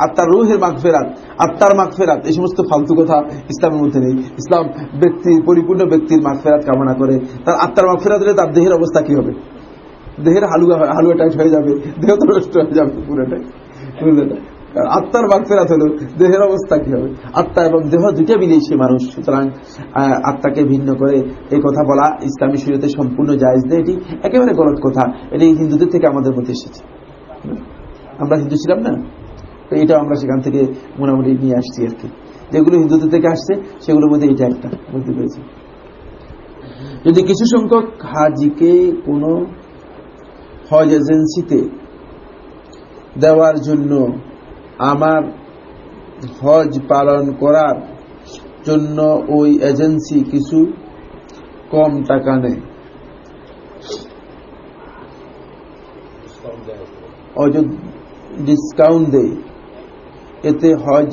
আত্মার রুহের মাগফেরাত। আত্মার মাগফেরাত। এই সমস্ত ফালতু কথা ইসলামের মধ্যে নেই। ইসলাম ব্যক্তি, পরিপূর্ণ ব্যক্তির মাগফেরাত কামনা করে। তার আত্মার মাগফেরাত হলে তার দেহের অবস্থা কি হবে? দেহের হালুয়া হালুয়া টাইট হয়ে যাবে। দেহ তো নষ্ট হয়ে যাবে পুরোটাই। আত্মার মাগফেরাত হলো, দেহের অবস্থা কি হবে? আত্মা এবং দেহ দুইটা সে মানুষ। সুতরাং আত্মাকে ভিন্ন করে এই কথা বলা ইসলামী শরীয়তে সম্পূর্ণ জায়জ নেই। এটি একেবারে গলত কথা। এটি হিন্দুদের থেকে আমাদের মধ্যে এসেছে। আমরা হিন্দু ছিলাম না? তো এটা আমরা সেখান থেকে মোটামুটি নিয়ে আসছি আর কি। যেগুলো হিন্দুদের থেকে আসছে, সেগুলোর মধ্যে এটা একটা বুঝতে পেরেছি। যদি কিছু সংখ্যক হাজিকে কোন হজ এজেন্সিতে দেওয়ার জন্য আমার হজ পালন করার জন্য ওই এজেন্সি কিছু কম টাকা নেয়। ডিসকাউন্ট দেয়। এতে হজ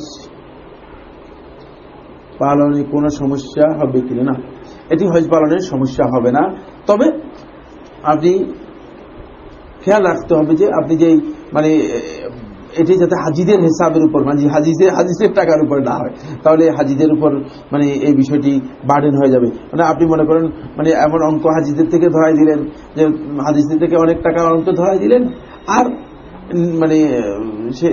পালনে কোনো সমস্যা হবে কিনা না? এটি হজ পালনের সমস্যা হবে না। তবে আপনি খেয়াল রাখতে হবে যে আপনি যে মানে এটি যাতে হাজিদের হিসাবের উপর মানে হাজিদের হাজিদের টাকার উপর না হয়, তাহলে হাজিদের উপর মানে এই বিষয়টি বার্ডেন হয়ে যাবে। মানে আপনি মনে করেন মানে এমন অঙ্ক হাজিদের থেকে ধরাই দিলেন, যে হাজিদের থেকে অনেক টাকা অঙ্ক ধরাই দিলেন, আর মানে সে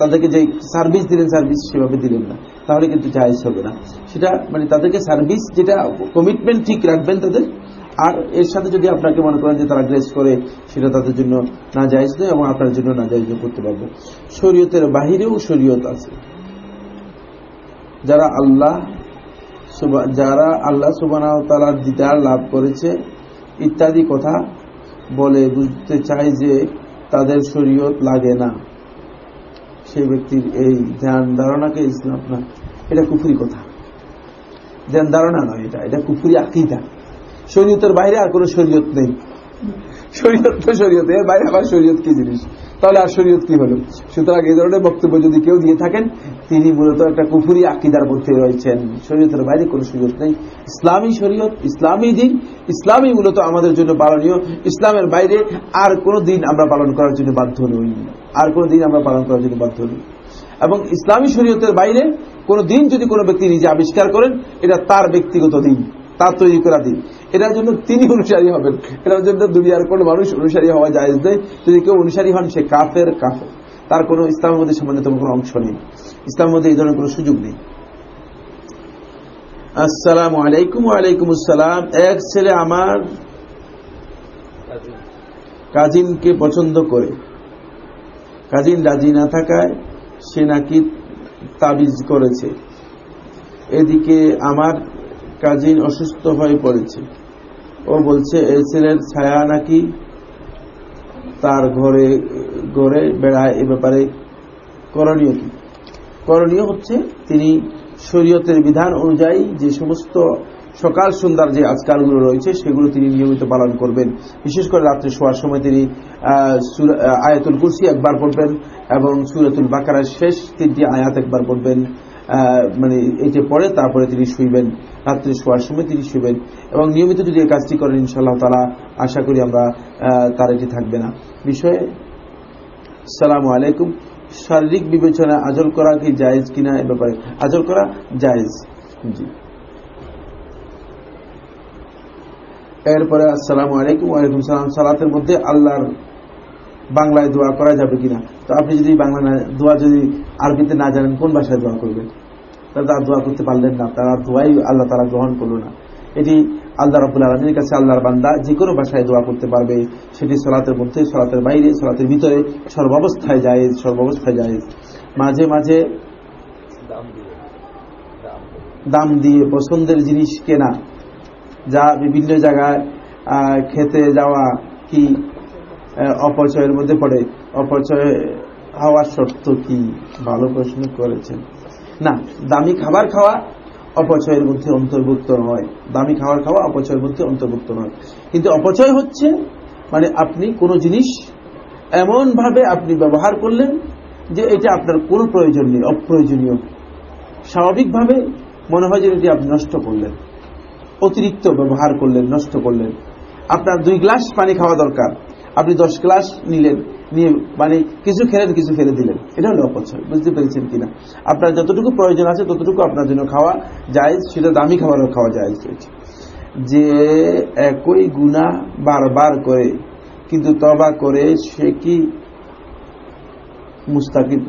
তাদেরকে যে সার্ভিস দিলেন সার্ভিস সেভাবে দিলেন না। তাহলে কিন্তু জায়জ হবে না। সেটা মানে তাদেরকে সার্ভিস যেটা কমিটমেন্ট ঠিক রাখবেন তাদের আর এর সাথে যদি আপনাকে মনে করেন যে তারা গ্রেস করে, সেটা তাদের জন্য না যাইজ নয় এবং আপনার জন্য না যাইজ করতে পারবে। শরীয়তের বাহিরেও শরীয়ত আছে। যারা আল্লাহ যারা আল্লাহ সুবানা তালার দিদার লাভ করেছে, ইত্যাদি কথা বলে বুঝতে চাই যে তাদের শরীয়ত লাগে না। সেই ব্যক্তির এই ধ্যান ধারণাকে ইসলাম না। এটা কুফুরি কথা। ধ্যান ধারণা নয় এটা। এটা কুফুরি আকিদা। শরীয়তের বাইরে আর কোন শরীয়ত নেই। শরীয়ত তো শরীয়ত, এর বাইরে আবার শরীয়ত কি জিনিস? তাহলে আর শরীয়ত কি হলো? সুতরাং এই ধরনের বক্তব্য যদি কেউ দিয়ে থাকেন, তিনি মূলত একটা কুফুরি আকিদার মধ্যে রয়েছেন। শরীয়তের বাইরে কোন শরীয়ত নেই। ইসলামী শরীয়ত, ইসলামী দিন ইসলামী মূলত আমাদের জন্য পালনীয়। ইসলামের বাইরে আর কোন দিন আমরা পালন করার জন্য বাধ্য নই। আর কোন দিন আমরা পালন করার জন্য বাধ্য নই। এবং ইসলামী শরীয়তের বাইরে কোন দিন যদি কোনো ব্যক্তি নিজে আবিষ্কার করেন, এটা তার ব্যক্তিগত দিন। তার তৈরি করা দিন। এটার জন্য তিনি অনুসারী হবেন। এটার জন্য দুনিয়ার কোন মানুষ অনুসারী হওয়া যায় দেয় যদি কেউ অনুসারী হন, সে কাফের কাফের। তার কোন ইসলামের মধ্যে সম্বন্ধিত কোন অংশ নেই। ইসলামের মধ্যে এই ধরনের কোন সুযোগ নেই। আসসালামু আলাইকুম আলাইকুম আসসালাম। এক ছেলে আমার কাজিনকে পছন্দ করে। কাজিন রাজি না থাকায় সে নাকি তাবিজ করেছে। এদিকে আমার কাজিন অসুস্থ হয়ে পড়েছে। ও বলছে এই ছেলের ছায়া নাকি তার ঘরে ঘরে বেড়ায় এ ব্যাপারে করণীয় কি? করণীয় হচ্ছে, তিনি শরীয়তের বিধান অনুযায়ী যে সমস্ত সকাল সন্ধ্যার যে আজকালগুলো রয়েছে, সেগুলো তিনি নিয়মিত পালন করবেন। বিশেষ করে রাত্রে শোয়ার সময় তিনি আয়াতুল কুরসি একবার পড়বেন এবং সুরাতুল বাকারার শেষ তিনটি আয়াত একবার পড়বেন। মানে এটি পড়ে তারপরে তিনি শুইবেন, রাত্রে শোয়ার সময় তিনি শুইবেন এবং নিয়মিত যদি এই কাজটি করেন ইনশাল্লাহ তালা আশা করি আমরা তার এটি থাকবে না। বিষয়ে সালাম আলাইকুম। শারীরিক বিবেচনা আজল করা কি জায়েজ কিনা এ ব্যাপারে? আজল করা জায়েজ, জি। এরপরে, আসসালাম আলাইকুম। ওয়ালাইকুম সালাম। সালাতের মধ্যে আল্লাহর বাংলায় দোয়া করা যাবে কিনা? তো আপনি যদি বাংলা দোয়া যদি আরবিতে না জানেন, কোন ভাষায় দোয়া করবেন? তাহলে তার দোয়া করতে পারলেন না। তারা দোয়াই আল্লাহ তারা গ্রহণ করল না। এটি আল্লাহ রাবুল আলমীর কাছে আল্লাহর বান্দা যে কোনো ভাষায় দোয়া করতে পারবে। সেটি সলাতের মধ্যে, সলাতের বাইরে, সলাতের ভিতরে সর্বাবস্থায় যায় সর্বাবস্থায় যায় মাঝে মাঝে দাম দিয়ে পছন্দের জিনিস কেনা, যা বিভিন্ন জায়গায় খেতে যাওয়া কি অপচয়ের মধ্যে পড়ে। অপচয় হওয়ার শর্ত কি? ভালো প্রশ্ন করেছেন। না, দামি খাবার খাওয়া অপচয়ের মধ্যে অন্তর্ভুক্ত নয়। দামি খাবার খাওয়া অপচয়ের মধ্যে অন্তর্ভুক্ত নয়। কিন্তু অপচয় হচ্ছে মানে আপনি কোনো জিনিস এমন ভাবে আপনি ব্যবহার করলেন যে এটা আপনার কোনো প্রয়োজন নেই, অপ্রয়োজনীয়। স্বাভাবিকভাবে মনে হয় যে এটি আপনি নষ্ট করলেন। অতিরিক্ত ব্যবহার করলেন, নষ্ট করলেন। আপনার দুই গ্লাস পানি খাওয়া দরকার। আপনি দশ ক্লাস নিলেন, নিয়ে মানে কিছু খেলেন, কিছু ফেলে দিলেন। এটা হলো অপচয়, বুঝতে পেরেছেন কিনা? আপনার যতটুকু প্রয়োজন আছে, ততটুকু আপনার জন্য খাওয়া যায়, সেটা দামি খাবারও খাওয়া যায় যে একই গুণা বারবার করে, কিন্তু তবা করে সে কি মুস্তাকিব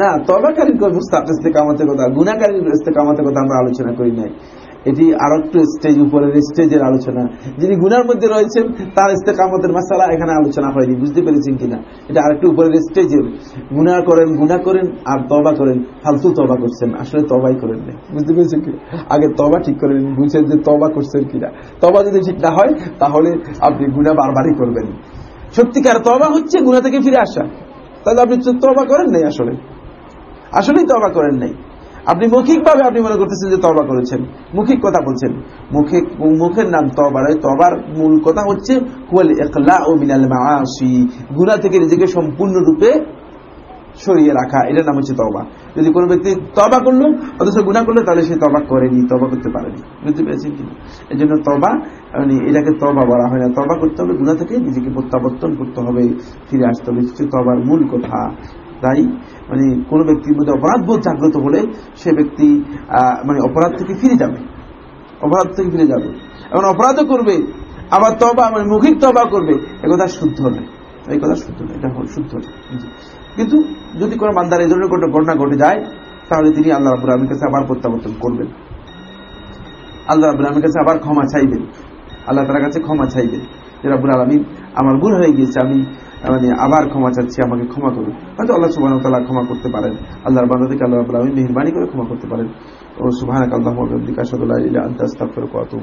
না তবাকারীর মুস্তাক কামাতে কথা, গুণাকারীর কামাতে কথা আমরা আলোচনা করি নাই। এটি আর একটু স্টেজ উপরের স্টেজের আলোচনা। যিনি গুনার মধ্যে রয়েছেন, তার ইস্তেকামতের মাসালা এখানে আলোচনা হয়নি, বুঝতে পেরেছেন কিনা? এটা আরেকটু উপরের স্টেজের গুনা করেন গুনা করেন, আর তবা করেন, ফালতু তবা করছেন, আসলে তবাই করেন না বুঝতে পেরেছেন কিনা? আগে তবা ঠিক করেন, বুঝছেন যে তবা করছেন কিনা? তবা যদি ঠিক না হয়, তাহলে আপনি গুনা বারবারই করবেন। সত্যিকার তবা হচ্ছে গুনা থেকে ফিরে আসা। তাহলে আপনি তবা করেন নাই আসলে। আসলেই তবা করেন নাই। আপনি মৌখিকভাবে আপনি মনে করতেছেন যে তবা করেছেন। মুখিক কথা বলছেন। মুখে মুখের নাম তবার ওই তবার মূল কথা হচ্ছে গুণা থেকে নিজেকে সম্পূর্ণরূপে সরিয়ে রাখা, এটার নাম হচ্ছে তবা যদি কোনো ব্যক্তি তবা করল, অথচ গুণা করল, তাহলে সে তবা করেনি তবা করতে পারেনি। বুঝতে পেরেছেন কি এই জন্য তবা মানে এটাকে তবা বলা হয় না। তবা করতে হবে গুণা থেকে নিজেকে প্রত্যাবর্তন করতে হবে, ফিরে আসতে হবে। তবার মূল কথা। তাই মানে কোন ব্যক্তির মধ্যে অপরাধ বোধ জাগ্রত হলে সে ব্যক্তি মানে অপরাধ থেকে ফিরে যাবে। অপরাধ থেকে ফিরে যাবে। এবং অপরাধও করবে, আবার তবা মানে মুখিক তবা করবে। একথা শুদ্ধ নয়। এই কথা শুদ্ধ নয়। এটা শুদ্ধ কিন্তু যদি কোনো বান্দার এই ধরনের কোনো ঘটনা ঘটে যায়, তাহলে তিনি আল্লাহ রাবুল আলমীর কাছে আবার প্রত্যাবর্তন করবেন। আল্লাহ রাবুল আলমীর কাছে আবার ক্ষমা চাইবেন। আল্লাহ তার কাছে ক্ষমা চাইবেন যে রাবুল আলমী আমার ভুল হয়ে গিয়েছে। আমি মানে আবার ক্ষমা চাচ্ছি, আমাকে ক্ষমা করুন। হয়তো আল্লাহ সুবাহ তালা ক্ষমা করতে পারেন। আল্লাহর বান্ধব থেকে আল্লাহ মেহরবানি করে ক্ষমা করতে পারেন। ও সুবাহ আল্লাহ আন্তাস্তাফের কত